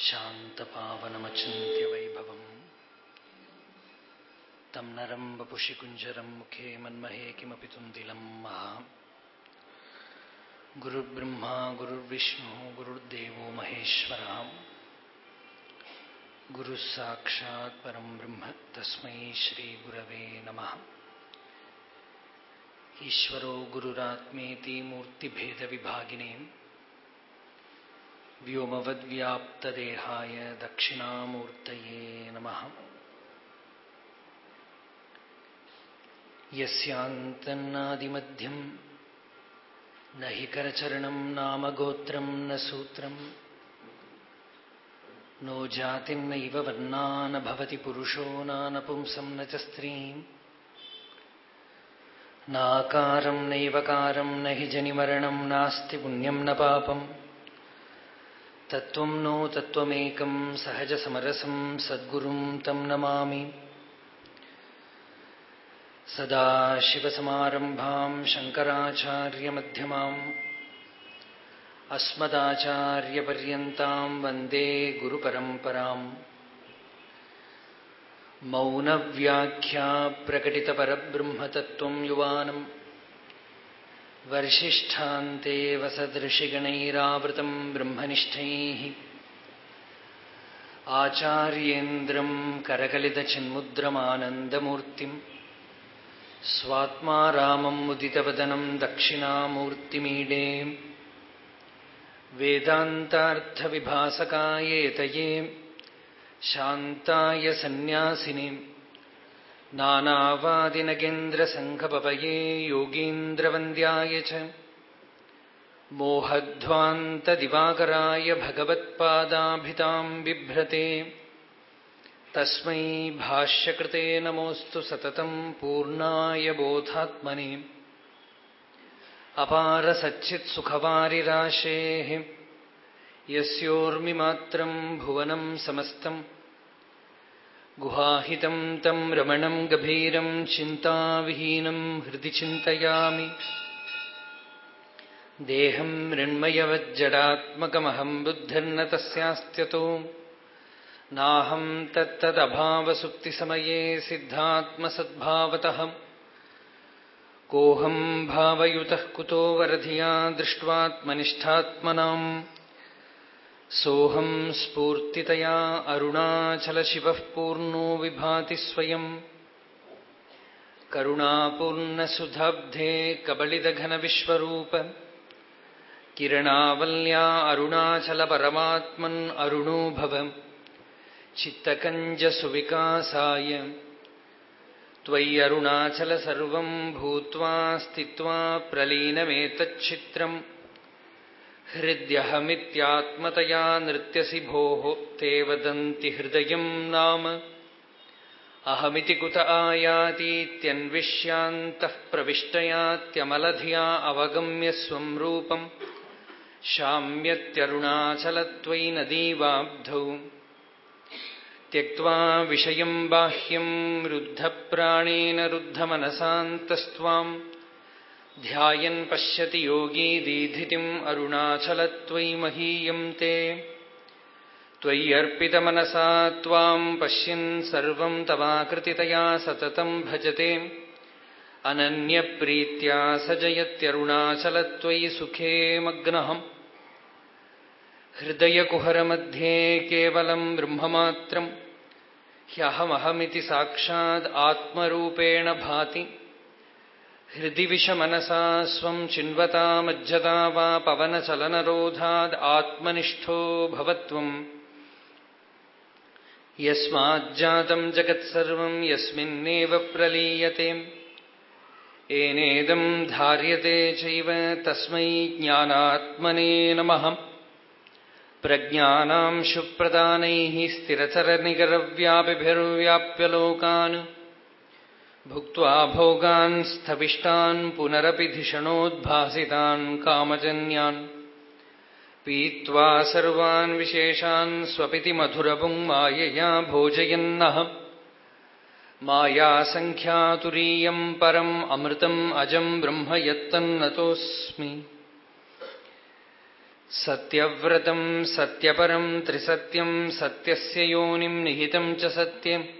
शान्तपावनमचिन्त्यवैभवम्। तं नरं वपुषि कुञ्जरं मुखे मन्महे किमपि तुन्दिलं महा। गुरुर्ब्रह्मा गुरुर्विष्णुः गुरुर्देवो महेश्वरः। गुरुः साक्षात् परं ब्रह्म तस्मै श्रीगुरवे नमः। ईश्वरो गुरुरात्मेति मूर्तिभेदविभागिने व्योमवद्व्याप्तदेहाय दक्षिणामूर्तये नमः। यस्यान्तन्नादिमध्यम् न हि नाम गोत्रं न सूत्रम् नो जातिर्नैव वर्णा न भवति पुरुषो न च स्त्रीम् नाकारं नैवकारं न हि जनिमरणं नास्ति पुण्यं न पापम्। तत्त्वं नो तत्त्वमेकं सहजसमरसं सद्गुरुं तं नमामि। सदाशिवसमारम्भां शङ्कराचार्यमध्यमाम् अस्मदाचार्यपर्यन्तां वंदे गुरुपरम्पराम्। मौनव्याख्या प्रकटितपरब्रह्मतत्त्वं युवानम्। वर्षिष्ठान्ते वसदृशिगणैरावृतं ब्रह्मनिष्ठैः। आचार्येन्द्रं करकलितचिन्मुद्रमानन्दमूर्तिम् स्वात्मा रामम् मुदितवदनं दक्षिणामूर्तिमीडे वेदान्तार्थविभासकायेतये शान्ताय सन्न्यासिने नानावादिनगेन्द्रसङ्घपवये योगीन्द्रवन्द्याय च। मोहध्वान्तदिवाकराय भगवत्पादाभितां बिभ्रते। तस्मै भाष्यकृते नमोऽस्तु सततं पूर्णाय बोधात्मने। अपारसच्चित्सुखवारिराशेः। यस्योर्मिमात्रं भुवनं समस्तम् गुहाहितं तं रमणं गभीरं चिन्ताविहीनं हृदि चिन्तयामि। देहं मृण्मयवज्जडात्मकमहं बुद्धिर्न तस्यास्त्यतो नाहं तत्तदभावसुप्तिसमये सिद्धात्मसद्भावतः। कोऽहं भावयुतः कुतो वरधिया दृष्ट्वात्मनिष्ठात्मनाम् सोऽहं स्फूर्तितया अरुणाचलशिवः पूर्णो विभाति स्वयम् करुणापूर्णसुधाब्धे कबलिदघनविश्वरूप किरणावल्या अरुणाचलपरमात्मन् अरुणो भव। चित्तकञ्जसुविकासाय। त्वय्यरुणाचल सर्वम् भूत्वा स्थित्वा प्रलीनमेतच्छित्रम् हृद्यहमित्यात्मतया नृत्यसि भोः ते वदन्ति हृदयम् नाम। अहमिति कुत आयातीत्यन्विष्यान्तः प्रविष्टयात्यमलधिया अवगम्य स्वम् रूपम् शाम्यत्यरुणाचलत्वयि नदीवाब्धौ त्यक्त्वा विषयम् बाह्यम् रुद्धप्राणेन रुद्धमनसान्तस्त्वाम् ध्यायन् पश्यति योगी दीधितिम् अरुणाचलत्वयि महीयम् ते। त्वय्यर्पितमनसा त्वाम् पश्यन् तवाकृतितया सततम् भजते। अनन्यप्रीत्या स जयत्यरुणाचलत्वयि सुखे मग्नहम् हृदयकुहरमध्ये केवलम् ब्रह्ममात्रम्। ह्यहमहमिति साक्षात् आत्मरूपेण भाति। हृदि विषमनसा स्वम् चिन्वता मज्जता वा पवनचलनरोधाद् आत्मनिष्ठो भवत्वम् यस्माज्जातम् जगत्सर्वम् यस्मिन्नेव प्रलीयते। एनेदम् धार्यते चैव तस्मै ज्ञानात्मने नमः। प्रज्ञानाम् शुप्रदानैः स्थिरचरनिकरव्यापिभिर्व्याप्य लोकान्। भुक्त्वा भोगान् स्थविष्टान् पुनरपि धिषणोद्भासितान् कामजन्यान्। पीत्वा सर्वान् विशेषान् स्वपिति मधुरपुङ् मायया भोजयन्नः मायासङ्ख्यातुरीयम् परम् अमृतम् अजम् ब्रह्म यत्तन्नतोऽस्मि सत्यव्रतम् सत्यपरम् त्रिसत्यम् सत्यस्य योनिम् निहितम् च सत्यम्।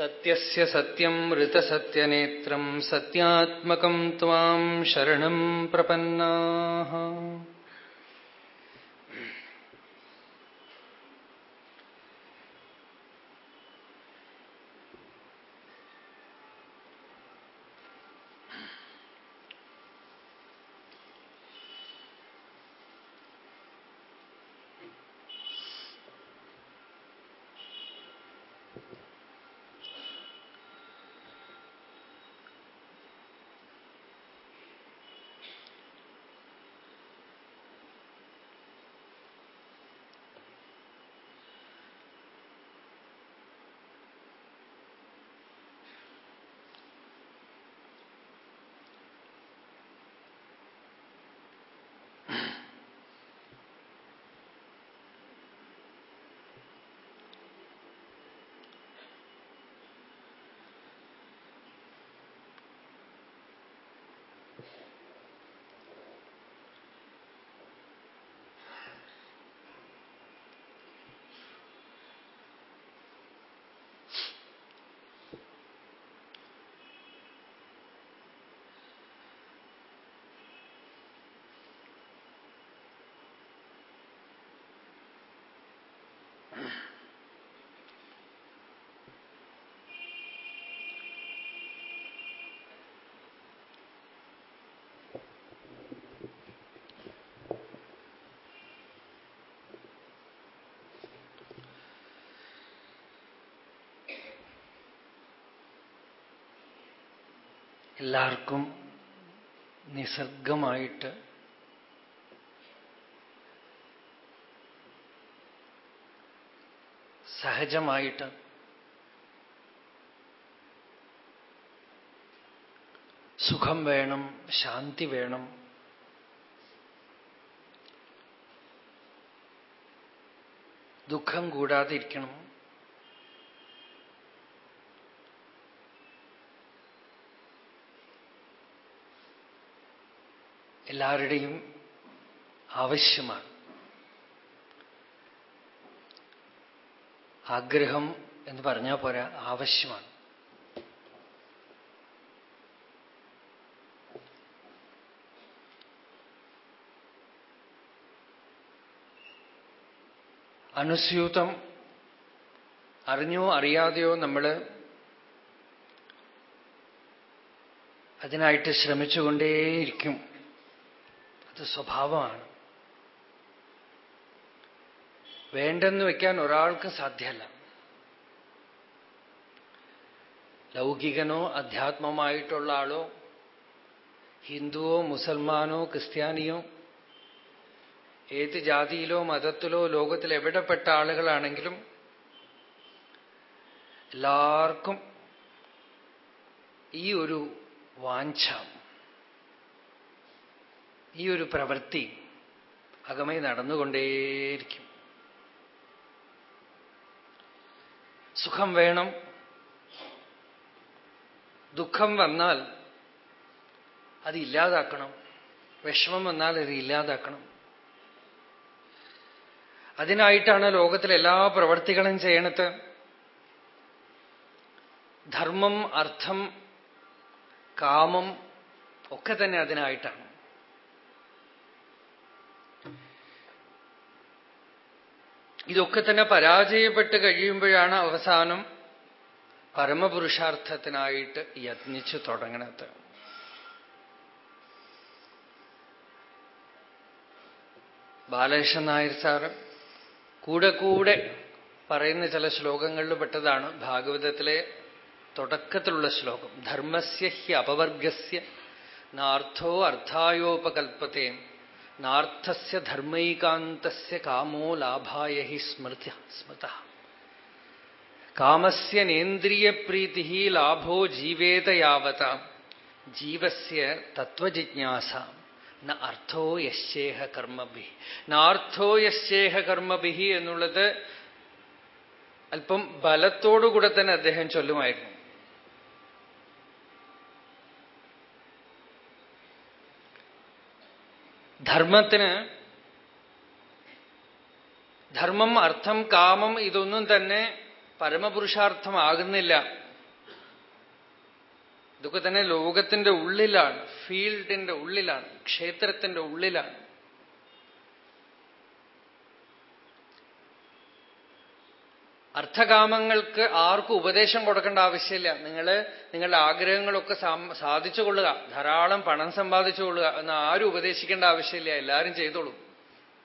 सत्यस्य सत्यम् ऋतसत्यनेत्रम् सत्यात्मकम् त्वाम् शरणम् प्रपन्नाः എല്ലാവർക്കും നിസർഗമായിട്ട് സഹജമായിട്ട് സുഖം വേണം ശാന്തി വേണം. ദുഃഖം കൂടാതെ എല്ലാവരുടെയും ആവശ്യമാണ്. ആഗ്രഹം എന്ന് പറഞ്ഞാൽ പോരാ ആവശ്യമാണ്. അനുസ്യൂതം അറിഞ്ഞോ അറിയാതെയോ നമ്മൾ അതിനായിട്ട് ശ്രമിച്ചുകൊണ്ടേയിരിക്കും. അത് സ്വഭാവമാണ്. വേണ്ടെന്ന് വെക്കാൻ ഒരാൾക്കും സാധ്യമല്ല. ലൗകികനോ അധ്യാത്മമായിട്ടുള്ള ആളോ ഹിന്ദുവോ മുസൽമാനോ ക്രിസ്ത്യാനിയോ ഏത് ജാതിയിലോ മതത്തിലോ ലോകത്തിൽ എവിടെപ്പെട്ട ആളുകളാണെങ്കിലും എല്ലാവർക്കും ഈ ഒരു വാഞ്ച ഈ ഒരു പ്രവൃത്തി അകമേ നടന്നുകൊണ്ടേയിരിക്കും. സുഖം വേണം. ദുഃഖം വന്നാൽ അത് ഇല്ലാതാക്കണം. വിഷമം വന്നാൽ അത് ഇല്ലാതാക്കണം. അതിനായിട്ടാണ് ലോകത്തിലെ എല്ലാ പ്രവർത്തികളും ചെയ്യണത്. ധർമ്മം അർത്ഥം കാമം ഒക്കെ തന്നെ അതിനായിട്ടാണ്. ഇതൊക്കെ തന്നെ പരാജയപ്പെട്ട് കഴിയുമ്പോഴാണ് അവസാനം പരമപുരുഷാർത്ഥത്തിനായിട്ട് യത്നിച്ചു തുടങ്ങണത്. ബാലകൃഷ്ണൻ നായർ സാറ് കൂടെ കൂടെ പറയുന്ന ചില ശ്ലോകങ്ങളിൽ പെട്ടതാണ് ഭാഗവതത്തിലെ തുടക്കത്തിലുള്ള ശ്ലോകം. ധർമ്മസ്യ ഹി അപവർഗസ്യ നാർത്ഥോ അർത്ഥായോപകൽപ്പത്തെ നാർത്ഥസ്യ ധർമ്മൈകാന്തസ്യ കാമോ ലാഭായ ഹി സ്മൃതി സ്മൃത. കാമസ്യ നേന്ദ്രിയപ്രീതി ലാഭോ ജീവേത യാവത. ജീവസ്യ തത്വജിജ്ഞാസ. ന അർത്ഥോ യശ്ശേഹ കർമ്മഭി. നാർത്ഥോ യശ്ശേഹ കർമ്മഭി എന്നുള്ളത് അല്പം ബലത്തോടുകൂടെ തന്നെ അദ്ദേഹം ചൊല്ലുമായിരുന്നു. ധർമ്മത്തിന് ധർമ്മം അർത്ഥം കാമം ഇതൊന്നും തന്നെ പരമപുരുഷാർത്ഥമാകുന്നില്ല. ഇതൊക്കെ തന്നെ ലോകത്തിന്റെ ഉള്ളിലാണ് ഫീൽഡിന്റെ ഉള്ളിലാണ് ക്ഷേത്രത്തിന്റെ ഉള്ളിലാണ്. അർത്ഥകാമങ്ങൾക്ക് ആർക്കും ഉപദേശം കൊടുക്കേണ്ട ആവശ്യമില്ല. നിങ്ങൾ നിങ്ങളുടെ ആഗ്രഹങ്ങളൊക്കെ സാധിച്ചു കൊള്ളുക. ധാരാളം പണം സമ്പാദിച്ചു കൊള്ളുക എന്ന് ആരും ഉപദേശിക്കേണ്ട ആവശ്യമില്ല. എല്ലാവരും ചെയ്തോളൂ.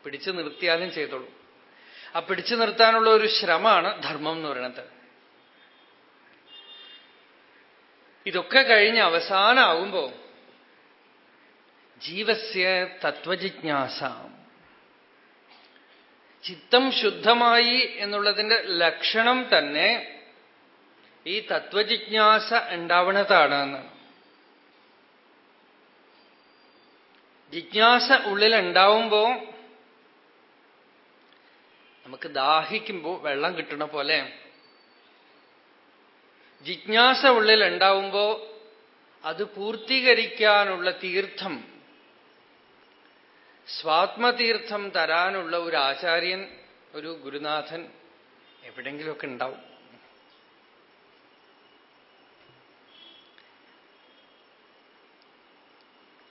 പിടിച്ചു നിർത്തിയാലും ചെയ്തോളൂ. ആ പിടിച്ചു നിർത്താനുള്ള ഒരു ശ്രമമാണ് ധർമ്മം എന്ന് പറയുന്നത്. ഇതൊക്കെ കഴിഞ്ഞ് അവസാനമാകുമ്പോ ജീവസ്യ തത്വജിജ്ഞാസ. ചിത്തം ശുദ്ധമായി എന്നുള്ളതിന്റെ ലക്ഷണം തന്നെ ഈ തത്വജിജ്ഞാസ ഉണ്ടാവണതാണ് ജിജ്ഞാസ ഉള്ളിൽ ഉണ്ടാവുമ്പോ നമുക്ക് ദാഹിക്കുമ്പോ വെള്ളം കിട്ടണ പോലെ. ജിജ്ഞാസ ഉള്ളിൽ ഉണ്ടാവുമ്പോ അത് പൂർത്തീകരിക്കാനുള്ള തീർത്ഥം സ്വാത്മതീർത്ഥം തരാനുള്ള ഒരു ആചാര്യൻ ഒരു ഗുരുനാഥൻ എവിടെങ്കിലുമൊക്കെ ഉണ്ടാവും.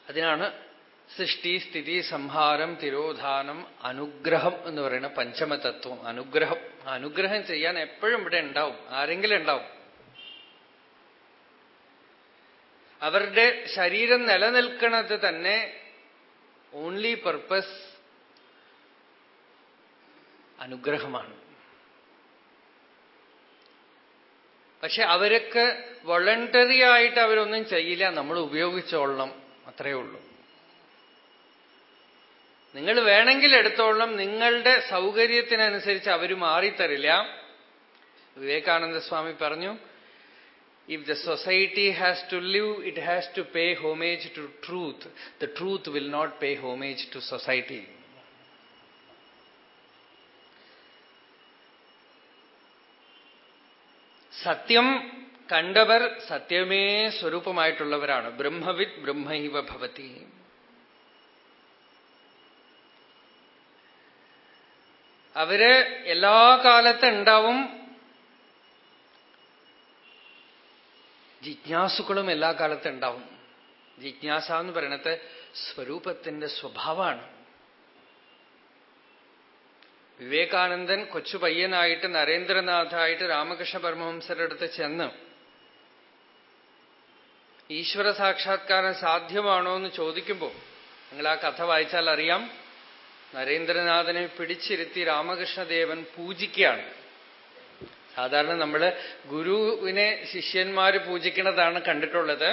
അതിനാണ് സൃഷ്ടി സ്ഥിതി സംഹാരം തിരോധാനം അനുഗ്രഹം എന്ന് പറയുന്ന പഞ്ചമതത്വം. അനുഗ്രഹം അനുഗ്രഹം ചെയ്യാൻ എപ്പോഴും ഇവിടെ ഉണ്ടാവും. ആരെങ്കിലും ഉണ്ടാവും. അവരുടെ ശരീരം നിലനിൽക്കുന്നത് തന്നെ ഓൺലി പർപ്പസ് അനുഗ്രഹമാണ്. പക്ഷെ അവരൊക്കെ വോളണ്ടറി ആയിട്ട് അവരൊന്നും ചെയ്യില്ല നമ്മൾ ഉപയോഗിച്ചോളണം അത്രയേ ഉള്ളൂ. നിങ്ങൾ വേണമെങ്കിൽ എടുത്തോളണം നിങ്ങളുടെ സൗകര്യത്തിനനുസരിച്ച് അവർ മാറിത്തരില്ല. വിവേകാനന്ദ സ്വാമി പറഞ്ഞു If the society has to live, it has to pay homage to truth. The truth will not pay homage to society. സത്യം കണ്ടവർ സത്യമേ സ്വരൂപമായിട്ടുള്ളവരാണ് ബ്രഹ്മവിത് ബ്രഹ്മൈവ ഭവതി അവര് എല്ലാ കാലത്തും ഉണ്ടാവും ജിജ്ഞാസുക്കളും എല്ലാ കാലത്തും ഉണ്ടാവും. ജിജ്ഞാസ എന്ന് പറയണത് സ്വരൂപത്തിന്റെ സ്വഭാവമാണ്. വിവേകാനന്ദൻ കൊച്ചു പയ്യനായിട്ട് നരേന്ദ്രനാഥായിട്ട് രാമകൃഷ്ണ പരമഹംസരുടെ അടുത്ത് ചെന്ന് ഈശ്വര സാക്ഷാത്കാരം സാധ്യമാണോ എന്ന് ചോദിക്കുമ്പോൾ നിങ്ങൾ ആ കഥ വായിച്ചാൽ അറിയാം നരേന്ദ്രനാഥനെ പിടിച്ചിരുത്തി രാമകൃഷ്ണദേവൻ പൂജിക്കുകയാണ് സാധാരണ നമ്മൾ ഗുരുവിനെ ശിഷ്യന്മാർ പൂജിക്കുന്നതാണ് കണ്ടിട്ടുള്ളത്.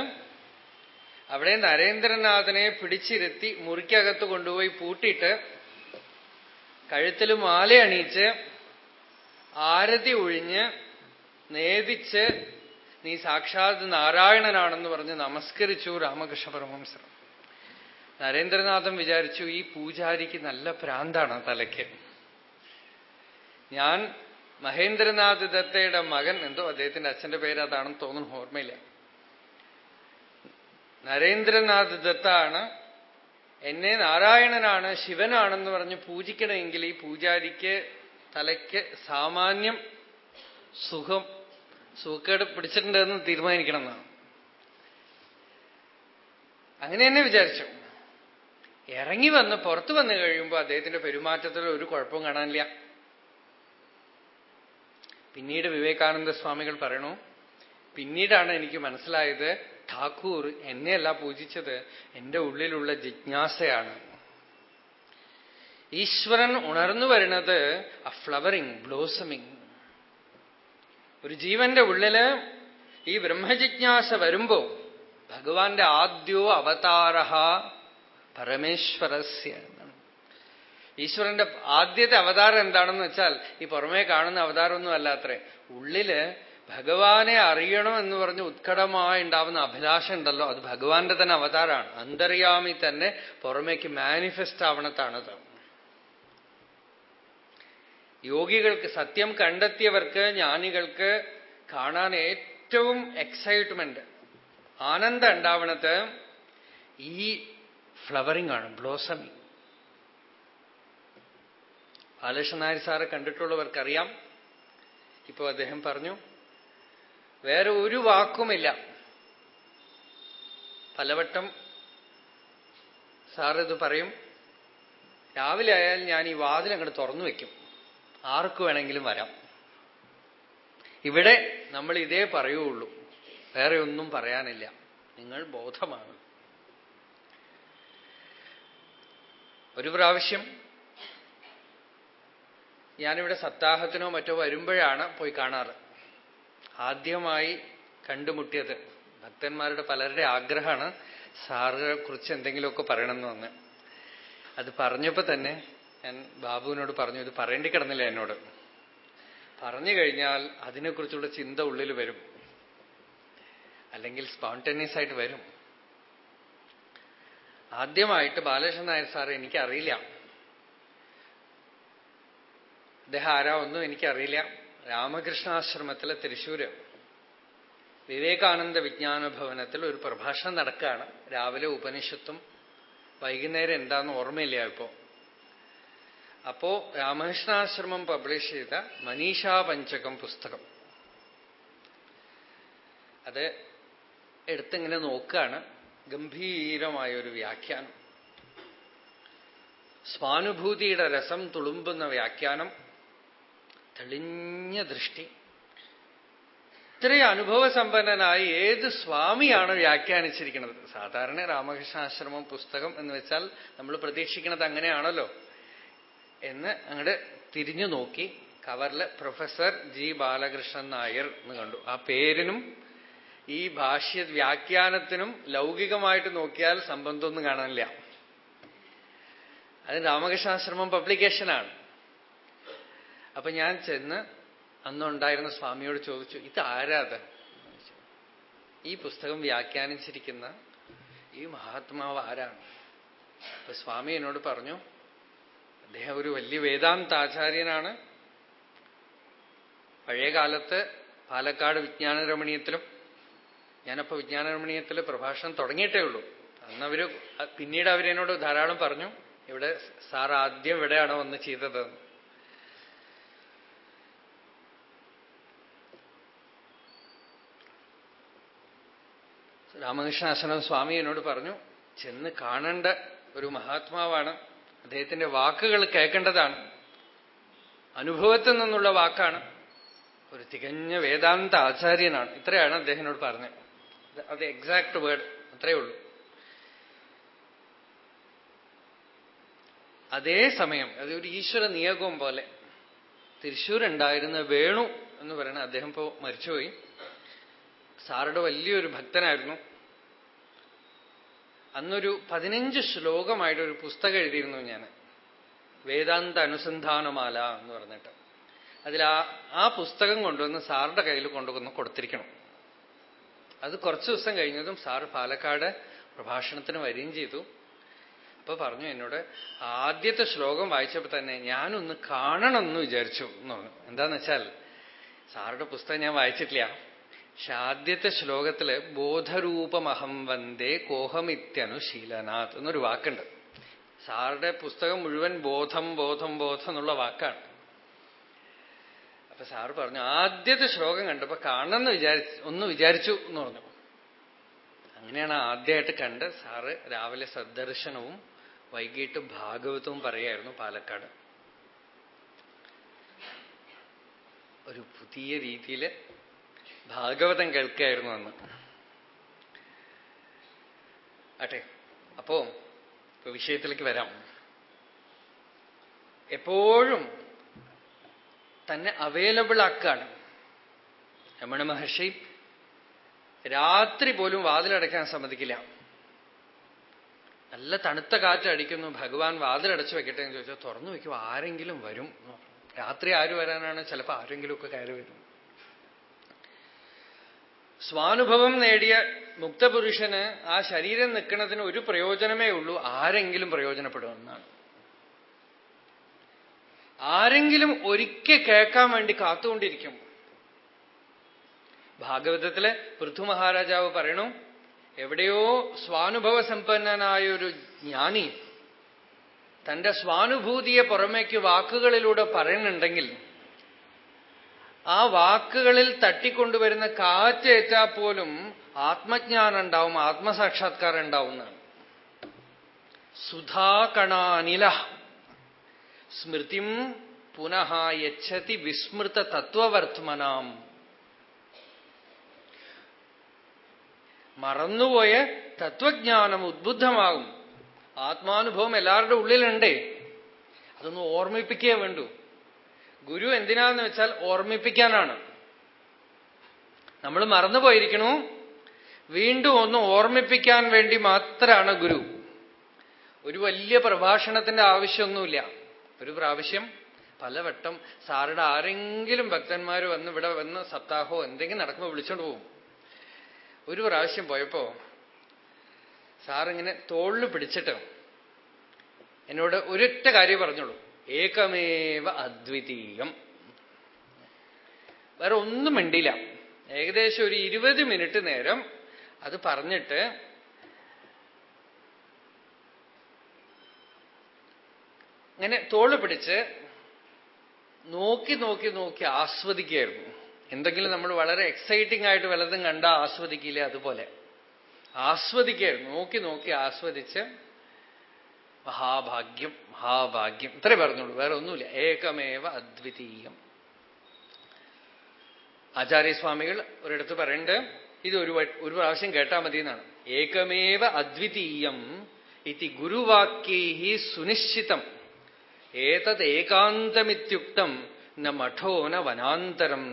അവിടെ നരേന്ദ്രനാഥനെ പിടിച്ചിരുത്തി മുറിക്കകത്ത് കൊണ്ടുപോയി പൂട്ടിയിട്ട് കഴുത്തിൽ മാല അണിയിച്ച് ആരതി ഒഴിഞ്ഞ് നേദിച്ച് നീ സാക്ഷാത് നാരായണനാണെന്ന് പറഞ്ഞ് നമസ്കരിച്ചു രാമകൃഷ്ണ പരമംസർ നരേന്ദ്രനാഥൻ വിചാരിച്ചു ഈ പൂജാരിക്ക് നല്ല പ്രാന്താണ് തലയ്ക്ക്. ഞാൻ മഹേന്ദ്രനാഥ് ദത്തയുടെ മകൻ. എന്തോ അദ്ദേഹത്തിന്റെ അച്ഛന്റെ പേര് അതാണെന്ന് തോന്നുന്നു ഓർമ്മയില്ല. നരേന്ദ്രനാഥ് ദത്താണ്. എന്നെ നാരായണനാണ് ശിവനാണെന്ന് പറഞ്ഞ് പൂജിക്കണമെങ്കിൽ ഈ പൂജാരിക്ക് തലയ്ക്ക് സാമാന്യം സുഖം സുഖക്കേട് പിടിച്ചിട്ടുണ്ടെന്ന് തീരുമാനിക്കണം എന്നാണ് അങ്ങനെ തന്നെ വിചാരിച്ചു. ഇറങ്ങി വന്ന് പുറത്തു വന്നു കഴിയുമ്പോൾ അദ്ദേഹത്തിന്റെ പെരുമാറ്റത്തിൽ ഒരു കുഴപ്പവും കാണാനില്ല. പിന്നീട് വിവേകാനന്ദ സ്വാമികൾ പറയണു പിന്നീടാണ് എനിക്ക് മനസ്സിലായത് ഠാക്കൂർ എന്നെയല്ല പൂജിച്ചത് എന്റെ ഉള്ളിലുള്ള ജിജ്ഞാസയാണ്. ഈശ്വരൻ ഉണർന്നു വരുന്നത് ആ ഫ്ലവറിങ് ബ്ലോസമിങ് ഒരു ജീവന്റെ ഉള്ളിൽ ഈ ബ്രഹ്മജിജ്ഞാസ വരുമ്പോ ഭഗവാന്റെ ആദ്യോ അവതാര പരമേശ്വരസ്യ ഈശ്വരന്റെ ആദ്യത്തെ അവതാരം എന്താണെന്ന് വെച്ചാൽ ഈ പുറമേ കാണുന്ന അവതാരമൊന്നും അല്ലാത്രേ ഉള്ളിൽ ഭഗവാനെ അറിയണം എന്ന് പറഞ്ഞ് ഉത്കടമായി ഉണ്ടാവുന്ന അഭിലാഷം ഉണ്ടല്ലോ. അത് ഭഗവാന്റെ തന്നെ അവതാരമാണ്. അന്തര്യാമി തന്നെ പുറമേക്ക് മാനിഫെസ്റ്റ് ആവണത്താണത് യോഗികൾക്ക് സത്യം കണ്ടെത്തിയവർക്ക് ജ്ഞാനികൾക്ക് കാണാൻ ഏറ്റവും എക്സൈറ്റ്മെന്റ് ആനന്ദം ഉണ്ടാവണത് ഈ ഫ്ലവറിംഗ് ആണ് ബ്ലോസമിങ് ബാലകൃഷ്ണൻ നായർ സാറെ കണ്ടിട്ടുള്ളവർക്കറിയാം. ഇപ്പോൾ അദ്ദേഹം പറഞ്ഞു വേറെ ഒരു വാക്കുമില്ല. പലവട്ടം സാറിത് പറയും രാവിലെ ആയാൽ ഞാൻ ഈ വാതിൽ അങ്ങോട്ട് തുറന്നു വെക്കും. ആർക്ക് വേണമെങ്കിലും വരാം. ഇവിടെ നമ്മൾ ഇതേ പറയുള്ളൂ വേറെ ഒന്നും പറയാനില്ല. നിങ്ങൾ ബോധമാണ്. ഒരു പ്രാവശ്യം ഞാനിവിടെ സപ്താഹത്തിനോ മറ്റോ വരുമ്പോഴാണ് പോയി കാണാറ്. ആദ്യമായി കണ്ടുമുട്ടിയത് ഭക്തന്മാരുടെ പലരുടെ ആഗ്രഹമാണ് സാറിനെ കുറിച്ച് എന്തെങ്കിലുമൊക്കെ പറയണമെന്ന് വന്ന് അത് പറഞ്ഞപ്പോ തന്നെ ഞാൻ ബാബുവിനോട് പറഞ്ഞു ഇത് പറയേണ്ടി കിടന്നില്ല എന്നോട്. പറഞ്ഞു കഴിഞ്ഞാൽ അതിനെക്കുറിച്ചുള്ള ചിന്ത ഉള്ളിൽ വരും. അല്ലെങ്കിൽ സ്പോണ്ടേനിയസ് ആയിട്ട് വരും. ആദ്യമായിട്ട് ബാലകൃഷ്ണൻ നായർ സാറ് എനിക്കറിയില്ല. അദ്ദേഹം ആരാ ഒന്നും എനിക്കറിയില്ല. രാമകൃഷ്ണാശ്രമത്തിലെ തൃശ്ശൂര്. വിവേകാനന്ദ വിജ്ഞാന ഭവനത്തിൽ ഒരു പ്രഭാഷണം നടക്കുകയാണ്. രാവിലെ ഉപനിഷത്തും വൈകുന്നേരം എന്താന്ന് ഓർമ്മയില്ല ഇപ്പോ. അപ്പോ രാമകൃഷ്ണാശ്രമം പബ്ലിഷ് ചെയ്ത മനീഷാ പഞ്ചകം പുസ്തകം. അത് എടുത്തിങ്ങനെ നോക്കുകയാണ്. ഗംഭീരമായ ഒരു വ്യാഖ്യാനം. സ്വാനുഭൂതിയുടെ രസം തുളുമ്പുന്ന വ്യാഖ്യാനം. തെളിഞ്ഞ ദൃഷ്ടി. ഇത്രയും അനുഭവസമ്പന്നനായി ഏത് സ്വാമിയാണ് വ്യാഖ്യാനിച്ചിരിക്കുന്നത്? സാധാരണ രാമകൃഷ്ണാശ്രമം പുസ്തകം എന്ന് വെച്ചാൽ നമ്മൾ പ്രതീക്ഷിക്കുന്നത് അങ്ങനെയാണല്ലോ എന്ന് അങ്ങോട്ട് തിരിഞ്ഞു നോക്കി. കവറിൽ പ്രൊഫസർ ജി ബാലകൃഷ്ണൻ നായർ എന്ന് കണ്ടു. ആ പേരിനും ഈ ഭാഷ്യ വ്യാഖ്യാനത്തിനും ലൗകികമായിട്ട് നോക്കിയാൽ സംബന്ധമൊന്നും കാണാനില്ല. അത് രാമകൃഷ്ണാശ്രമം പബ്ലിക്കേഷനാണ് അപ്പൊ ഞാൻ ചെന്ന് അന്നുണ്ടായിരുന്ന സ്വാമിയോട് ചോദിച്ചു ഇത് ആരാത് ഈ പുസ്തകം വ്യാഖ്യാനിച്ചിരിക്കുന്ന ഈ മഹാത്മാവ് ആരാണ്? അപ്പൊ സ്വാമി എന്നോട് പറഞ്ഞു അദ്ദേഹം ഒരു വലിയ വേദാന്താചാര്യനാണ്. പഴയകാലത്ത് പാലക്കാട് വിജ്ഞാനരമണീയത്തിലും ഞാനപ്പോ വിജ്ഞാനരമണീയത്തിൽ പ്രഭാഷണം തുടങ്ങിയിട്ടേ ഉള്ളൂ. അന്നവര് പിന്നീട് അവരെന്നോട് ധാരാളം പറഞ്ഞു ഇവിടെ സാർ ആദ്യം ഇവിടെയാണ് വന്ന് ചെയ്തതെന്ന്. രാമകൃഷ്ണാശ്രമ സ്വാമി എന്നോട് പറഞ്ഞു ചെന്ന് കാണേണ്ട. ഒരു മഹാത്മാവാണ്. അദ്ദേഹത്തിന്റെ വാക്കുകൾ കേൾക്കേണ്ടതാണ്. അനുഭവത്തിൽ നിന്നുള്ള വാക്കാണ്. ഒരു തികഞ്ഞ വേദാന്ത ആചാര്യനാണ്. ഇത്രയാണ് അദ്ദേഹത്തിനോട് പറഞ്ഞത്. അത് എക്സാക്ട് വേർഡ് അത്രയേ ഉള്ളൂ. അതേ സമയം അതൊരു ഈശ്വര നിയോഗം പോലെ തൃശ്ശൂരുണ്ടായിരുന്ന വേണു എന്ന് പറയുന്ന അദ്ദേഹം ഇപ്പോ മരിച്ചുപോയി. സാറുടെ വലിയൊരു ഭക്തനായിരുന്നു. അന്നൊരു പതിനഞ്ച് ശ്ലോകമായിട്ട് ഒരു പുസ്തകം എഴുതിയിരുന്നു ഞാൻ. വേദാന്ത അനുസന്ധാനമാല എന്ന് പറഞ്ഞിട്ട്. അതിൽ ആ ആ പുസ്തകം കൊണ്ടുവന്ന് സാറിന്റെ കയ്യിൽ കൊണ്ടുവന്ന് കൊടുത്തിരിക്കണം. അത് കുറച്ച് ദിവസം കഴിഞ്ഞതും സാറ് പാലക്കാട് പ്രഭാഷണത്തിന് വരികയും ചെയ്തു. അപ്പൊ പറഞ്ഞു എന്നോട് ആദ്യത്തെ ശ്ലോകം വായിച്ചപ്പോൾ തന്നെ ഞാനൊന്ന് കാണണമെന്ന് വിചാരിച്ചു. എന്ന് പറഞ്ഞു. എന്താന്ന് വെച്ചാൽ സാറുടെ പുസ്തകം ഞാൻ വായിച്ചിട്ടില്ല. പക്ഷെ ആദ്യത്തെ ശ്ലോകത്തിൽ ബോധരൂപമഹം വന്ദേ കോഹമിത്യനുശീലനാഥ് എന്നൊരു വാക്കുണ്ട്. സാറുടെ പുസ്തകം മുഴുവൻ ബോധം ബോധം ബോധം എന്നുള്ള വാക്കാണ്. അപ്പൊ സാറ് പറഞ്ഞു ആദ്യത്തെ ശ്ലോകം കണ്ടപ്പോ കാണണമെന്ന് വിചാരിച്ചു ഒന്ന് വിചാരിച്ചു എന്ന് പറഞ്ഞു. അങ്ങനെയാണ് ആദ്യമായിട്ട് കണ്ട് സാറ് രാവിലെ സദ്ദർശനവും വൈകിട്ട് ഭാഗവതവും പറയായിരുന്നു പാലക്കാട്. ഒരു പുതിയ രീതിയിൽ ഭാഗവതം കേൾക്കുകയായിരുന്നു അന്ന്. ആട്ടെ അപ്പോ വിഷയത്തിലേക്ക് വരാം. എപ്പോഴും തന്നെ അവൈലബിൾ ആക്കാണ്. രമണ മഹർഷി രാത്രി പോലും വാതിലടയ്ക്കാൻ സമ്മതിക്കില്ല. നല്ല തണുത്ത കാറ്റടിക്കുന്നു ഭഗവാൻ വാതിലടച്ചു വെക്കട്ടെ എന്ന് ചോദിച്ചാൽ തുറന്നു വയ്ക്കുമ്പോൾ ആരെങ്കിലും വരും. രാത്രി ആര് വരാനാണ്? ചിലപ്പോൾ ആരെങ്കിലുമൊക്കെ കയറി വരും. സ്വാനുഭവം നേടിയ മുക്തപുരുഷന് ആ ശരീരം നിൽക്കുന്നതിന് ഒരു പ്രയോജനമേ ഉള്ളൂ. ആരെങ്കിലും പ്രയോജനപ്പെടുമെന്നാണ്. ആരെങ്കിലും ഒരിക്കൽ കേൾക്കാൻ വേണ്ടി കാത്തുകൊണ്ടിരിക്കും. ഭാഗവതത്തിലെ പൃഥു മഹാരാജാവ് പറയണു എവിടെയോ സ്വാനുഭവ സമ്പന്നനായ ഒരു ജ്ഞാനി തന്റെ സ്വാനുഭൂതിയെ പുറമേക്ക് വാക്കുകളിലൂടെ പറയുന്നുണ്ടെങ്കിൽ ആ വാക്കുകളിൽ തട്ടിക്കൊണ്ടുവരുന്ന കാറ്റേറ്റാൽ പോലും ആത്മജ്ഞാനം ഉണ്ടാവും ആത്മസാക്ഷാത്കാരം ഉണ്ടാവുന്നതാണ് സുധാകണാനില സ്മൃതിം പുനഃ യച്ഛതി വിസ്മൃത തത്വവർത്തമനാം മറന്നുപോയ തത്വജ്ഞാനം ഉദ്ബുദ്ധമാകും. ആത്മാനുഭവം എല്ലാവരുടെ ഉള്ളിലുണ്ടേ. അതൊന്ന് ഓർമ്മിപ്പിക്കേ വേണ്ടു. ഗുരു എന്തിനാന്ന് വെച്ചാൽ ഓർമ്മിപ്പിക്കാനാണ്. നമ്മൾ മറന്നുപോയിരിക്കണു. വീണ്ടും ഒന്ന് ഓർമ്മിപ്പിക്കാൻ വേണ്ടി മാത്രമാണ് ഗുരു. ഒരു വലിയ പ്രഭാഷണത്തിന്റെ ആവശ്യമൊന്നുമില്ല. ഒരു പ്രാവശ്യം പലവട്ടം സാറുടെ ആരെങ്കിലും ഭക്തന്മാർ വന്ന് ഇവിടെ വന്ന് സപ്താഹോ എന്തെങ്കിലും നടക്കുമ്പോൾ വിളിച്ചോണ്ട് പോകും. ഒരു പ്രാവശ്യം പോയപ്പോ സാറിങ്ങനെ തോളിൽ പിടിച്ചിട്ട് എന്നോട് ഒരൊറ്റ കാര്യം പറഞ്ഞോളൂ. ഏകമേവ അദ്വിതീയം. വേറെ ഒന്നും മിണ്ടില്ല. ഏകദേശം ഒരു ഇരുപത് മിനിറ്റ് നേരം അത് പറഞ്ഞിട്ട് അങ്ങനെ തോൾ പിടിച്ച് നോക്കി നോക്കി നോക്കി ആസ്വദിക്കുകയായിരുന്നു. എന്തെങ്കിലും നമ്മൾ വളരെ എക്സൈറ്റിംഗ് ആയിട്ട് വല്ലതും കണ്ടാൽ ആസ്വദിക്കില്ലേ അതുപോലെ. ആസ്വദിക്കുകയായിരുന്നു. നോക്കി നോക്കി ആസ്വദിച്ച് മഹാഭാഗ്യം മഹാഭാഗ്യം. ഇത്രേ പറഞ്ഞോളൂ വേറെ ഒന്നുമില്ല. ഏകമേവ അദ്വിതീയം. ആചാര്യസ്വാമികൾ ഒരിടത്ത് പറയുന്നുണ്ട് ഇത് ഒരു ഒരു പ്രാവശ്യം കേട്ടാൽ മതി എന്നാണ് ഏകമേവ അദ്വിതീയം ഇതി ഗുരുവാക്യൈ സുനിശ്ചിതം. ഏതത് ഏകാന്തമിത്യുക്തം ന മഠോ ന വനാന്തരം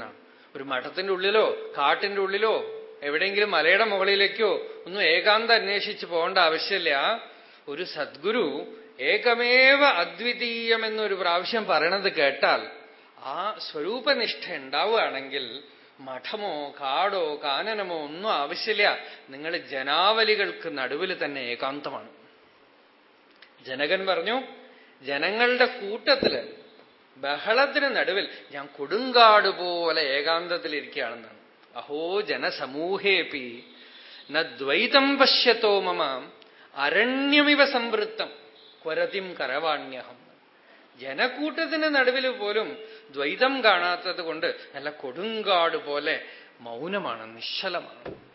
ഒരു മഠത്തിന്റെ ഉള്ളിലോ കാട്ടിന്റെ ഉള്ളിലോ എവിടെയെങ്കിലും മലയുടെ മുകളിലേക്കോ ഒന്നും ഏകാന്തം അന്വേഷിച്ച് പോകേണ്ട ആവശ്യമില്ല. ഒരു സദ്ഗുരു ഏകമേവ അദ്വിതീയമെന്നൊരു പ്രാവശ്യം പറയണത് കേട്ടാൽ ആ സ്വരൂപനിഷ്ഠ ഉണ്ടാവുകയാണെങ്കിൽ മഠമോ കാടോ കാനനമോ ഒന്നും ആവശ്യമില്ല. നിങ്ങൾ ജനാവലികൾക്ക് നടുവിൽ തന്നെ ഏകാന്തമാണ്. ജനകൻ പറഞ്ഞു ജനങ്ങളുടെ കൂട്ടത്തിൽ ബഹളത്തിന് നടുവിൽ ഞാൻ കൊടുങ്കാട് പോലെ ഏകാന്തത്തിലിരിക്കുകയാണെന്നാണ് അഹോ ജനസമൂഹേപി നദ്വൈതം പശ്യത്തോ മമ. അരണ്യമിവ സംവൃത്തം. കൊരതിം കരവാണ്യഹം. ജനക്കൂട്ടത്തിന് നടുവിൽ പോലും ദ്വൈതം കാണാത്തത് കൊണ്ട് നല്ല കൊടുങ്കാട് പോലെ മൗനമാണ് നിശ്ചലമാണ്.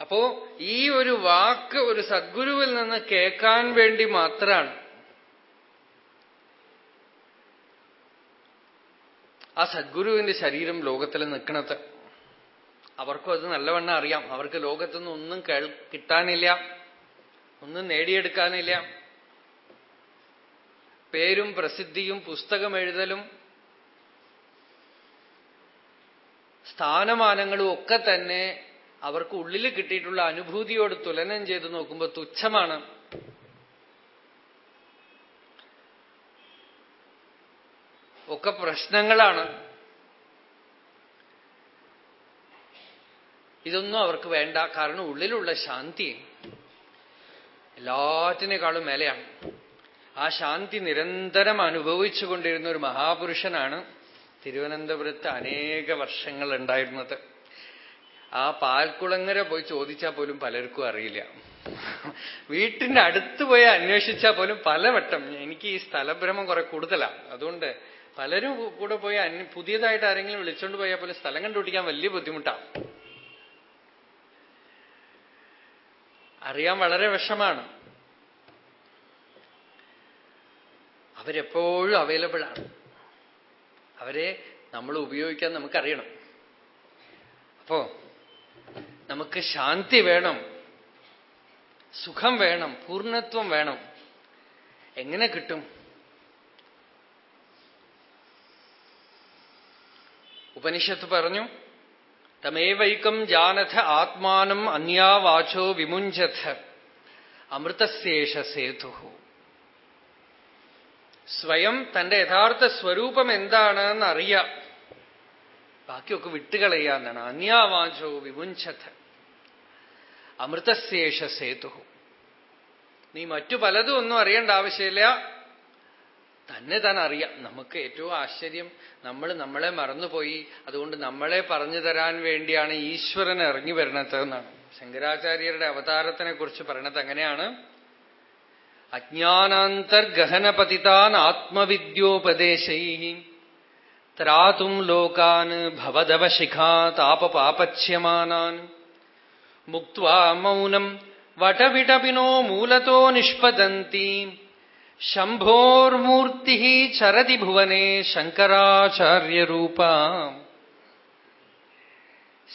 അപ്പോ ഈ ഒരു വാക്ക് ഒരു സദ്ഗുരുവിൽ നിന്ന് കേൾക്കാൻ വേണ്ടി മാത്രമാണ്. ആ സദ്ഗുരുവിന്റെ ശരീരം ലോകത്തിൽ നിൽക്കണത് അവർക്കും അത് നല്ലവണ്ണം അറിയാം. അവർക്ക് ലോകത്തുനിന്ന് ഒന്നും കിട്ടാനില്ല. ഒന്നും നേടിയെടുക്കാനില്ല. പേരും പ്രസിദ്ധിയും പുസ്തകം എഴുതലും സ്ഥാനമാനങ്ങളും ഒക്കെ തന്നെ അവർക്ക് ഉള്ളിൽ കിട്ടിയിട്ടുള്ള അനുഭൂതിയോട് തുലനം ചെയ്ത് നോക്കുമ്പോൾ തുച്ഛമാണ്. ഒക്കെ പ്രശ്നങ്ങളാണ്. ഇതൊന്നും അവർക്ക് വേണ്ട. കാരണം ഉള്ളിലുള്ള ശാന്തി എല്ലാറ്റിനേക്കാളും മേലെയാണ്. ആ ശാന്തി നിരന്തരം അനുഭവിച്ചുകൊണ്ടിരുന്ന ഒരു മഹാപുരുഷനാണ് തിരുവനന്തപുരത്ത് അനേക വർഷങ്ങൾ ഉണ്ടായിരുന്നത്. ആ പാൽക്കുളങ്ങര പോയി ചോദിച്ചാൽ പോലും പലർക്കും അറിയില്ല. വീട്ടിന്റെ അടുത്ത് പോയി അന്വേഷിച്ചാൽ പോലും പലവട്ടം. എനിക്ക് ഈ സ്ഥലഭ്രമം കുറെ കൂടുതലാണ് അതുകൊണ്ട് പലരും കൂടെ പോയി പുതിയതായിട്ട് ആരെങ്കിലും വിളിച്ചുകൊണ്ട് പോയാൽ പോലും സ്ഥലം കണ്ടുപിടിക്കാൻ വലിയ ബുദ്ധിമുട്ടാണ് അറിയാൻ വളരെ വിഷമാണ്. അവരെപ്പോഴും അവൈലബിൾ ആണ്. അവരെ നമ്മൾ ഉപയോഗിക്കാൻ നമുക്കറിയണം. അപ്പോ നമുക്ക് ശാന്തി വേണം സുഖം വേണം പൂർണത്വം വേണം. എങ്ങനെ കിട്ടും? ഉപനിഷത്ത് പറഞ്ഞു തമേവൈക്കം ജാനഥ ആത്മാനം അന്യാവാചോ വിമുഞ്ചഥ. അമൃതശേഷ സേതു സ്വയം തന്റെ യഥാർത്ഥ സ്വരൂപം എന്താണെന്ന് അറിയാം ബാക്കിയൊക്കെ വിട്ടുകളയാന്നാണ് അന്യാവാചോ വിമുഞ്ചഥ. അമൃതശേഷ സേതു നീ മറ്റു പലതും ഒന്നും അറിയേണ്ട ആവശ്യമില്ല. തന്നെ താൻ അറിയാം. നമുക്ക് ഏറ്റവും ആശ്ചര്യം നമ്മൾ നമ്മളെ മറന്നുപോയി. അതുകൊണ്ട് നമ്മളെ പറഞ്ഞു തരാൻ വേണ്ടിയാണ് ഈശ്വരൻ ഇറങ്ങി വരണത് എന്നാണ്. ശങ്കരാചാര്യരുടെ അവതാരത്തിനെ കുറിച്ച് പറയണത് അങ്ങനെയാണ്. അജ്ഞാനാന്തർഗഹനപതിതാൻ ആത്മവിദ്യോപദേശൈ. ത്രാതും ലോകാൻ ഭവദവശിഖാ താപപാപച്യമാനാൻ മുക്വാ മൗനം വടവിടപിനോ മൂലത്തോ നിഷ്പദന്തി. ശംഭോർമൂർത്തി ചരതി ഭുവനെ ശങ്കരാചാര്യരൂപ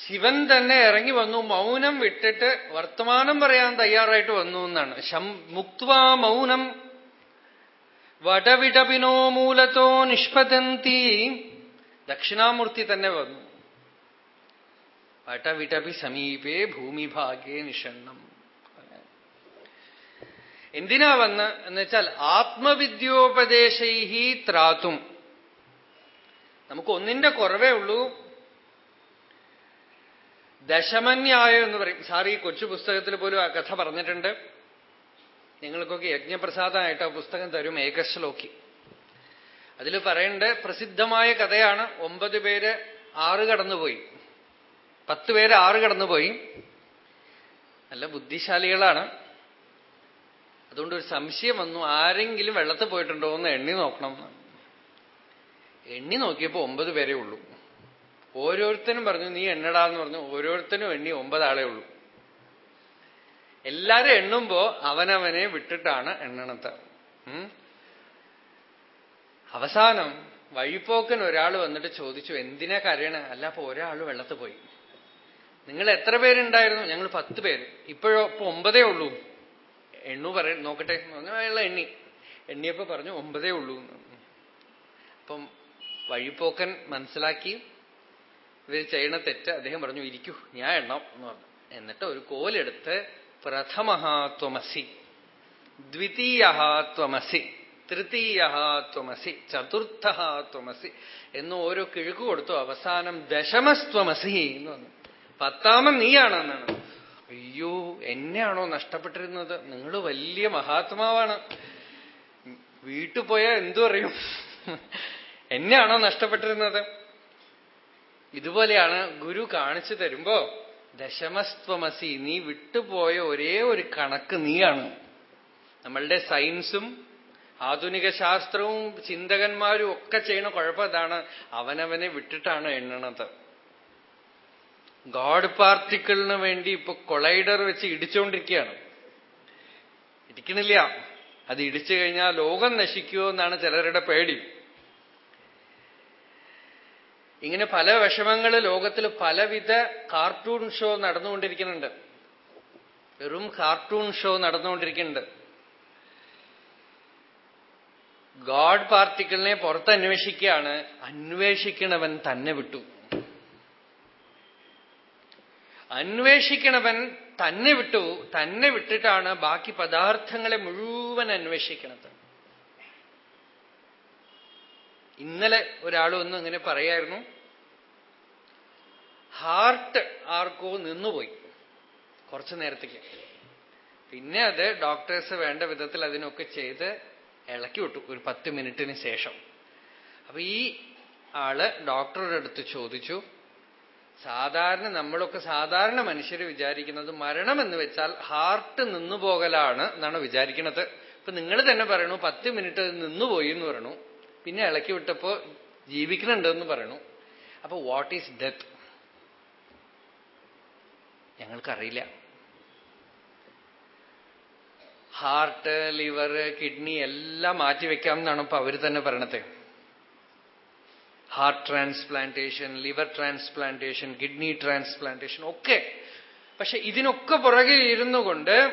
ശിവൻ തന്നെ ഇറങ്ങി വന്നു മൗനം വിട്ടിട്ട് വർത്തമാനം പറയാൻ തയ്യാറായിട്ട് വന്നു എന്നാണ്. മുക്വാ മൗനം. വടവിടപിനോ മൂലത്തോ നിഷ്പതന്തി. ദക്ഷിണാമൂർത്തി തന്നെ വന്നു. വടവിടപി സമീപേ ഭൂമിഭാഗേ നിഷണ്ണം. എന്തിനാ വന്ന്? എന്ന് വെച്ചാൽ ആത്മവിദ്യോപദേശൈഹി ത്രാത്തും നമുക്ക് ഒന്നിന്റെ കുറവേ ഉള്ളൂ. ദശമന്യായം എന്ന് പറയും. സാർ ഈ കൊച്ചു പുസ്തകത്തിൽ പോലും ആ കഥ പറഞ്ഞിട്ടുണ്ട്. നിങ്ങൾക്കൊക്കെ യജ്ഞപ്രസാദമായിട്ട് ആ പുസ്തകം തരും ഏകശ്ലോക്കി അതിൽ പറയേണ്ട പ്രസിദ്ധമായ കഥയാണ്. ഒമ്പത് പേര് ആറ് കടന്നുപോയി. പത്ത് പേര് ആറ് കടന്നുപോയി. നല്ല ബുദ്ധിശാലികളാണ്. അതുകൊണ്ട് ഒരു സംശയം വന്നു ആരെങ്കിലും വെള്ളത്തിൽ പോയിട്ടുണ്ടോ എന്ന് എണ്ണി നോക്കണം. എണ്ണി നോക്കിയപ്പോ ഒമ്പത് പേരേ ഉള്ളൂ. ഓരോരുത്തരും പറഞ്ഞു നീ എണ്ണടാ എന്ന് പറഞ്ഞു. ഓരോരുത്തരും എണ്ണി ഒമ്പതാളേ ഉള്ളൂ. എല്ലാരും എണ്ണുമ്പോ അവനവനെ വിട്ടിട്ടാണ് എണ്ണണത്. അവസാനം വഴിപ്പോക്കൻ ഒരാൾ വന്നിട്ട് ചോദിച്ചു എന്തിനാ കരയണ? അല്ല അപ്പൊ ഒരാൾ വെള്ളത്തിൽ പോയി. നിങ്ങൾ എത്ര പേരുണ്ടായിരുന്നു? ഞങ്ങൾ പത്ത് പേര്. ഇപ്പോഴോ ഇപ്പൊ ഒമ്പതേ ഉള്ളൂ. എണ്ണു പറയ നോക്കട്ടെ. അയാൾ എണ്ണി. എണ്ണിയപ്പോ പറഞ്ഞു ഒമ്പതേ ഉള്ളൂ. അപ്പം വഴിപ്പോക്കൻ മനസ്സിലാക്കി ഇവർ ചെയ്യണ തെറ്റ് അദ്ദേഹം പറഞ്ഞു ഇരിക്കൂ ഞാൻ എണ്ണം എന്ന് പറഞ്ഞു. എന്നിട്ട് ഒരു കോലെടുത്ത് പ്രഥമഹാത്വമസി ദ്വിതീയഹാത്വമസി തൃതീയഹാത്വമസി ചതുർത്ഥഹാത്വമസി എന്ന് ഓരോ കിഴുക്ക് കൊടുത്തു. അവസാനം ദശമസ്ത്വമസി എന്ന് പറഞ്ഞു. പത്താമൻ നീയാണെന്നാണ്. അയ്യോ എന്നെയാണോ നഷ്ടപ്പെട്ടിരുന്നത്? നിങ്ങൾ വലിയ മഹാത്മാവാണ്. വീട്ടു പോയാൽ എന്തു അറിയും? എന്നെയാണോ നഷ്ടപ്പെട്ടിരുന്നത്? ഇതുപോലെയാണ് ഗുരു കാണിച്ചു തരുമ്പോ ദശമസ്ത്വമസി നീ വിട്ടുപോയ ഒരേ ഒരു കണക്ക് നീയാണ്. നമ്മളുടെ സയൻസും ആധുനിക ശാസ്ത്രവും ചിന്തകന്മാരും ഒക്കെ ചെയ്യണ കുഴപ്പം അതാണ്. അവനവനെ വിട്ടിട്ടാണ് എണ്ണണത്. ഗോഡ് പാർട്ടിക്കിളിന് വേണ്ടി ഇപ്പൊ കൊളൈഡർ വെച്ച് ഇടിച്ചുകൊണ്ടിരിക്കുകയാണ് ഇടിക്കണില്ല. അത് ഇടിച്ചു കഴിഞ്ഞാൽ ലോകം നശിക്കുമോ എന്നാണ് ചിലരുടെ പേടി. ഇങ്ങനെ പല വിഷമങ്ങൾ ലോകത്തിൽ പലവിധ കാർട്ടൂൺ ഷോ നടന്നുകൊണ്ടിരിക്കുന്നുണ്ട്. വെറും കാർട്ടൂൺ ഷോ നടന്നുകൊണ്ടിരിക്കുന്നുണ്ട്. ഗോഡ് പാർട്ടിക്കിളിനെ പുറത്ത് അന്വേഷിക്കുകയാണ്. അന്വേഷിക്കണവൻ തന്നെ വിട്ടു. അന്വേഷിക്കണവൻ തന്നെ വിട്ടു തന്നെ വിട്ടിട്ടാണ് ബാക്കി പദാർത്ഥങ്ങളെ മുഴുവൻ അന്വേഷിക്കുന്നത് ഇന്നലെ ഒരാളൊന്നും അങ്ങനെ പറയായിരുന്നു ഹാർട്ട് ആർക്കോ നിന്നുപോയി കുറച്ചു നേരത്തേക്ക്. പിന്നെ അത് ഡോക്ടേഴ്സ് വേണ്ട വിധത്തിൽ അതിനൊക്കെ ചെയ്ത് ഇളക്കി വിട്ടു ഒരു പത്ത് മിനിറ്റിന് ശേഷം. അപ്പൊ ഈ ആൾ ഡോക്ടറുടെ അടുത്ത് ചോദിച്ചു സാധാരണ നമ്മളൊക്കെ സാധാരണ മനുഷ്യർ വിചാരിക്കുന്നത് മരണം എന്ന് വെച്ചാൽ ഹാർട്ട് നിന്നുപോകലാണ് എന്നാണ് വിചാരിക്കുന്നത് ഇപ്പൊ നിങ്ങൾ തന്നെ പറയണു പത്ത് മിനിറ്റ് നിന്നുപോയി എന്ന് പറയണു. പിന്നെ ഇളക്കി വിട്ടപ്പോ ജീവിക്കുന്നുണ്ടെന്ന് പറയണു. അപ്പൊ വാട്ട് ഈസ് ഡെത്ത് ഞങ്ങൾക്കറിയില്ല. ഹാർട്ട് ലിവർ കിഡ്നി എല്ലാം മാറ്റിവെക്കാം എന്നാണ് ഇപ്പൊ അവർ തന്നെ പറയണത്. Heart transplantation liver transplantation kidney transplantation ഒക്കെ. പക്ഷെ ഇതിനൊക്കെ പുറകിൽ ഇരുന്നു കൊണ്ട്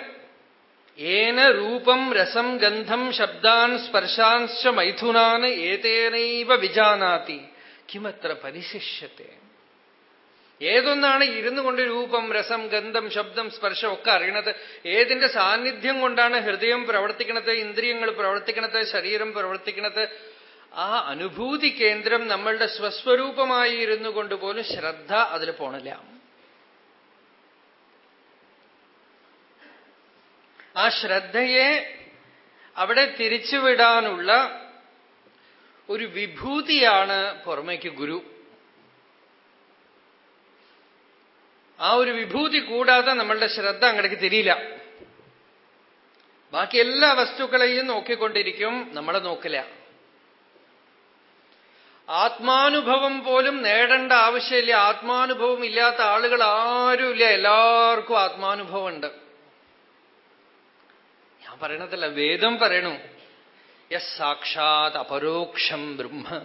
ഏന രൂപം രസം ഗന്ധം ശബ്ദാൻ സ്പർശാൻശ മൈഥുനാൻ ഏതേനൈവ വിജാനാതി. കിമത്ര പരിശിഷ്യത്തെ? ഏതൊന്നാണ് ഇരുന്നു കൊണ്ട് രൂപം രസം ഗന്ധം ശബ്ദം സ്പർശം ഒക്കെ അറിയണത്? ഏതിന്റെ സാന്നിധ്യം കൊണ്ടാണ് ഹൃദയം പ്രവർത്തിക്കണത് ഇന്ദ്രിയങ്ങൾ പ്രവർത്തിക്കണത് ശരീരം പ്രവർത്തിക്കണത്? ആ അനുഭൂതി കേന്ദ്രം നമ്മളുടെ സ്വസ്വരൂപമായി ഇരുന്നു കൊണ്ട് പോലും ശ്രദ്ധ അതിൽ പോണില്ല. ആ ശ്രദ്ധയെ അവിടെ തിരിച്ചുവിടാനുള്ള ഒരു വിഭൂതിയാണ് പുറമേക്ക് ഗുരു. ആ ഒരു വിഭൂതി കൂടാതെ നമ്മളുടെ ശ്രദ്ധ അങ്ങടേക്ക് തിരിയില്ല. ബാക്കി എല്ലാ വസ്തുക്കളെയും നോക്കിക്കൊണ്ടിരിക്കും നമ്മളെ നോക്കില്ല. ആത്മാനുഭവം പോലും നേടേണ്ട ആവശ്യമില്ല. ആത്മാനുഭവം ഇല്ലാത്ത ആളുകൾ ആരുമില്ല. എല്ലാവർക്കും ആത്മാനുഭവം ഉണ്ട് ഞാൻ പറയണതല്ല വേദം പറയണു. യസ് സാക്ഷാത് അപരോക്ഷം ബ്രഹ്മ.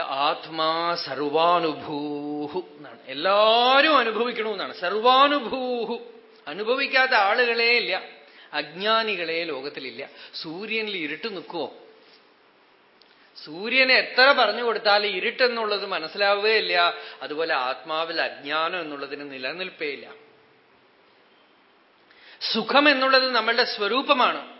ആത്മാ സർവാനുഭൂഹു എന്നാണ്. എല്ലാരും അനുഭവിക്കണമെന്നാണ് സർവാനുഭൂഹു. അനുഭവിക്കാത്ത ആളുകളേ ഇല്ല. അജ്ഞാനികളെ ലോകത്തിലില്ല. സൂര്യനിൽ ഇരുട്ട് നിൽക്കുമോ സൂര്യനെ എത്ര പറഞ്ഞു കൊടുത്താൽ ഇരുട്ടെന്നുള്ളത് മനസ്സിലാവുകയില്ല. അതുപോലെ ആത്മാവിൽ അജ്ഞാനം എന്നുള്ളതിന് നിലനിൽപ്പേയില്ല. സുഖം എന്നുള്ളത് നമ്മളുടെ സ്വരൂപമാണ്.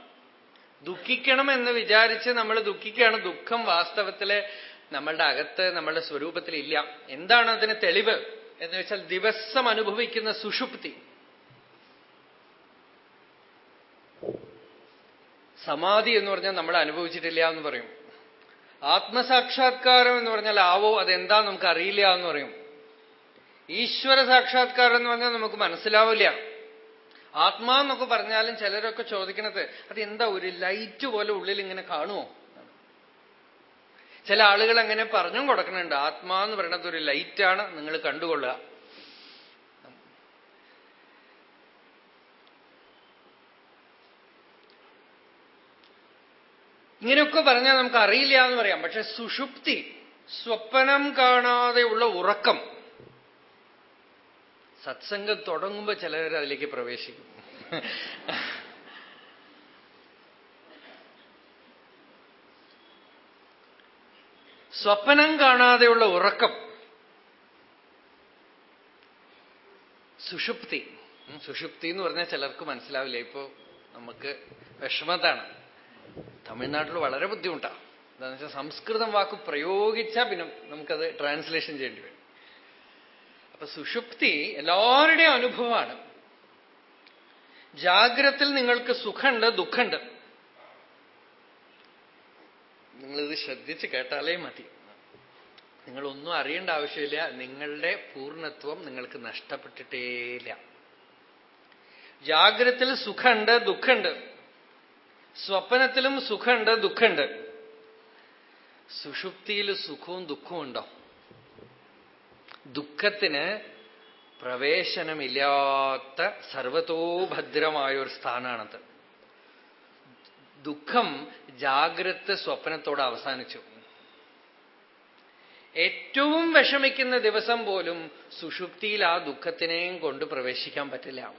ദുഃഖിക്കണം എന്ന് വിചാരിച്ച് നമ്മൾ ദുഃഖിക്കുകയാണ്. ദുഃഖം വാസ്തവത്തിലെ നമ്മളുടെ അകത്ത് നമ്മളുടെ സ്വരൂപത്തിൽ ഇല്ല. എന്താണ് അതിന് തെളിവ്? എന്ന് വെച്ചാൽ ദിവസം അനുഭവിക്കുന്ന സുഷുപ്തി. സമാധി എന്ന് പറഞ്ഞാൽ നമ്മൾ അനുഭവിച്ചിട്ടില്ല എന്ന് പറയും. ആത്മസാക്ഷാത്കാരം എന്ന് പറഞ്ഞാൽ ആവോ അതെന്താ നമുക്ക് അറിയില്ല എന്ന് പറയും. ഈശ്വര സാക്ഷാത്കാരം എന്ന് പറഞ്ഞാൽ നമുക്ക് മനസ്സിലാവില്ല. ആത്മാ എന്നൊക്കെ പറഞ്ഞാലും ചിലരൊക്കെ ചോദിക്കണത് അതെന്താ ഒരു ലൈറ്റ് പോലെ ഉള്ളിൽ ഇങ്ങനെ കാണുമോ ചില ആളുകൾ അങ്ങനെ പറഞ്ഞും കൊടുക്കുന്നുണ്ട്. ആത്മാ എന്ന് പറയുന്നത് ഒരു ലൈറ്റാണ് നിങ്ങൾ കണ്ടുകൊള്ളുക. ഇങ്ങനെയൊക്കെ പറഞ്ഞാൽ നമുക്ക് അറിയില്ല എന്ന് പറയാം. പക്ഷെ സുഷുപ്തി സ്വപ്നം കാണാതെയുള്ള ഉറക്കം. സത്സംഗം തുടങ്ങുമ്പോ ചിലർ അതിലേക്ക് പ്രവേശിക്കും. സ്വപ്നം കാണാതെയുള്ള ഉറക്കം. സുഷുപ്തി. സുഷുപ്തി എന്ന് പറഞ്ഞാൽ ചിലർക്ക് മനസ്സിലാവില്ല. ഇപ്പോ നമുക്ക് വിഷമതാണ്. തമിഴ്നാട്ടിൽ വളരെ ബുദ്ധിമുട്ടാണ്. എന്താണെന്ന് വെച്ചാൽ സംസ്കൃതം വാക്ക് പ്രയോഗിച്ചാൽ പിന്നെ നമുക്കത് ട്രാൻസ്ലേഷൻ ചെയ്യേണ്ടി വരും. അപ്പൊ സുഷുപ്തി എല്ലാവരുടെയും അനുഭവമാണ്. ജാഗ്രത്തിൽ നിങ്ങൾക്ക് സുഖമുണ്ട് ദുഃഖമുണ്ട് നിങ്ങളിത് ശ്രദ്ധിച്ച് കേട്ടാലേ മതി. നിങ്ങളൊന്നും അറിയേണ്ട ആവശ്യമില്ല. നിങ്ങളുടെ പൂർണത്വം നിങ്ങൾക്ക് നഷ്ടപ്പെട്ടിട്ടേയില്ല. ജാഗ്രത്തിൽ സുഖമുണ്ട് ദുഃഖമുണ്ട് സ്വപ്നത്തിലും സുഖമുണ്ട് ദുഃഖമുണ്ട്. സുഷുപ്തിയിൽ സുഖവും ദുഃഖവും ഉണ്ടോ? ദുഃഖത്തിന് പ്രവേശനമില്ലാത്ത സർവതോഭദ്രമായ ഒരു സ്ഥാനാണത് ദുഃഖം ജാഗ്രത സ്വപ്നത്തോടെ അവസാനിച്ചു. ഏറ്റവും വിഷമിക്കുന്ന ദിവസം പോലും സുഷുപ്തിയിൽ ആ ദുഃഖത്തിനെയും കൊണ്ട് പ്രവേശിക്കാൻ പറ്റില്ല.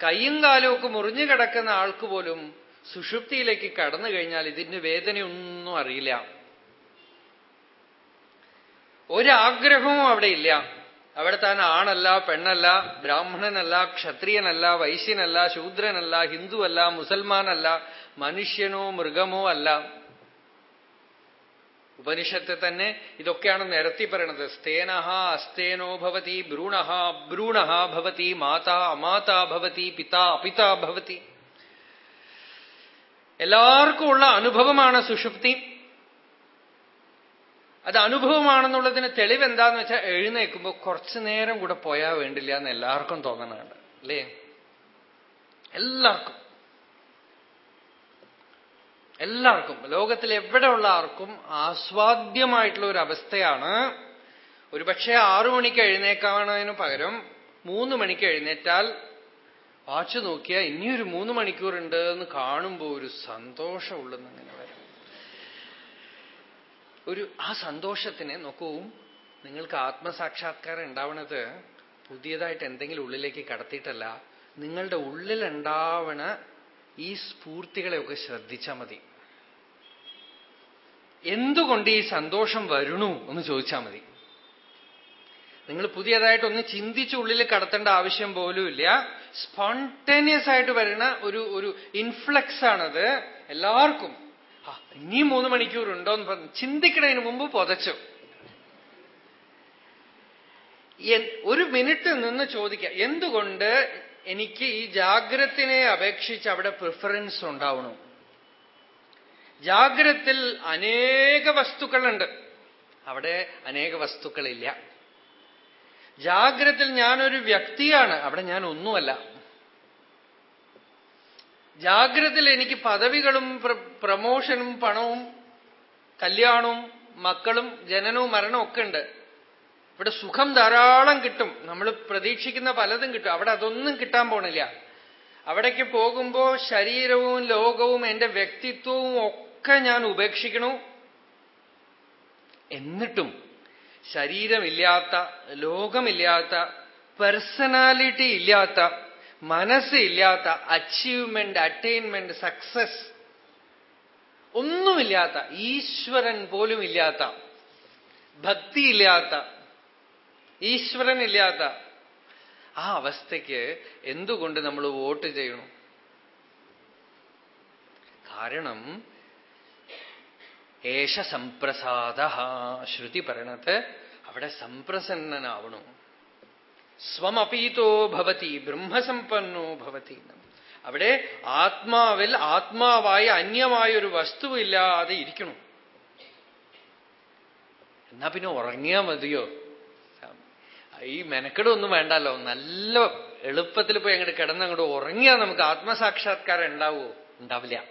കയ്യും കാലും ഒക്കെ മുറിഞ്ഞു കിടക്കുന്ന ആൾക്ക് പോലും സുഷുപ്തിയിലേക്ക് കടന്നു കഴിഞ്ഞാൽ ഇതിന്റെ വേദനയൊന്നും അറിയില്ല. ഒരാഗ്രഹവും അവിടെ ഇല്ല. അവിടെ താൻ ആണല്ല പെണ്ണല്ല ബ്രാഹ്മണനല്ല ക്ഷത്രിയനല്ല വൈശ്യനല്ല ശൂദ്രനല്ല ഹിന്ദുവല്ല മുസൽമാനല്ല മനുഷ്യനോ മൃഗമോ അല്ല. ഉപനിഷത്ത് തന്നെ ഇതൊക്കെയാണ് നിരത്തി പറയണത്. സ്തേനഹ അസ്തേനോ ഭവതി ഭ്രൂണഹ ഭ്രൂണഹ ഭവതി മാതാ അമാതാ ഭവതി പിതാ അപിതാ ഭവതി. എല്ലാവർക്കും ഉള്ള അനുഭവമാണ് സുഷുപ്തി. അത് അനുഭവമാണെന്നുള്ളതിന് തെളിവ് എന്താന്ന് വെച്ചാൽ എഴുന്നേൽക്കുമ്പോൾ കുറച്ചു നേരം കൂടെ പോയാൽ വേണ്ടില്ല എന്ന് എല്ലാവർക്കും തോന്നണുണ്ട് അല്ലേ? എല്ലാവർക്കും. എല്ലാവർക്കും ലോകത്തിൽ എവിടെയുള്ള ആർക്കും ആസ്വാദ്യമായിട്ടുള്ള ഒരു അവസ്ഥയാണ്. ഒരുപക്ഷെ ആറു മണിക്ക് എഴുന്നേക്കാണതിനു പകരം മൂന്ന് മണിക്ക് എഴുന്നേറ്റാൽ വാച്ച് നോക്കിയാൽ ഇനിയൊരു മൂന്ന് മണിക്കൂറുണ്ട് എന്ന് കാണുമ്പോൾ ഒരു സന്തോഷമുള്ളെന്നിങ്ങനെ വരും. ഒരു ആ സന്തോഷത്തിനെ നോക്കൂ. നിങ്ങൾക്ക് ആത്മസാക്ഷാത്കാരം ഉണ്ടാവണത് പുതിയതായിട്ട് എന്തെങ്കിലും ഉള്ളിലേക്ക് കടത്തിയിട്ടല്ല. നിങ്ങളുടെ ഉള്ളിലുണ്ടാവണ ഈ സ്ഫൂർത്തികളെയൊക്കെ ശ്രദ്ധിച്ചാൽ മതി. എന്തുകൊണ്ട് ഈ സന്തോഷം വരണു എന്ന് ചോദിച്ചാൽ മതി. നിങ്ങൾ പുതിയതായിട്ടൊന്ന് ചിന്തിച്ച് ഉള്ളിൽ കടത്തേണ്ട ആവശ്യം പോലുമില്ല സ്പോണ്ടേനിയസ് ആയിട്ട് വരുന്ന ഒരു ഒരു ഇൻഫ്ലക്സ് ആണത് എല്ലാവർക്കും. ഇനിയും മൂന്ന് മണിക്കൂർ ഉണ്ടോ എന്ന് പറഞ്ഞു ചിന്തിക്കണതിന് മുമ്പ് പൊതച്ചു. ഒരു മിനിറ്റ് നിന്ന് ചോദിക്കാം. എന്തുകൊണ്ട് എനിക്ക് ഈ ജാഗ്രത്തിനെ അപേക്ഷിച്ച് അവിടെ പ്രിഫറൻസ് ഉണ്ടാവണം? ജാഗ്രത്തിൽ അനേക വസ്തുക്കളുണ്ട്. അവിടെ അനേക വസ്തുക്കളില്ല. ജാഗ്രത്തിൽ ഞാനൊരു വ്യക്തിയാണ്. അവിടെ ഞാൻ ഒന്നുമല്ല. ജാഗ്രതയിൽ എനിക്ക് പദവികളും പ്രമോഷനും പണവും കല്യാണവും മക്കളും ജനനവും മരണവും ഒക്കെ ഉണ്ട്. ഇവിടെ സുഖം ധാരാളം കിട്ടും. നമ്മൾ പ്രതീക്ഷിക്കുന്ന പലതും കിട്ടും. അവിടെ അതൊന്നും കിട്ടാൻ പോണില്ല. അവിടേക്ക് പോകുമ്പോ ശരീരവും ലോകവും എന്റെ വ്യക്തിത്വവും ഒക്കെ ഞാൻ ഉപേക്ഷിക്കണു. എന്നിട്ടും ശരീരമില്ലാത്ത ലോകമില്ലാത്ത പേഴ്സണാലിറ്റി ഇല്ലാത്ത മനസ്സില്ലാത്ത അച്ചീവ്മെന്റ് അറ്റൈൻമെന്റ് സക്സസ് ഒന്നുമില്ലാത്ത ഈശ്വരൻ പോലും ഇല്ലാത്ത ഭക്തിയില്ലാത്ത ഈശ്വരനില്ലാത്ത ആ അവസ്ഥയ്ക്ക് എന്തുകൊണ്ട് നമ്മൾ വോട്ട് ചെയ്യണം? കാരണം ഏഷ സംപ്രസാദ ശ്രുതി പറയണത് അവിടെ സംപ്രസന്നനാവണം സ്വമപീതോ ഭവതി ബ്രഹ്മസമ്പന്നോ ഭവതി അവിടെ ആത്മാവിൽ ആത്മാവായ അന്യമായൊരു വസ്തുവില്ലാതെ ഇരിക്കണം. എന്നാ പിന്നെ ഉറങ്ങിയാ മതിയോ? ഈ മെനക്കെടൊന്നും വേണ്ടല്ലോ. നല്ല എളുപ്പത്തിൽ പോയി അങ്ങോട്ട് കിടന്നങ്ങോട്ട് ഉറങ്ങിയാൽ നമുക്ക് ആത്മസാക്ഷാത്കാരം ഉണ്ടാവുമോ ഉണ്ടാവില്ല.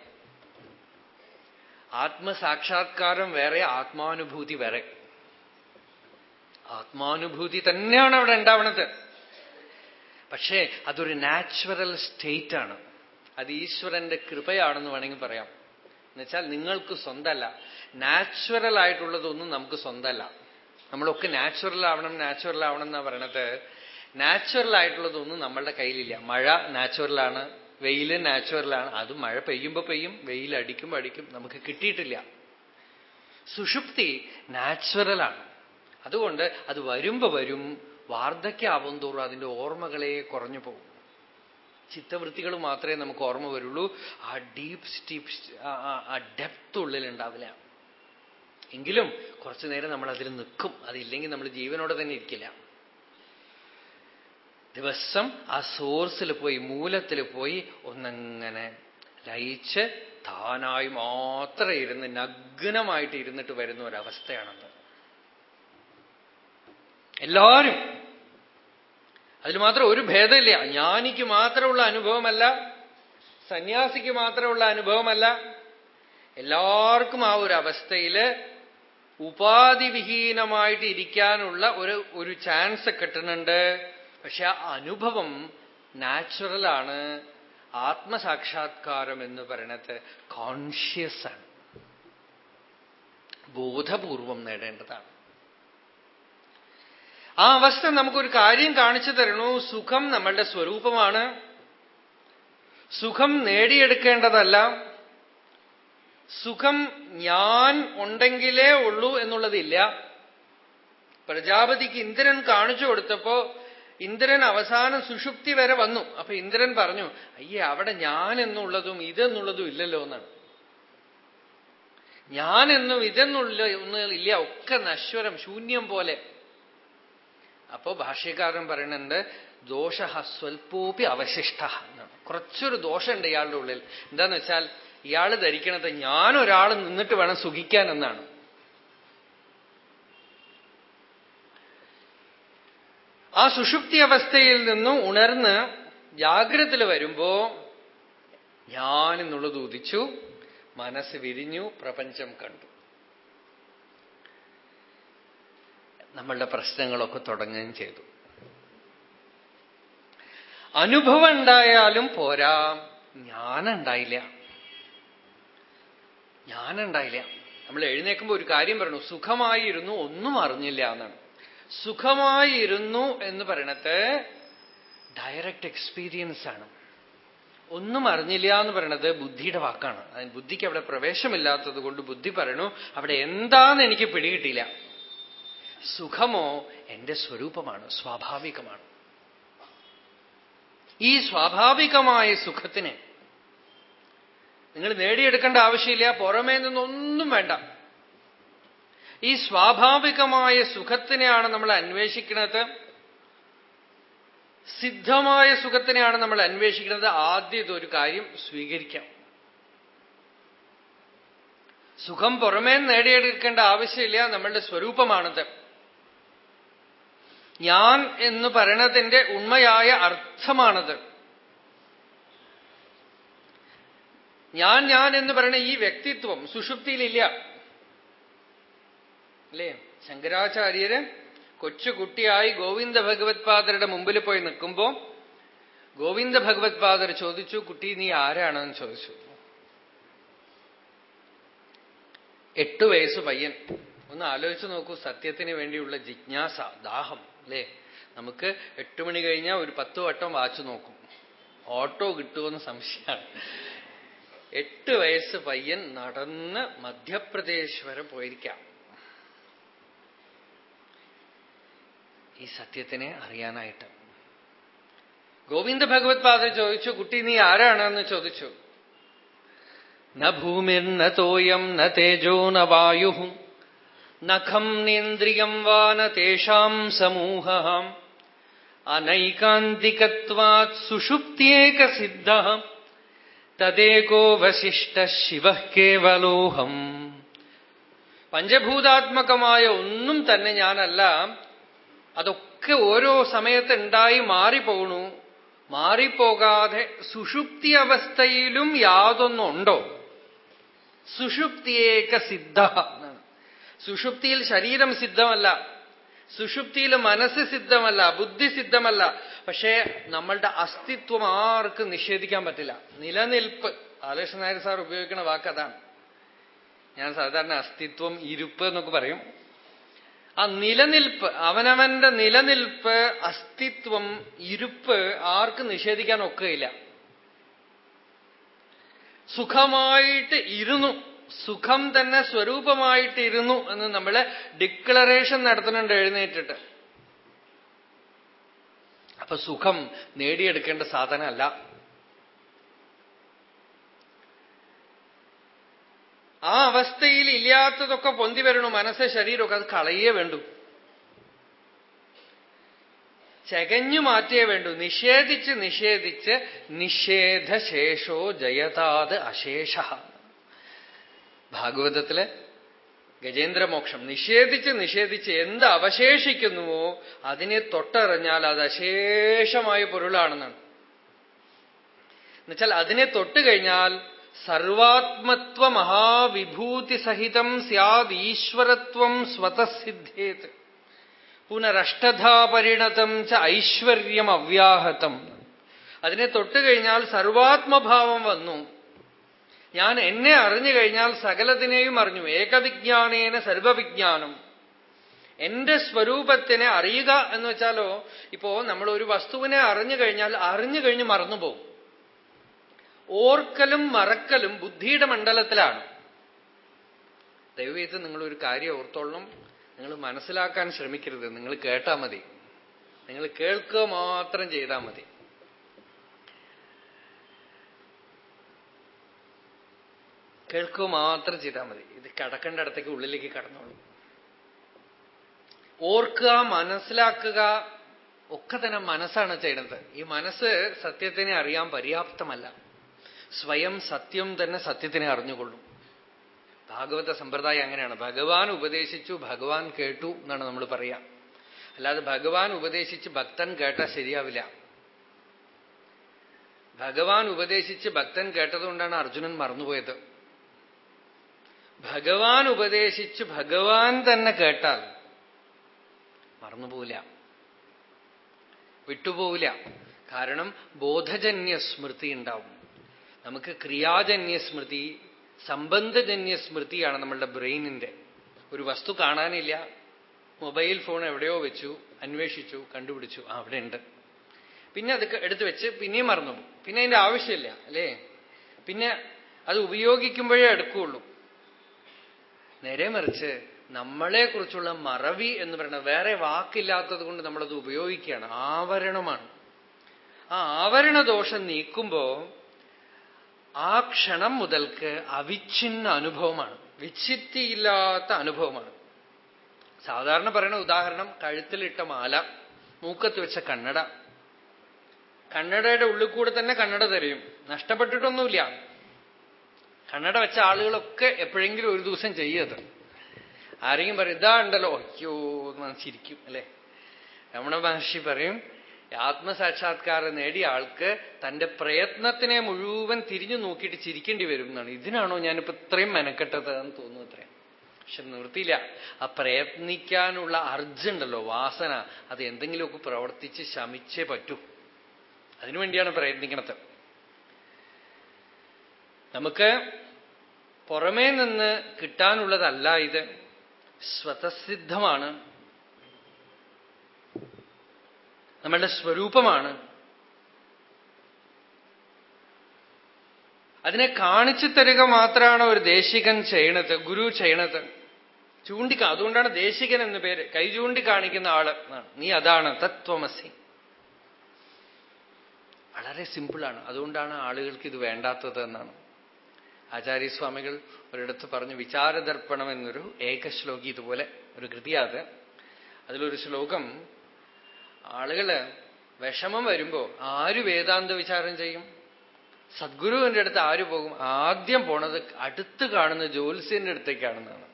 ആത്മസാക്ഷാത്കാരം വേറെ ആത്മാനുഭൂതി വേറെ. ആത്മാനുഭൂതി തന്നെയാണ് അവിടെ ഉണ്ടാവണത്. പക്ഷേ അതൊരു നാച്ചുറൽ സ്റ്റേറ്റ് ആണ് അത് ഈശ്വരന്റെ കൃപയാണെന്ന് വേണമെങ്കിൽ പറയാം. എന്നുവെച്ചാൽ നിങ്ങൾക്ക് സ്വന്തമല്ല. നാച്ചുറൽ ആയിട്ടുള്ളതൊന്നും നമുക്ക് സ്വന്തമല്ല. നമ്മളൊക്കെ നാച്ചുറൽ ആവണം നാച്ചുറൽ ആവണം എന്നാ പറയണത്. നാച്ചുറൽ ആയിട്ടുള്ളതൊന്നും നമ്മളുടെ കയ്യിലില്ല. മഴ നാച്ചുറലാണ് വെയിൽ നാച്ചുറലാണ്. അത് മഴ പെയ്യുമ്പോ പെയ്യും വെയിൽ അടിക്കും. നമുക്ക് കിട്ടിയിട്ടില്ല. സുഷുപ്തി നാച്ചുറലാണ്. അതുകൊണ്ട് അത് വരുമ്പോ വരും വാർദ്ധക്യാവും തോറും അതിന്റെ ഓർമ്മകളെ കുറഞ്ഞു പോകും. ചിത്തവൃത്തികൾ മാത്രമേ നമുക്ക് ഓർമ്മ വരുള്ളൂ. ആ ഡീപ് സ്റ്റീപ്പ് ആ ഡെപ്ത് ഉള്ളിൽ ഉണ്ടാവില്ല. എങ്കിലും കുറച്ചു നേരം നമ്മൾ അതിൽ നിൽക്കും. അതില്ലെങ്കിൽ നമ്മൾ ജീവനോടെ തന്നെ ഇരിക്കില്ല. ദിവസം ആ സോഴ്സിൽ പോയി മൂലത്തിൽ പോയി ഒന്നങ്ങനെ ലയിച്ച് താനായി മാത്രം ഇരുന്ന് നഗ്നമായിട്ട് ഇരുന്നിട്ട് വരുന്ന ഒരവസ്ഥയാണത്. എല്ലാവരും. അതിൽ മാത്രം ഒരു ഭേദമില്ല. ജ്ഞാനിക്ക് മാത്രമുള്ള അനുഭവമല്ല സന്യാസിക്ക് മാത്രമുള്ള അനുഭവമല്ല. എല്ലാവർക്കും ആ ഒരു അവസ്ഥയിൽ ഉപാധിവിഹീനമായിട്ട് ഇരിക്കാനുള്ള ഒരു ഒരു ചാൻസ് കിട്ടുന്നുണ്ട്. പക്ഷെ ആ അനുഭവം നാച്ചുറലാണ് ആത്മസാക്ഷാത്കാരം എന്ന് പറയണത് കോൺഷ്യസ് ആണ്. ബോധപൂർവം നേടേണ്ടതാണ്. ആ അവസ്ഥ നമുക്കൊരു കാര്യം കാണിച്ചു തരണു. സുഖം നമ്മളുടെ സ്വരൂപമാണ്. സുഖം നേടിയെടുക്കേണ്ടതല്ല. സുഖം ഞാൻ ഉണ്ടെങ്കിലേ ഉള്ളൂ എന്നുള്ളതില്ല. പ്രജാപതിക്ക് ഇന്ദ്രൻ കാണിച്ചു കൊടുത്തപ്പോ ഇന്ദ്രൻ അവസാനം സുഷുപ്തി വരെ വന്നു. അപ്പൊ ഇന്ദ്രൻ പറഞ്ഞു അയ്യേ അവിടെ ഞാൻ എന്നുള്ളതും ഇതെന്നുള്ളതും ഇല്ലല്ലോ എന്നാണ്. ഞാൻ എന്നും ഇതെന്നുള്ള ഒന്നും ഇല്ല ഒക്കെ നശ്വരം ശൂന്യം പോലെ. അപ്പോ ഭാഷ്യക്കാരൻ പറയുന്നുണ്ട് ദോഷ സ്വൽപ്പോപി അവശിഷ്ട എന്നാണ്. കുറച്ചൊരു ദോഷമുണ്ട് ഇയാളുടെ ഉള്ളിൽ. എന്താന്ന് വെച്ചാൽ ഇയാൾ ധരിക്കണത് ഞാനൊരാൾ നിന്നിട്ട് വേണം സുഖിക്കാൻ എന്നാണ്. ആ സുഷുപ്തി അവസ്ഥയിൽ നിന്നും ഉണർന്ന് ജാഗ്രതയിൽ വരുമ്പോ ഞാനെന്നുള്ളത് ഉദിച്ചു മനസ്സ് വിരിഞ്ഞു പ്രപഞ്ചം കണ്ടു. നമ്മളുടെ പ്രശ്നങ്ങളൊക്കെ തുടങ്ങുകയും ചെയ്തു. അനുഭവം ഉണ്ടായാലും പോരാ ഞാനുണ്ടായില്ല ഞാനുണ്ടായില്ല നമ്മൾ എഴുന്നേക്കുമ്പോൾ ഒരു കാര്യം പറഞ്ഞു സുഖമായിരുന്നു ഒന്നും അറിഞ്ഞില്ല എന്നാണ്. സുഖമായിരുന്നു എന്ന് പറയണത് ഡയറക്റ്റ് എക്സ്പീരിയൻസ് ആണ്. ഒന്നും അറിഞ്ഞില്ല എന്ന് പറയണത് ബുദ്ധിയുടെ വാക്കാണ്. അതിന് ബുദ്ധിക്ക് അവിടെ പ്രവേശമില്ലാത്തത് കൊണ്ട് ബുദ്ധി പറയണു അവിടെ എന്താന്ന് എനിക്ക് പിടികിട്ടില്ല സുഖമോ എന്റെ സ്വരൂപമാണ് സ്വാഭാവികമാണ്. ഈ സ്വാഭാവികമായ സുഖത്തിനെ നിങ്ങൾ നേടിയെടുക്കേണ്ട ആവശ്യമില്ല പുറമേ നിന്നൊന്നും വേണ്ട. ഈ സ്വാഭാവികമായ സുഖത്തിനെയാണ് നമ്മൾ അന്വേഷിക്കുന്നത്. സിദ്ധമായ സുഖത്തിനെയാണ് നമ്മൾ അന്വേഷിക്കുന്നത്. ആദ്യം ഒരു കാര്യം സ്വീകരിക്കാം. സുഖം പുറമേ നേടിയെടുക്കേണ്ട ആവശ്യമില്ല. നമ്മളുടെ സ്വരൂപമാണത്. ഞാൻ എന്ന് പറയണതിന്റെ ഉണ്മയായ അർത്ഥമാണത്. ഞാൻ ഞാൻ എന്ന് പറയുന്ന ഈ വ്യക്തിത്വം സുഷുപ്തിയിലില്ല. അല്ലേ? ശങ്കരാചാര്യര് കൊച്ചുകുട്ടിയായി ഗോവിന്ദ ഭഗവത് പാദരുടെ മുമ്പിൽ പോയി നിൽക്കുമ്പോ ഗോവിന്ദ ഭഗവത് പാദർ ചോദിച്ചു കുട്ടി നീ ആരാണെന്ന് ചോദിച്ചു? എട്ടു വയസ്സ് പയ്യൻ. ഒന്ന് ആലോചിച്ച് നോക്കൂ സത്യത്തിന് വേണ്ടിയുള്ള ജിജ്ഞാസ ദാഹം അല്ലേ? നമുക്ക് എട്ടു മണി കഴിഞ്ഞാൽ ഒരു പത്ത് വട്ടം വാച്ച് നോക്കും. ഓട്ടോ കിട്ടുമെന്ന് സംശയമാണ്. എട്ട് വയസ്സ് പയ്യൻ നടന്ന് മധ്യപ്രദേശ് വരെ പോയിരിക്കാം. ഈ സത്യത്തിനെ അറിയാനായിട്ട്. ഗോവിന്ദ ഭഗവത് പാദ ചോദിച്ചു കുട്ടി നീ ആരാണെന്ന് ചോദിച്ചു? ന ഭൂമിർ ന തോയം ന തേജോ ന വായു നഖം നേന്ദ്രിയം വാ ന തേഷാം സമൂഹ അനൈകാന്തികത്വാത് സുഷുപ്തിയേക സിദ്ധ തദേകോ വശിഷ്ട ശിവ കേവലോഹം. പഞ്ചഭൂതാത്മകമായ ഒന്നും തന്നെ ഞാനല്ല അതൊക്കെ ഓരോ സമയത്ത് ഉണ്ടായി മാറിപ്പോണു. മാറിപ്പോകാതെ സുഷുപ്തി അവസ്ഥയിലും യാതൊന്നുണ്ടോ? സുഷുപ്തിയേക സിദ്ധ. സുഷുപ്തിയിൽ ശരീരം സിദ്ധമല്ല. സുഷുപ്തിയിൽ മനസ്സ് സിദ്ധമല്ല. ബുദ്ധി സിദ്ധമല്ല. പക്ഷേ നമ്മളുടെ അസ്തിത്വം ആർക്കും നിഷേധിക്കാൻ പറ്റില്ല. നിലനിൽപ്പ്. ആലേഷ നായർ സാർ ഉപയോഗിക്കുന്ന വാക്ക് അതാണ് ഞാൻ സാധാരണ അസ്തിത്വം ഇരുപ്പ് എന്നൊക്കെ പറയും. ആ നിലനിൽപ്പ് അവനവന്റെ നിലനിൽപ്പ് അസ്തിത്വം ഇരുപ്പ് ആർക്ക് നിഷേധിക്കാൻ ഒക്കുകയില്ല. സുഖമായിട്ട് ഇരുന്നു സുഖം തന്നെ സ്വരൂപമായിട്ടിരുന്നു എന്ന് നമ്മൾ ഡിക്ലറേഷൻ നടത്തുന്നുണ്ട് എഴുന്നേറ്റിട്ട്. അപ്പൊ സുഖം നേടിയെടുക്കേണ്ട സാധനമല്ല. ആ അവസ്ഥയിൽ ഇല്ലാത്തതൊക്കെ പൊന്തി വരണു. മനസ്സ് ശരീരമൊക്കെ അത് കളയേ വേണ്ടു. ചകഞ്ഞു മാറ്റിയേ വേണ്ടു. നിഷേധിച്ച് നിഷേധിച്ച് നിഷേധശേഷോ ജയതാത് അശേഷ. ഭാഗവതത്തിലെ ഗജേന്ദ്രമോക്ഷം. നിഷേധിച്ച് നിഷേധിച്ച് എന്ത് അവശേഷിക്കുന്നുവോ അതിനെ തൊട്ടറിഞ്ഞാൽ അത് അശേഷമായ പൊരുളാണെന്നാണ്. എന്നുവെച്ചാൽ അതിനെ തൊട്ട് കഴിഞ്ഞാൽ സർവാത്മത്വ മഹാവിഭൂതി സഹിതം സ്യാദ് ഈശ്വരത്വം സ്വതസിദ്ധേത്. പുനരഷ്ടധാപരിണതം ച ഐശ്വര്യം അവ്യാഹതം അതിനെ തൊട്ട് കഴിഞ്ഞാൽ സർവാത്മഭാവം വന്നു. ഞാൻ എന്നെ അറിഞ്ഞു കഴിഞ്ഞാൽ സകലത്തിനെയും അറിഞ്ഞു. ഏകവിജ്ഞാനേന സർവവിജ്ഞാനം. എന്റെ സ്വരൂപത്തിനെ അറിയുക എന്ന് വെച്ചാലോ ഇപ്പോ നമ്മൾ ഒരു വസ്തുവിനെ അറിഞ്ഞു കഴിഞ്ഞാൽ അറിഞ്ഞു കഴിഞ്ഞ് മറന്നുപോകും. ഓർക്കലും മറക്കലും ബുദ്ധിയുടെ മണ്ഡലത്തിലാണ്. നിങ്ങൾ നിങ്ങളൊരു കാര്യം ഓർത്തോളണം. നിങ്ങൾ മനസ്സിലാക്കാൻ ശ്രമിക്കരുത്. നിങ്ങൾ കേട്ടാ മതി. നിങ്ങൾ കേൾക്കുക മാത്രം ചെയ്താൽ മതി. കേൾക്കുക മാത്രം ചെയ്താൽ മതി. ഇത് കടക്കേണ്ട അടുത്തേക്ക് ഉള്ളിലേക്ക് കടന്നോളൂ. ഓർക്കുക മനസ്സിലാക്കുക ഒക്കെ തന്നെ മനസ്സാണ് ചെയ്യുന്നത് ഈ മനസ്സ് സത്യത്തിനെ അറിയാൻ പര്യാപ്തമല്ല. സ്വയം സത്യം തന്നെ സത്യത്തിനെ അറിഞ്ഞുകൊള്ളും. ഭാഗവത സമ്പ്രദായം അങ്ങനെയാണ്. ഭഗവാൻ ഉപദേശിച്ചു ഭഗവാൻ കേട്ടു എന്നാണ് നമ്മൾ പറയാം. അല്ലാതെ ഭഗവാൻ ഉപദേശിച്ച് ഭക്തൻ കേട്ടാൽ ശരിയാവില്ല. ഭഗവാൻ ഉപദേശിച്ച് ഭക്തൻ കേട്ടതുകൊണ്ടാണ് അർജുനൻ മറന്നുപോയത്. ഭഗവാൻ ഉപദേശിച്ച് ഭഗവാൻ തന്നെ കേട്ടാൽ മറന്നുപോവില്ല. വിട്ടുപോവില്ല. കാരണം ബോധജന്യ സ്മൃതി ഉണ്ടാവും. നമുക്ക് ക്രിയാജന്യ സ്മൃതി സംബന്ധജന്യ സ്മൃതിയാണ് നമ്മളുടെ ബ്രെയിനിന്റെ ഒരു വസ്തു കാണാനില്ല മൊബൈൽ ഫോൺ എവിടെയോ വെച്ചു അന്വേഷിച്ചു കണ്ടുപിടിച്ചു ആ അവിടെ ഉണ്ട്. പിന്നെ അത് എടുത്തു വെച്ച് പിന്നെയും മറന്നു പിന്നെ അതിന്റെ ആവശ്യമില്ല അല്ലേ? പിന്നെ അത് ഉപയോഗിക്കുമ്പോഴേ എടുക്കുകയുള്ളൂ. നേരെ മറിച്ച് നമ്മളെ കുറിച്ചുള്ള മറവി എന്ന് പറയുന്നത് വേറെ വാക്കില്ലാത്തത് കൊണ്ട് നമ്മളത് ഉപയോഗിക്കുകയാണ്. ആവരണമാണ്. ആ ആവരണ ദോഷം നീക്കുമ്പോ ആ ക്ഷണം മുതൽക്ക് അവിഛിന്ന അനുഭവമാണ്. വിച്ഛിത്തിയില്ലാത്ത അനുഭവമാണ്. സാധാരണ പറയണ ഉദാഹരണം കഴുത്തിലിട്ട മാല മൂക്കത്ത് വെച്ച കണ്ണട. കണ്ണടയുടെ ഉള്ളിൽ കൂടെ തന്നെ കണ്ണട തരയും നഷ്ടപ്പെട്ടിട്ടൊന്നുമില്ല. കണ്ണട വെച്ച ആളുകളൊക്കെ എപ്പോഴെങ്കിലും ഒരു ദിവസം ചെയ്യത് ആരെങ്കിലും പറയും ഇതാ ഉണ്ടല്ലോ. അയ്യോ എന്ന് ചിരിക്കും അല്ലെ? രമണ മഹർഷി പറയും ആത്മസാക്ഷാത്കാരം നേടിയ ആൾക്ക് തന്റെ പ്രയത്നത്തിനെ മുഴുവൻ തിരിഞ്ഞു നോക്കിയിട്ട് ചിരിക്കേണ്ടി വരും എന്നാണ്. ഇതിനാണോ ഞാനിപ്പോ ഇത്രയും മെനക്കെട്ടത് എന്ന് തോന്നുന്നു അത്രേ. പക്ഷെ നിർത്തിയില്ല ആ പ്രയത്നിക്കാനുള്ള അർജുണ്ടല്ലോ വാസന. അത് എന്തെങ്കിലുമൊക്കെ പ്രവർത്തിച്ച് ശമിച്ചേ പറ്റൂ. അതിനുവേണ്ടിയാണ് പ്രയത്നിക്കണത്. നമുക്ക് പുറമേ നിന്ന് കിട്ടാനുള്ളതല്ല ഇത്. സ്വതസിദ്ധമാണ്. നമ്മളുടെ സ്വരൂപമാണ്. അതിനെ കാണിച്ചു തരിക മാത്രമാണ് ഒരു ദേശികൻ ചെയ്യണത് ഗുരു ചെയ്യണത്. ചൂണ്ടിക്ക അതുകൊണ്ടാണ് ദേശികൻ എന്ന പേര്. കൈ ചൂണ്ടി കാണിക്കുന്ന ആൾ നീ അതാണ് തത്വമസി. വളരെ സിമ്പിളാണ്. അതുകൊണ്ടാണ് ആളുകൾക്ക് ഇത് വേണ്ടാത്തത് എന്നാണ്. ആചാര്യസ്വാമികൾ ഒരിടത്ത് പറഞ്ഞു വിചാരദർപ്പണം എന്നൊരു ഏകശ്ലോകി ഇതുപോലെ ഒരു കൃതിയാത്. അതിലൊരു ശ്ലോകം ആളുകൾ വിഷമം വരുമ്പോ ആര് വേദാന്ത വിചാരം ചെയ്യും? സദ്ഗുരുവിന്റെ അടുത്ത് ആര് പോകും? ആദ്യം പോണത് അടുത്ത് കാണുന്ന ജ്യോത്സ്യന്റെ അടുത്തേക്കാണെന്നാണ്.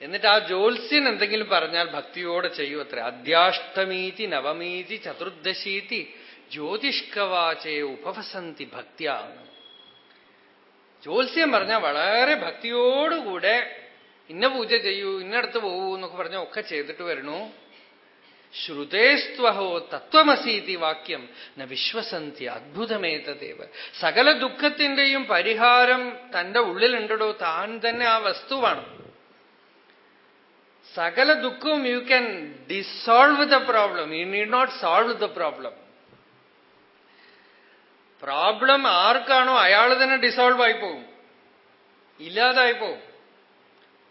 എന്നിട്ട് ആ ജ്യോത്സ്യൻ എന്തെങ്കിലും പറഞ്ഞാൽ ഭക്തിയോടെ ചെയ്യൂ അത്ര അധ്യാഷ്ടമീതി നവമീതി ചതുർദശീതി ജ്യോതിഷ്കവാചേ ഉപവസന്തി ഭക്തിയാണ് ജ്യോത്സ്യം പറഞ്ഞാൽ വളരെ ഭക്തിയോടുകൂടെ ഇന്ന പൂജ ചെയ്യൂ ഇന്നടത്ത് പോകൂ എന്നൊക്കെ പറഞ്ഞാൽ ഒക്കെ ചെയ്തിട്ട് വരണു. ശ്രുതേസ്ത്വഹോ തത്വമസീതി വാക്യം. ന വിശ്വസന്തി അത്ഭുതമേതദേവ്. സകല ദുഃഖത്തിന്റെയും പരിഹാരം തന്റെ ഉള്ളിലുണ്ടോ താൻ തന്നെ ആ വസ്തുവാണ് സകല ദുഃഖവും you can dissolve the problem you need not solve the problem problem ആർക്കാണോ അയാൾ തന്നെ ഡിസോൾവ് ആയി പോകും ഇല്ലാതായി പോകും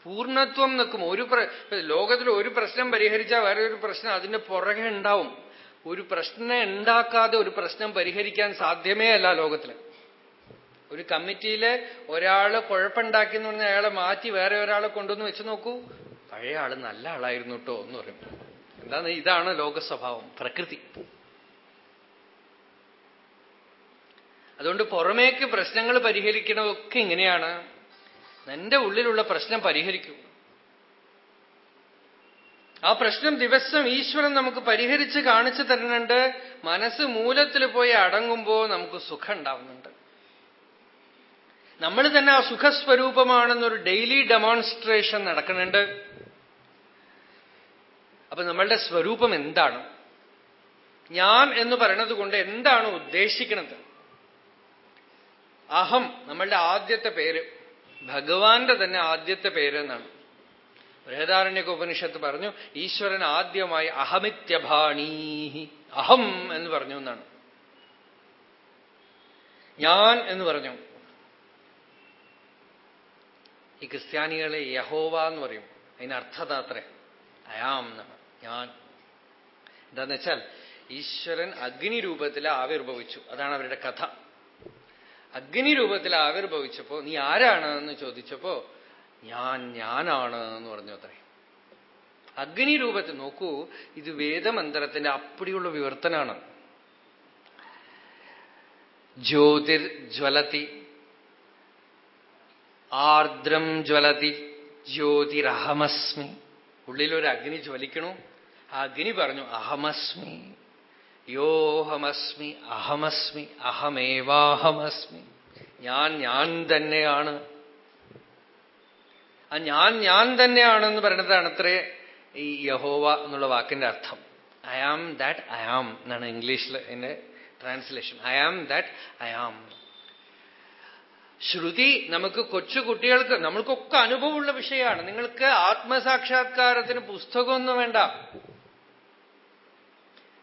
പൂർണത്വം നിൽക്കും. ഒരു ലോകത്തിൽ ഒരു പ്രശ്നം പരിഹരിച്ചാൽ വേറെ ഒരു പ്രശ്നം അതിന്റെ പുറകെ ഉണ്ടാവും. ഒരു പ്രശ്നം ഉണ്ടാക്കാതെ ഒരു പ്രശ്നം പരിഹരിക്കാൻ സാധ്യമേ അല്ല ലോകത്തിൽ. ഒരു കമ്മിറ്റിയിൽ ഒരാൾ കുഴപ്പമുണ്ടാക്കി എന്ന് പറഞ്ഞാൽ അയാളെ മാറ്റി വേറെ ഒരാളെ കൊണ്ടുവന്ന് വെച്ച് നോക്കൂ. പഴയ ആൾ നല്ല ആളായിരുന്നു കേട്ടോ എന്ന് പറയും. എന്താണ്? ഇതാണ് ലോക സ്വഭാവം പ്രകൃതി. അതുകൊണ്ട് പുറമേക്ക് പ്രശ്നങ്ങൾ പരിഹരിക്കണമൊക്കെ ഇങ്ങനെയാണ്. എന്റെ ഉള്ളിലുള്ള പ്രശ്നം പരിഹരിക്കൂ. ആ പ്രശ്നം ദിവസം ഈശ്വരൻ നമുക്ക് പരിഹരിച്ച് കാണിച്ചു തരുന്നുണ്ട്. മനസ്സ് മൂലത്തിൽ പോയി അടങ്ങുമ്പോൾ നമുക്ക് സുഖം ഉണ്ടാവുന്നുണ്ട്. നമ്മൾ തന്നെ ആ സുഖസ്വരൂപമാണെന്നൊരു ഡെയിലി ഡെമോൺസ്ട്രേഷൻ നടക്കുന്നുണ്ട്. അപ്പൊ നമ്മളുടെ സ്വരൂപം എന്താണ്? ഞാൻ എന്ന് പറയണത് കൊണ്ട് എന്താണ് ഉദ്ദേശിക്കുന്നത് അഹം നമ്മളുടെ ആദ്യത്തെ പേര്. ഭഗവാന്റെ തന്നെ ആദ്യത്തെ പേരെന്നാണ്. ബൃഹദാരണ്യക ഉപനിഷത്ത് പറഞ്ഞു ഈശ്വരൻ ആദ്യമായി അഹമിത്യഭാണീ അഹം എന്ന് പറഞ്ഞു എന്നാണ്. ഞാൻ എന്ന് പറഞ്ഞു. ഈ ക്രിസ്ത്യാനികളെ യഹോവ എന്ന് പറയും. അതിനർത്ഥതാത്ര അയാം എന്നാണ്. ഞാൻ. എന്താന്ന് വെച്ചാൽ ഈശ്വരൻ അഗ്നി രൂപത്തിൽ ആവിർഭവിച്ചു. അതാണ് അവരുടെ കഥ. അഗ്നി രൂപത്തിൽ ആവിർഭവിച്ചപ്പോ നീ ആരാണ് എന്ന് ചോദിച്ചപ്പോ ഞാൻ ഞാനാണ് എന്ന് പറഞ്ഞു അത്രേ. അഗ്നി രൂപത്തിൽ നോക്കൂ ഇത് വേദമന്ത്രത്തിന്റെ അപ്പടിയുള്ള വിവർത്തനാണ്. ജ്യോതിർ ജ്വലതി ആർദ്രം ജ്വലതി ജ്യോതിരഹമസ്മി. ഉള്ളിലൊരു അഗ്നി ജ്വലിക്കണു. ആ അഗ്നി പറഞ്ഞു അഹമസ്മി. യോഹമസ്മി അഹമസ്മി അഹമേവാഹമസ്മി. ഞാൻ ഞാൻ തന്നെയാണ്. ആ ഞാൻ ഞാൻ തന്നെയാണെന്ന് പറയുന്നതാണ് അത്രേ ഈ യഹോവ എന്നുള്ള വാക്കിന്റെ അർത്ഥം. I am that I am എന്നാണ് ഇംഗ്ലീഷിൽ എന്റെ translation I am that I am ശ്രുതി നമുക്ക് കൊച്ചു കുട്ടികൾക്ക് നമ്മൾക്കൊക്കെ അനുഭവമുള്ള വിഷയമാണ്. നിങ്ങൾക്ക് ആത്മസാക്ഷാത്കാരത്തിന് പുസ്തകമൊന്നും വേണ്ട.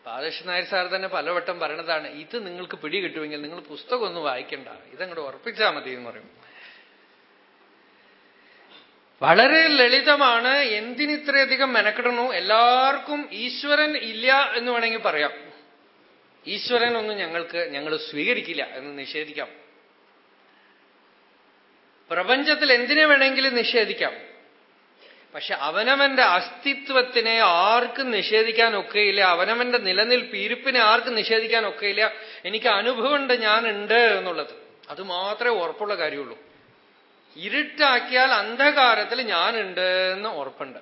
പാദകൃഷ്ണൻ നായർ സാർ തന്നെ പലവട്ടം പറയണതാണ് ഇത് നിങ്ങൾക്ക് പിടി കിട്ടുമെങ്കിൽ നിങ്ങൾ പുസ്തകമൊന്നും വായിക്കണ്ട. ഇതങ്ങോട്ട് ഉറപ്പിച്ചാൽ മതി എന്ന് പറയും. വളരെ ലളിതമാണ് എന്തിനിത്രയധികം മെനക്കെടണു? എല്ലാവർക്കും ഈശ്വരൻ ഇല്ല എന്ന് വേണമെങ്കിൽ പറയാം. ഈശ്വരൻ ഒന്നും ഞങ്ങൾക്ക് ഞങ്ങൾ സ്വീകരിക്കില്ല എന്ന് നിഷേധിക്കാം. പ്രപഞ്ചത്തിൽ എന്തിനെ വേണമെങ്കിലും നിഷേധിക്കാം. പക്ഷെ അവനവന്റെ അസ്തിത്വത്തിനെ ആർക്കും നിഷേധിക്കാൻ ഒക്കെയില്ല അവനവന്റെ നിലനിൽപ്പ് ആർക്കും നിഷേധിക്കാൻ ഒക്കെയില്ല എനിക്ക് അനുഭവമുണ്ട് ഞാനുണ്ട് എന്നുള്ളത്. അത് മാത്രമേ ഉറപ്പുള്ള കാര്യമുള്ളൂ. ഇരുട്ടാക്കിയാൽ അന്ധകാരത്തിൽ ഞാനുണ്ട് എന്ന് ഉറപ്പുണ്ട്.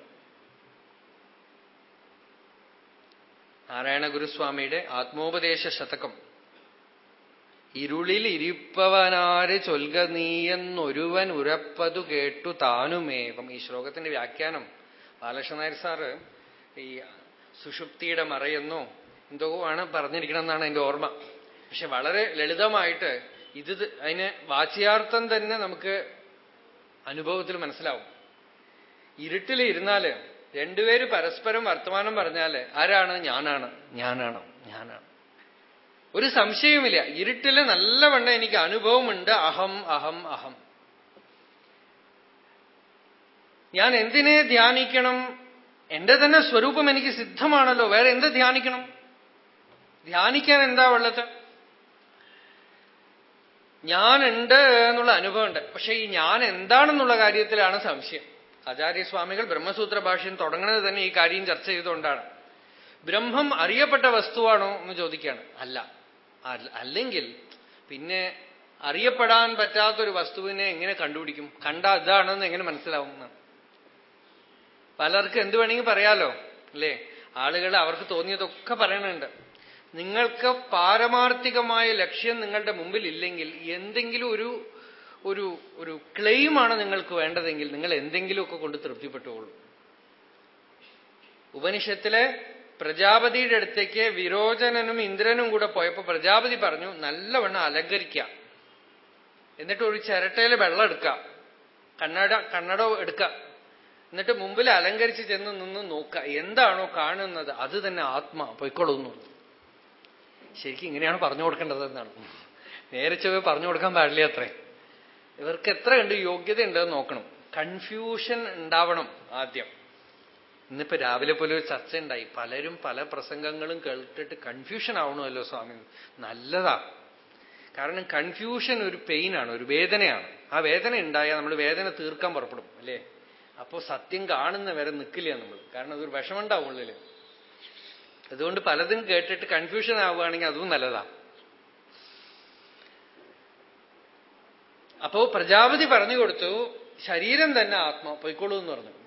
നാരായണ ഗുരുസ്വാമിയുടെ ആത്മോപദേശ ശതകം. ഇരുളിൽ ഇരിപ്പവനാര് ചൊൽക നീയെന്നൊരുവൻ ഉരപ്പതു കേട്ടു താനുമേകം ഈ ശ്ലോകത്തിന്റെ വ്യാഖ്യാനം ബാലകൃഷ്ണ നായർ സാറ് ഈ സുഷുപ്തിയുടെ മറയെന്നോ എന്തോ ആണ് പറഞ്ഞിരിക്കണം എന്നാണ് എന്റെ ഓർമ്മ. പക്ഷെ വളരെ ലളിതമായിട്ട് ഇത് അതിന് വാച്യാർത്ഥം തന്നെ നമുക്ക് അനുഭവത്തിൽ മനസ്സിലാവും. ഇരുട്ടിൽ ഇരുന്നാൽ രണ്ടുപേര് പരസ്പരം വർത്തമാനം പറഞ്ഞാൽ ആരാണ്? ഞാനാണ്. ഞാനാണ്? ഞാനാണ്. ഒരു സംശയവുമില്ല. ഇരുട്ടിൽ നല്ലവണ്ണം എനിക്ക് അനുഭവമുണ്ട്. അഹം അഹം അഹം. ഞാൻ എന്തിനെ ധ്യാനിക്കണം? എന്റെ തന്നെ സ്വരൂപം എനിക്ക് സിദ്ധമാണല്ലോ. വേറെ എന്ത് ധ്യാനിക്കണം? ധ്യാനിക്കാൻ എന്താ ഉള്ളത്? ഞാനുണ്ട് എന്നുള്ള അനുഭവമുണ്ട്. പക്ഷെ ഈ ഞാൻ എന്താണെന്നുള്ള കാര്യത്തിലാണ് സംശയം. ആചാര്യസ്വാമികൾ ബ്രഹ്മസൂത്ര ഭാഷയും തുടങ്ങുന്നത് തന്നെ ഈ കാര്യം ചർച്ച ചെയ്തുകൊണ്ടാണ്. ബ്രഹ്മം അറിയപ്പെട്ട വസ്തുവാണോ എന്ന് ചോദിക്കുകയാണ്. അല്ല. അല്ലെങ്കിൽ പിന്നെ അറിയപ്പെടാൻ പറ്റാത്തൊരു വസ്തുവിനെ എങ്ങനെ കണ്ടുപിടിക്കും? കണ്ട ഇതാണെന്ന് എങ്ങനെ മനസ്സിലാവും പലർക്കും എന്ത് വേണമെങ്കിൽ പറയാലോ അല്ലേ? ആളുകൾ അവർക്ക് തോന്നിയതൊക്കെ പറയണുണ്ട്. നിങ്ങൾക്ക് പാരമാർത്ഥികമായ ലക്ഷ്യം നിങ്ങളുടെ മുമ്പിൽ ഇല്ലെങ്കിൽ എന്തെങ്കിലും ഒരു ഒരു ഒരു ക്ലെയിമാണ് നിങ്ങൾക്ക് വേണ്ടതെങ്കിൽ നിങ്ങൾ എന്തെങ്കിലുമൊക്കെ കൊണ്ട് തൃപ്തിപ്പെട്ടുകൊള്ളൂ. ഉപനിഷത്തിലെ പ്രജാപതിയുടെ അടുത്തേക്ക് വിരോചനനും ഇന്ദ്രനും കൂടെ പോയപ്പോ പ്രജാപതി പറഞ്ഞു നല്ലവണ്ണം അലങ്കരിക്കാം. എന്നിട്ട് ഒരു ചിരട്ടയിൽ വെള്ളം എടുക്കാം. കണ്ണട കണ്ണട എടുക്കാം. എന്നിട്ട് മുമ്പിൽ അലങ്കരിച്ച് ചെന്ന് നിന്ന് നോക്കുക എന്താണോ കാണുന്നത്? അത് തന്നെ ആത്മ. പൊയ്ക്കൊള്ളുന്നു ശരിക്കും ഇങ്ങനെയാണ് പറഞ്ഞു കൊടുക്കേണ്ടത് എന്നാണ്. നേരെ ചെവ് പറഞ്ഞു കൊടുക്കാൻ പാടില്ല അത്രേ? ഇവർക്ക് എത്ര കണ്ട് യോഗ്യത ഉണ്ടെന്ന് നോക്കണം. കൺഫ്യൂഷൻ ഉണ്ടാവണം ആദ്യം. ഇന്നിപ്പോ രാവിലെ പോലെ ഒരു ചർച്ച ഉണ്ടായി പലരും പല പ്രസംഗങ്ങളും കേട്ടിട്ട് കൺഫ്യൂഷൻ ആവണമല്ലോ സ്വാമി. നല്ലതാ. കാരണം കൺഫ്യൂഷൻ ഒരു പെയിനാണ് ഒരു വേദനയാണ്. ആ വേദന ഉണ്ടായാൽ നമ്മൾ വേദന തീർക്കാൻ പുറപ്പെടും അല്ലേ? അപ്പോ സത്യം കാണുന്ന വരെ നിൽക്കില്ല നമ്മൾ കാരണം അതൊരു വിഷമുണ്ടാവും ഉള്ളിൽ അതുകൊണ്ട് പലതും കേട്ടിട്ട് കൺഫ്യൂഷൻ ആവുകയാണെങ്കിൽ അതും നല്ലതാ. അപ്പോ പ്രജാപതി പറഞ്ഞു കൊടുത്തു ശരീരം തന്നെ ആത്മ പൊയ്ക്കോളൂ എന്ന് പറഞ്ഞു.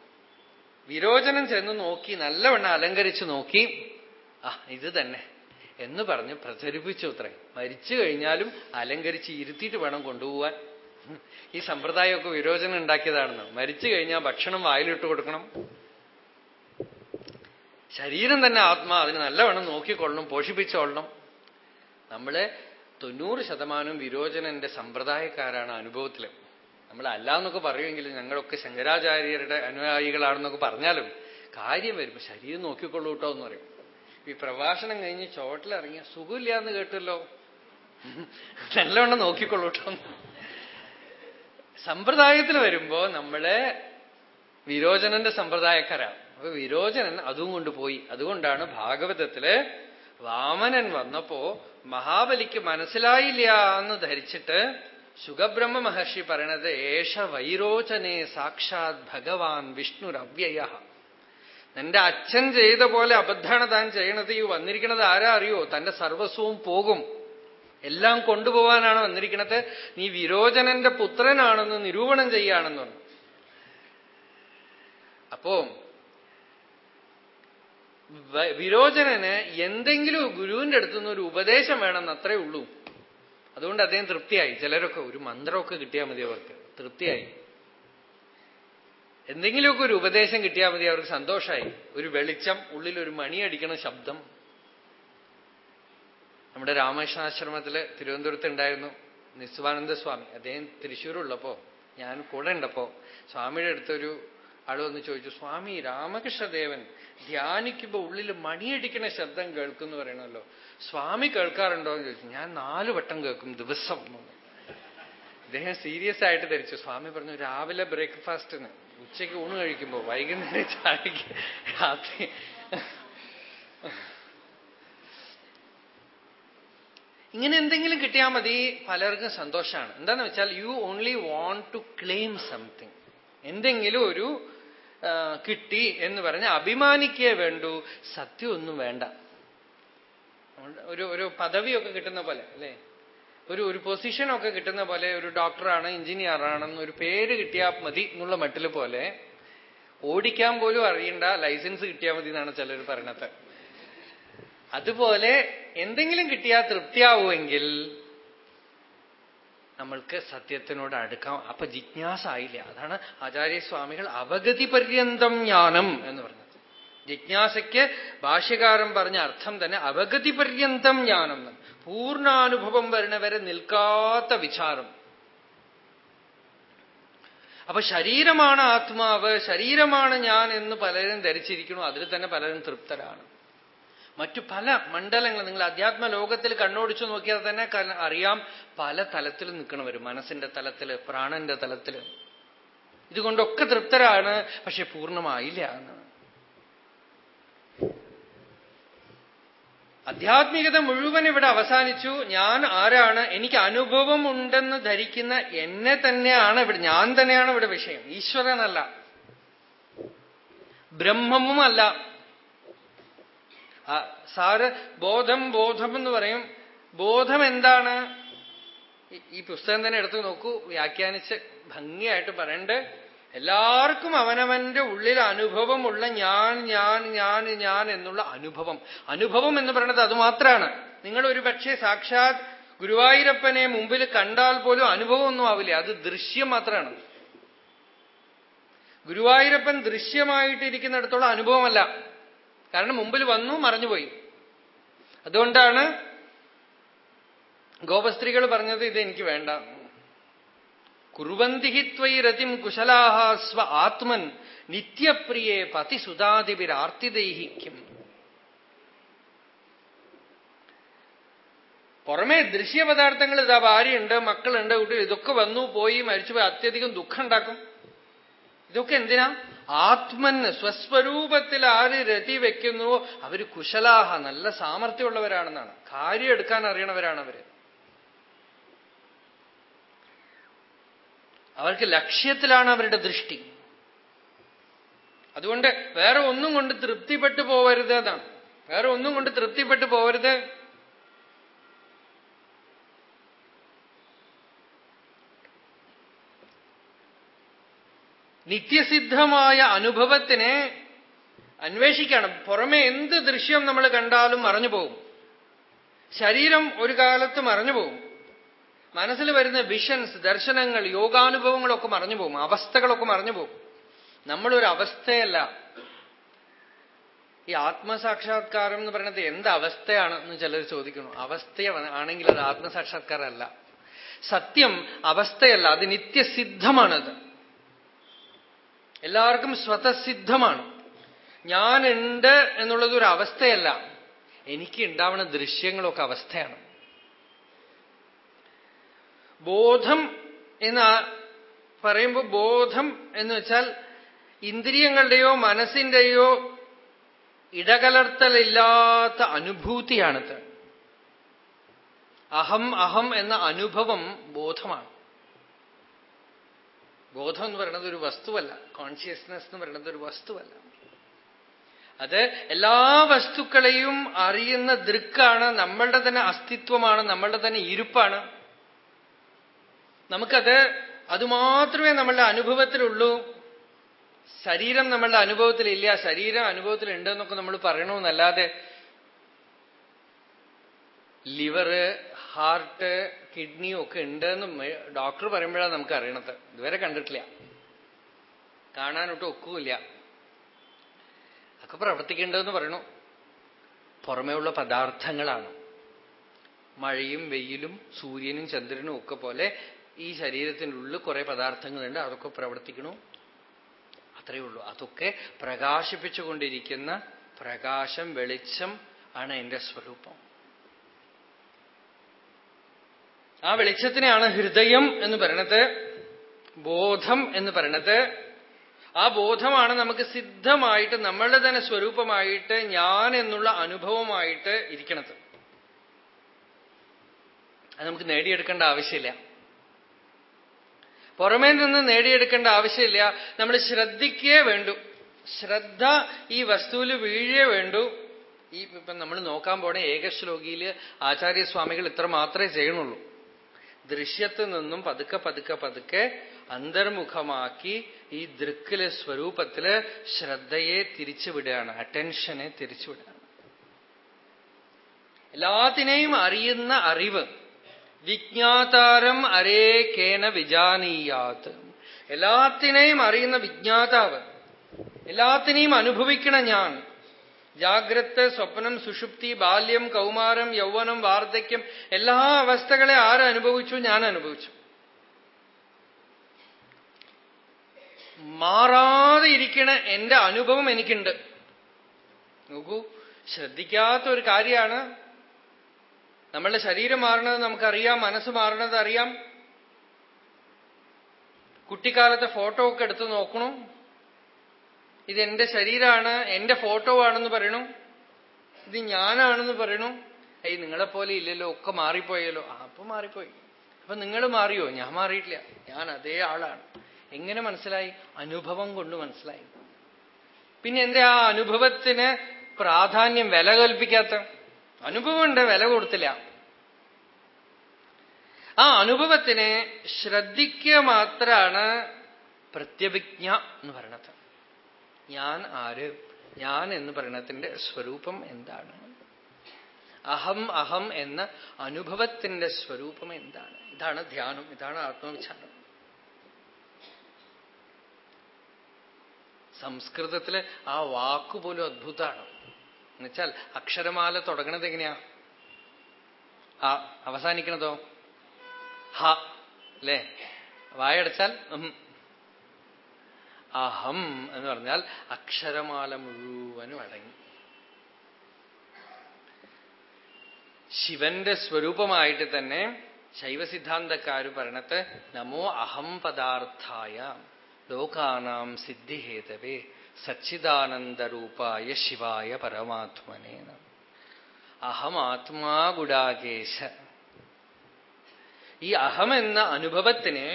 വിരോചനം ചെന്ന് നോക്കി നല്ലവണ്ണം അലങ്കരിച്ചു നോക്കി ആ ഇത് തന്നെ. എന്ന് പറഞ്ഞ് പ്രചരിപ്പിച്ചു അത്രേ. മരിച്ചു കഴിഞ്ഞാലും അലങ്കരിച്ച് ഇരുത്തിയിട്ട് വേണം കൊണ്ടുപോവാൻ. ഈ സമ്പ്രദായമൊക്കെ വിരോചനം ഉണ്ടാക്കിയതാണെന്ന്. മരിച്ചു കഴിഞ്ഞാൽ ഭക്ഷണം വായിലിട്ട് കൊടുക്കണം. ശരീരം തന്നെ ആത്മാ അതിന് നല്ലവണ്ണം നോക്കിക്കൊള്ളണം പോഷിപ്പിച്ചോളണം. നമ്മൾ തൊണ്ണൂറ് ശതമാനം വിരോചനന്റെ സമ്പ്രദായക്കാരാണ് അനുഭവത്തിൽ. നമ്മൾ അല്ല എന്നൊക്കെ പറയുമെങ്കിലും ഞങ്ങളൊക്കെ ശങ്കരാചാര്യരുടെ അനുയായികളാണെന്നൊക്കെ പറഞ്ഞാലും കാര്യം വരുമ്പോ ശരീരം നോക്കിക്കൊള്ളൂ കേട്ടോ എന്ന് പറയും. ഈ പ്രഭാഷണം കഴിഞ്ഞ് ചോട്ടിലിറങ്ങിയ സുഖമില്ല എന്ന് കേട്ടല്ലോ. നല്ലവണ്ണം നോക്കിക്കൊള്ളൂ കേട്ടോ. സമ്പ്രദായത്തിൽ വരുമ്പോ നമ്മൾ വിരോചനന്റെ സമ്പ്രദായക്കാരാണ് അപ്പൊ വിരോചനൻ അതും കൊണ്ടുപോയി അതുകൊണ്ടാണ് ഭാഗവതത്തിൽ വാമനൻ വന്നപ്പോ മഹാബലിക്ക് മനസ്സിലായില്ല എന്ന് ധരിച്ചിട്ട് സുഖബ്രഹ്മ മഹർഷി പറയണത് ഏഷ വൈരോചനെ സാക്ഷാത് ഭഗവാൻ വിഷ്ണുരവ്യയ. നിന്റെ അച്ഛൻ ചെയ്ത പോലെ അബദ്ധാണ് താൻ ചെയ്യണത്. ഈ വന്നിരിക്കുന്നത് ആരാ അറിയോ? തന്റെ സർവസ്വവും പോകും. എല്ലാം കൊണ്ടുപോവാനാണ് വന്നിരിക്കുന്നത് നീ വിരോചനന്റെ പുത്രനാണെന്ന് നിരൂപണം ചെയ്യാണെന്ന് പറഞ്ഞു. അപ്പോ വിരോചനന് എന്തെങ്കിലും ഗുരുവിന്റെ അടുത്തുനിന്ന് ഒരു ഉപദേശം വേണമെന്ന് അത്രേ ഉള്ളൂ. അതുകൊണ്ട് അദ്ദേഹം തൃപ്തിയായി. ചിലരൊക്കെ ഒരു മന്ത്രമൊക്കെ കിട്ടിയാൽ മതി അവർക്ക്. തൃപ്തിയായി. എന്തെങ്കിലുമൊക്കെ ഒരു ഉപദേശം കിട്ടിയാൽ മതി അവർക്ക് സന്തോഷമായി. ഒരു വെളിച്ചം ഉള്ളിൽ ഒരു മണിയടിക്കണ ശബ്ദം. നമ്മുടെ രാമകൃഷ്ണാശ്രമത്തിൽ തിരുവനന്തപുരത്ത് ഉണ്ടായിരുന്നു നിസ്വാനന്ദ സ്വാമി. അദ്ദേഹം തൃശ്ശൂരുള്ളപ്പോ ഞാൻ കൂടെ ഉണ്ടപ്പോ സ്വാമിയുടെ അടുത്തൊരു ആൾ വന്ന് ചോദിച്ചു സ്വാമി രാമകൃഷ്ണദേവൻ ധ്യാനിക്കുമ്പോ ഉള്ളിൽ മണിയടിക്കണ ശബ്ദം കേൾക്കുന്നു പറയണല്ലോ സ്വാമി കേൾക്കാറുണ്ടോ എന്ന് ചോദിച്ചു. ഞാൻ നാലു വട്ടം കേൾക്കും ദിവസം. അദ്ദേഹം സീരിയസ് ആയിട്ട് ധരിച്ചു. സ്വാമി പറഞ്ഞു രാവിലെ ബ്രേക്ക്ഫാസ്റ്റിന് ഉച്ചയ്ക്ക് ഊണ് കഴിക്കുമ്പോ വൈകുന്നേരം ചായക്ക് രാത്രി. ഇങ്ങനെ എന്തെങ്കിലും കിട്ടിയാൽ മതി. പലർക്കും സന്തോഷമാണ് എന്താന്ന് വെച്ചാൽ you only want to claim something എന്തെങ്കിലും ഒരു കിട്ടി എന്ന് പറഞ്ഞ് അഭിമാനിക്കേ വേണ്ടൂ. സത്യമൊന്നും വേണ്ട. ഒരു ഒരു പദവിയൊക്കെ കിട്ടുന്ന പോലെ അല്ലേ? ഒരു ഒരു പൊസിഷനൊക്കെ കിട്ടുന്ന പോലെ ഒരു ഡോക്ടറാണ് എഞ്ചിനീയർ ആണെന്ന് ഒരു പേര് കിട്ടിയാൽ മതി എന്നുള്ള മട്ടിൽ പോലെ ഓടിക്കാൻ പോലും അറിയണ്ട ലൈസൻസ് കിട്ടിയാൽ മതി എന്നാണ് ചിലർ പറയണത്. അതുപോലെ എന്തെങ്കിലും കിട്ടിയാൽ തൃപ്തിയാവുമെങ്കിൽ നമ്മൾക്ക് സത്യത്തിനോട് അടുക്കാം. അപ്പൊ ജിജ്ഞാസ ആയില്ല അതാണ് ആചാര്യസ്വാമികൾ അവഗതി പര്യന്തം ജ്ഞാനം എന്ന് പറഞ്ഞത്. ജിജ്ഞാസയ്ക്ക് ഭാഷ്യകാരം പറഞ്ഞ അർത്ഥം തന്നെ അവഗതി പര്യന്തം ജ്ഞാനം പൂർണാനുഭവം വരണവരെ നിൽക്കാത്ത വിചാരം. അപ്പൊ ശരീരമാണ് ആത്മാവ് ശരീരമാണ് ഞാൻ എന്ന് പലരും ധരിച്ചിരിക്കുന്നു. അതിൽ തന്നെ പലരും തൃപ്തരാണ്. മറ്റു പല മണ്ഡലങ്ങൾ നിങ്ങൾ അധ്യാത്മ ലോകത്തിൽ കണ്ണോടിച്ചു നോക്കിയാൽ തന്നെ അറിയാം പല തലത്തിൽ നിൽക്കണവർ മനസ്സിന്റെ തലത്തിൽ പ്രാണന്റെ തലത്തിൽ ഇതുകൊണ്ടൊക്കെ തൃപ്തരാണ് പക്ഷെ പൂർണമായില്ല എന്നാണ് ആധ്യാത്മികത മുഴുവൻ ഇവിടെ അവസാനിച്ചു. ഞാൻ ആരാണ്? എനിക്ക് അനുഭവം ഉണ്ടെന്ന് ധരിക്കുന്ന എന്നെ തന്നെയാണ് ഇവിടെ ഞാൻ തന്നെയാണ് ഇവിടെ വിഷയം. ഈശ്വരനല്ല. ബ്രഹ്മവുമല്ല സാറ് ബോധം ബോധം എന്ന് പറയും. ബോധം എന്താണ്? ഈ പുസ്തകം തന്നെ എടുത്തു നോക്കൂ. വ്യാഖ്യാനിച്ച് ഭംഗിയായിട്ട് പറയണ്ട്. എല്ലാവർക്കും അവനവന്റെ ഉള്ളിൽ അനുഭവമുള്ള ഞാൻ ഞാൻ ഞാൻ ഞാൻ എന്നുള്ള അനുഭവം. അനുഭവം എന്ന് പറയുന്നത് അതുമാത്രമാണ് നിങ്ങൾ ഒരു പക്ഷേ സാക്ഷാത് ഗുരുവായൂരപ്പനെ മുമ്പിൽ കണ്ടാൽ പോലും അനുഭവമൊന്നും ആവില്ല. അത് ദൃശ്യം മാത്രമാണ് ഗുരുവായൂരപ്പൻ ദൃശ്യമായിട്ടിരിക്കുന്നിടത്തോളം അനുഭവമല്ല. കാരണം മുമ്പിൽ വന്നു മറഞ്ഞുപോയി. അതുകൊണ്ടാണ് ഗോപസ്ത്രീകൾ പറഞ്ഞത് ഇത് എനിക്ക് വേണ്ട. കുറുവന്തിഹിത്വൈ രതിം കുശലാഹ സ്വ ആത്മൻ നിത്യപ്രിയേ പതിസുതാതിപിരാർത്തിദൈഹിക്കും പുറമേ ദൃശ്യപദാർത്ഥങ്ങൾ ഇതാ ഭാര്യയുണ്ട് മക്കളുണ്ട് കുട്ടികൾ ഇതൊക്കെ വന്നു പോയി മരിച്ചുപോയി അത്യധികം ദുഃഖം ഉണ്ടാക്കും. ഇതൊക്കെ എന്തിനാ? ആത്മന് സ്വസ്വരൂപത്തിൽ ആര് രതി വെക്കുന്നുവോ അവർ കുശലാഹ നല്ല സാമർഥ്യമുള്ളവരാണെന്നാണ്. കാര്യം എടുക്കാൻ അറിയണവരാണ് അവർ. അവർക്ക് ലക്ഷ്യത്തിലാണ് അവരുടെ ദൃഷ്ടി. അതുകൊണ്ട് വേറെ ഒന്നും കൊണ്ട് തൃപ്തിപ്പെട്ടു പോവരുത് എന്നാണ്. വേറെ ഒന്നും കൊണ്ട് തൃപ്തിപ്പെട്ടു പോവരുത് നിത്യസിദ്ധമായ അനുഭവത്തിനെ അന്വേഷിക്കണം. പുറമെ എന്ത് ദൃശ്യം നമ്മൾ കണ്ടാലും മറഞ്ഞു പോകും. ശരീരം ഒരു കാലത്ത് മറഞ്ഞു പോകും. മനസ്സിൽ വരുന്ന വിഷൻസ് ദർശനങ്ങൾ യോഗാനുഭവങ്ങളൊക്കെ മറഞ്ഞു പോകും. അവസ്ഥകളൊക്കെ മറഞ്ഞു പോകും. നമ്മളൊരു അവസ്ഥയല്ല. ഈ ആത്മസാക്ഷാത്കാരം എന്ന് പറയുന്നത് എന്ത് അവസ്ഥയാണെന്ന് ചിലർ ചോദിക്കുന്നു. അവസ്ഥ ആണെങ്കിൽ അത് ആത്മസാക്ഷാത്കാരമല്ല. സത്യം അവസ്ഥയല്ല. അത് നിത്യസിദ്ധമാണത്. എല്ലാവർക്കും സ്വതസിദ്ധമാണ്. ഞാനുണ്ട് എന്നുള്ളത് ഒരു അവസ്ഥയല്ല. എനിക്ക് ഉണ്ടാവുന്ന ദൃശ്യങ്ങളൊക്കെ അവസ്ഥയാണ്. ബോധം എന്ന് പറയുമ്പോൾ ബോധം എന്ന് വെച്ചാൽ ഇന്ദ്രിയങ്ങളുടെയോ മനസ്സിന്റെയോ ഇടകലർത്തലില്ലാത്ത അനുഭൂതിയാണിത്. അഹം അഹം എന്ന അനുഭവം ബോധമാണ്. ബോധം എന്ന് പറയുന്നത് ഒരു വസ്തുവല്ല. കോൺഷ്യസ്നെസ് എന്ന് പറയുന്നത് ഒരു വസ്തുവല്ല. അത് എല്ലാ വസ്തുക്കളെയും അറിയുന്ന ദൃക്കാണ് നമ്മളുടെ തന്നെ അസ്തിത്വമാണ് നമ്മളുടെ തന്നെ ഇരുപ്പാണ്. നമുക്കത് അതുമാത്രമേ നമ്മളുടെ അനുഭവത്തിലുള്ളൂ. ശരീരം നമ്മളുടെ അനുഭവത്തിലില്ല. ശരീരം അനുഭവത്തിലുണ്ട് എന്നൊക്കെ നമ്മൾ പറയണമെന്നല്ലാതെ ലിവറ് ഹാർട്ട് കിഡ്നിയും ഒക്കെ ഉണ്ടെന്ന് ഡോക്ടർ പറയുമ്പോഴാണ് നമുക്ക് അറിയണത് ഇതുവരെ കണ്ടിട്ടില്ല. കാണാനൊട്ടും ഒക്കുമില്ല. ഒക്കെ പ്രവർത്തിക്കേണ്ടതെന്ന് പറയണു പുറമേയുള്ള പദാർത്ഥങ്ങളാണ്. മഴയും വെയിലും സൂര്യനും ചന്ദ്രനും ഒക്കെ പോലെ ഈ ശരീരത്തിനുള്ളിൽ കുറെ പദാർത്ഥങ്ങളുണ്ട്. അതൊക്കെ പ്രവർത്തിക്കണു. അത്രയേ ഉള്ളൂ. അതൊക്കെ പ്രകാശിപ്പിച്ചുകൊണ്ടിരിക്കുന്ന പ്രകാശം വെളിച്ചം ആണ് എന്റെ സ്വരൂപം. ആ വെളിച്ചത്തിനെയാണ് ഹൃദയം എന്ന് പറയണത് ബോധം എന്ന് പറയണത്. ആ ബോധമാണ് നമുക്ക് സിദ്ധമായിട്ട് നമ്മളുടെ തന്നെ സ്വരൂപമായിട്ട് ഞാൻ എന്നുള്ള അനുഭവമായിട്ട് ഇരിക്കണത്. അത് നമുക്ക് നേടിയെടുക്കേണ്ട ആവശ്യമില്ല. പുറമേ നിന്ന് നേടിയെടുക്കേണ്ട ആവശ്യമില്ല. നമ്മൾ ശ്രദ്ധിക്കേ വേണ്ടു. ശ്രദ്ധ ഈ വസ്തുവിൽ വീഴേ വേണ്ടു. ഈ ഇപ്പം നമ്മൾ നോക്കാൻ പോണേ ഏകശ്ലോകിയിൽ ആചാര്യസ്വാമികൾ ഇത്ര മാത്രമേ ചെയ്യണുള്ളൂ ദൃശ്യത്തിൽ നിന്നും പതുക്കെ പതുക്കെ പതുക്കെ അന്തർമുഖമാക്കി ഈ ദൃക്കിലെ സ്വരൂപത്തിൽ ശ്രദ്ധയെ തിരിച്ചുവിടുകയാണ് അറ്റൻഷനെ തിരിച്ചുവിടുകയാണ്. എല്ലാത്തിനെയും അറിയുന്ന അറിവ് വിജ്ഞാതാരം അരേ കേന വിജാനീയാത്ത് എല്ലാത്തിനെയും അറിയുന്ന വിജ്ഞാതാവ് എല്ലാത്തിനെയും അനുഭവിക്കണ ഞാൻ ജാഗ്രത് സ്വപ്നം സുഷുപ്തി ബാല്യം കൗമാരം യൗവനം വാർദ്ധക്യം എല്ലാ അവസ്ഥകളെ ആരനുഭവിച്ചു ഞാൻ അനുഭവിച്ചു. മാറാതെ ഇരിക്കണ എന്റെ അനുഭവം എനിക്കുണ്ട്. നോക്കൂ ശ്രദ്ധിക്കാത്ത ഒരു കാര്യമാണ്. നമ്മളുടെ ശരീരം മാറണത് നമുക്കറിയാം മനസ്സ് മാറണത് അറിയാം. കുട്ടിക്കാലത്തെ ഫോട്ടോ ഒക്കെ എടുത്ത് നോക്കണു? ഇതെന്റെ ശരീരമാണ് എന്റെ ഫോട്ടോ ആണെന്ന് പറയണു. ഇത് ഞാനാണെന്ന് പറയണു. ഏയ് നിങ്ങളെപ്പോലെ ഇല്ലല്ലോ ഒക്കെ മാറിപ്പോയല്ലോ. അപ്പൊ മാറിപ്പോയി. അപ്പൊ നിങ്ങൾ മാറിയോ? ഞാൻ മാറിയിട്ടില്ല. ഞാൻ അതേ ആളാണ്. എങ്ങനെ മനസ്സിലായി? അനുഭവം കൊണ്ട് മനസ്സിലായി. പിന്നെ എന്റെ ആ അനുഭവത്തിന് പ്രാധാന്യം വില കൽപ്പിക്കാത്ത? അനുഭവമുണ്ട് വില കൊടുത്തില്ല. ആ അനുഭവത്തിനെ ശ്രദ്ധിക്കുക മാത്രാണ് പ്രത്യഭിജ്ഞ എന്ന് പറയണത്. ഞാൻ ആര്? ഞാൻ എന്ന് പറയണത്തിന്റെ സ്വരൂപം എന്താണ്? അഹം അഹം എന്ന അനുഭവത്തിന്റെ സ്വരൂപം എന്താണ്? ഇതാണ് ധ്യാനം ഇതാണ് ആത്മവിചാരം. സംസ്കൃതത്തിലെ ആ വാക്കുപോലും അത്ഭുതമാണ്. എന്നുവെച്ചാൽ അക്ഷരമാല തുടങ്ങണത് എങ്ങനെയാ? ആ അവസാനിക്കണതോ? ഹ അല്ലേ? വായടച്ചാൽ അഹം എന്ന് പറഞ്ഞാൽ അക്ഷരമാല മുഴുവനും അടങ്ങി ശിവന്റെ സ്വരൂപമായിട്ട് തന്നെ ശൈവസിദ്ധാന്തക്കാര് പറയണത് നമോ അഹം പദാർത്ഥായ ലോകാനാം സിദ്ധിഹേതവേ സച്ചിദാനന്ദരൂപായ ശിവായ പരമാത്മനേന അഹമാത്മാ ഗുഡാകേശ. ഈ അഹം എന്ന അനുഭവത്തിന്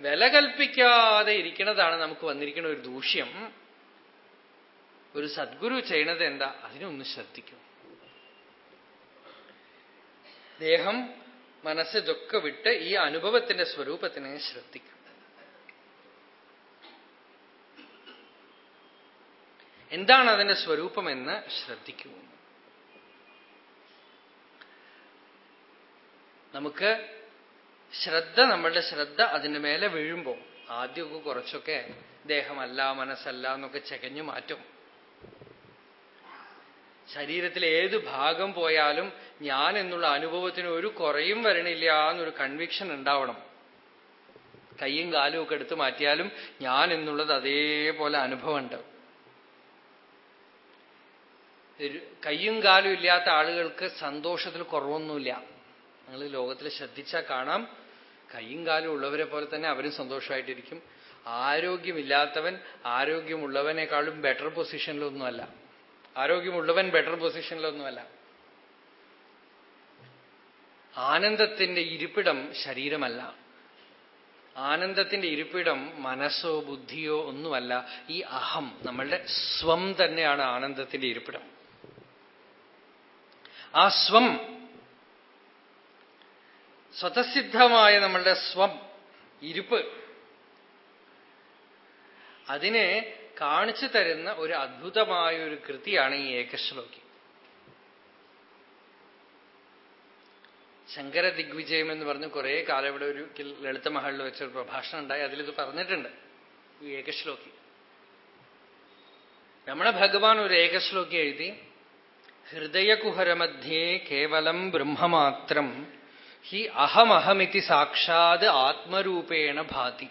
വില കൽപ്പിക്കാതെ ഇരിക്കുന്നതാണ് നമുക്ക് വന്നിരിക്കുന്ന ഒരു ദൂഷ്യം. ഒരു സദ്ഗുരു ചെയ്യണത് എന്താ? അതിനൊന്ന് ശ്രദ്ധിക്കും. ദേഹം മനസ്സ് ഇതൊക്കെ വിട്ട് ഈ അനുഭവത്തിന്റെ സ്വരൂപത്തിനെ ശ്രദ്ധിക്കും. എന്താണ് അതിന്റെ സ്വരൂപമെന്ന് ശ്രദ്ധിക്കൂ. നമുക്ക് ശ്രദ്ധ നമ്മളുടെ ശ്രദ്ധ അതിന്റെ മേലെ വീഴുമ്പോ ആദ്യമൊക്കെ കുറച്ചൊക്കെ ദേഹമല്ല മനസ്സല്ല എന്നൊക്കെ ചെകഞ്ഞു മാറ്റും. ശരീരത്തിലെ ഏത് ഭാഗം പോയാലും ഞാൻ എന്നുള്ള അനുഭവത്തിന് ഒരു കുറയും വരണില്ല എന്നൊരു കൺവിക്ഷൻ ഉണ്ടാവണം. കൈയും കാലും ഒക്കെ എടുത്തു മാറ്റിയാലും ഞാൻ എന്നുള്ളത് അതേപോലെ അനുഭവമുണ്ട്. കൈയും കാലും ഇല്ലാത്ത ആളുകൾക്ക് സന്തോഷത്തിൽ കുറവൊന്നുമില്ല. നിങ്ങൾ ലോകത്തിൽ ശ്രദ്ധിച്ചാൽ കാണാം. കയ്യും കാലും ഉള്ളവരെ പോലെ തന്നെ അവരും സന്തോഷമായിട്ടിരിക്കും. ആരോഗ്യമില്ലാത്തവൻ ആരോഗ്യമുള്ളവനേക്കാളും ബെറ്റർ പൊസിഷനിലൊന്നുമല്ല ആരോഗ്യമുള്ളവൻ ബെറ്റർ പൊസിഷനിലൊന്നുമല്ല ആനന്ദത്തിന്റെ ഇരിപ്പിടം ശരീരമല്ല. ആനന്ദത്തിന്റെ ഇരിപ്പിടം മനസ്സോ ബുദ്ധിയോ ഒന്നുമല്ല. ഈ അഹം നമ്മളുടെ സ്വം തന്നെയാണ് ആനന്ദത്തിന്റെ ഇരിപ്പിടം. ആ സ്വം സ്വതസിദ്ധമായ നമ്മളുടെ സ്വം ഇരിപ്പ്. അതിനെ കാണിച്ചു തരുന്ന ഒരു അദ്ഭുതമായ ഒരു കൃതിയാണ് ഈ ഏകശ്ലോകി. ശങ്കര ദിഗ്വിജയം എന്ന് പറഞ്ഞ് കുറെ കാലം ഇവിടെ ഒരു ലളിത മഹളിൽ വെച്ചൊരു പ്രഭാഷണം ഉണ്ടായി. അതിലിത് പറഞ്ഞിട്ടുണ്ട് ഈ ഏകശ്ലോകി. നമ്മുടെ ഭഗവാൻ ഒരു ഏകശ്ലോകി എഴുതി ഹൃദയകുഹരമധ്യേ കേവലം ബ്രഹ്മമാത്രം ഹി അഹമഹമിതി സാക്ഷാത് ആത്മരൂപേണ ഭാതി.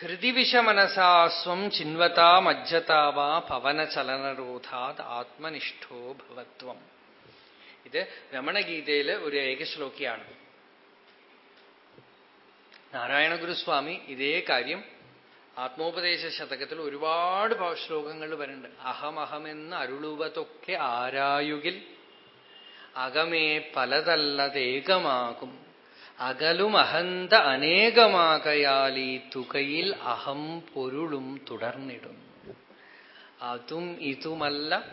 ഹൃദിവിഷമനസാസ്വം ചിൻവതാ മജ്ജതാ വാ പവനചലനരോധാത് ആത്മനിഷ്ഠോ ഭവത്വം. ഇത് രമണഗീതയിലെ ഒരു ഏകശ്ലോകിയാണ് നാരായണ ഗുരുസ്വാമി ഇതേ കാര്യം ആത്മോപദേശ ശതകത്തിൽ ഒരുപാട് ശ്ലോകങ്ങൾ വരുന്നുണ്ട്. അഹമഹമെന്ന് അരുളുവതൊക്കെ ആരായുകിൽ അകമേ പലതല്ലതേകമാകും. അകലും അഹന്ത അനേകമാകയാൽ ഈ തുകയിൽ അഹം പൊരുളും തുടർന്നിടും. അതും ഇതുമല്ല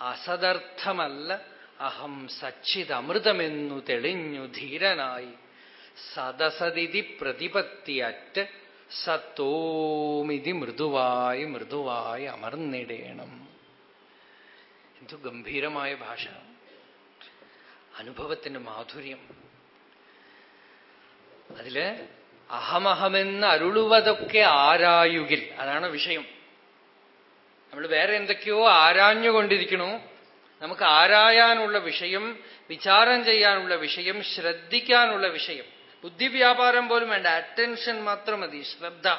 അസദർത്ഥമല്ല അഹം സച്ചിതമൃതമെന്നു തെളിഞ്ഞു ധീരനായി. സദസതിഥി പ്രതിപത്തിയറ്റ് സത്തോമിതി മൃദുവായി മൃദുവായി അമർന്നിടേണം. എന്തു ഗംഭീരമായ ഭാഷ. അനുഭവത്തിന്റെ മാധുര്യം. അതിൽ അഹമഹമെന്ന് അരുളുവതൊക്കെ ആരായുകിൽ. അതാണ് വിഷയം. നമ്മൾ വേറെ എന്തൊക്കെയോ ആരാഞ്ഞുകൊണ്ടിരിക്കണു. നമുക്ക് ആരായാനുള്ള വിഷയം വിചാരം ചെയ്യാനുള്ള വിഷയം ശ്രദ്ധിക്കാനുള്ള വിഷയം. ബുദ്ധിവ്യാപാരം പോലും വേണ്ട. അറ്റൻഷൻ മാത്രം മതി. ശ്രദ്ധ.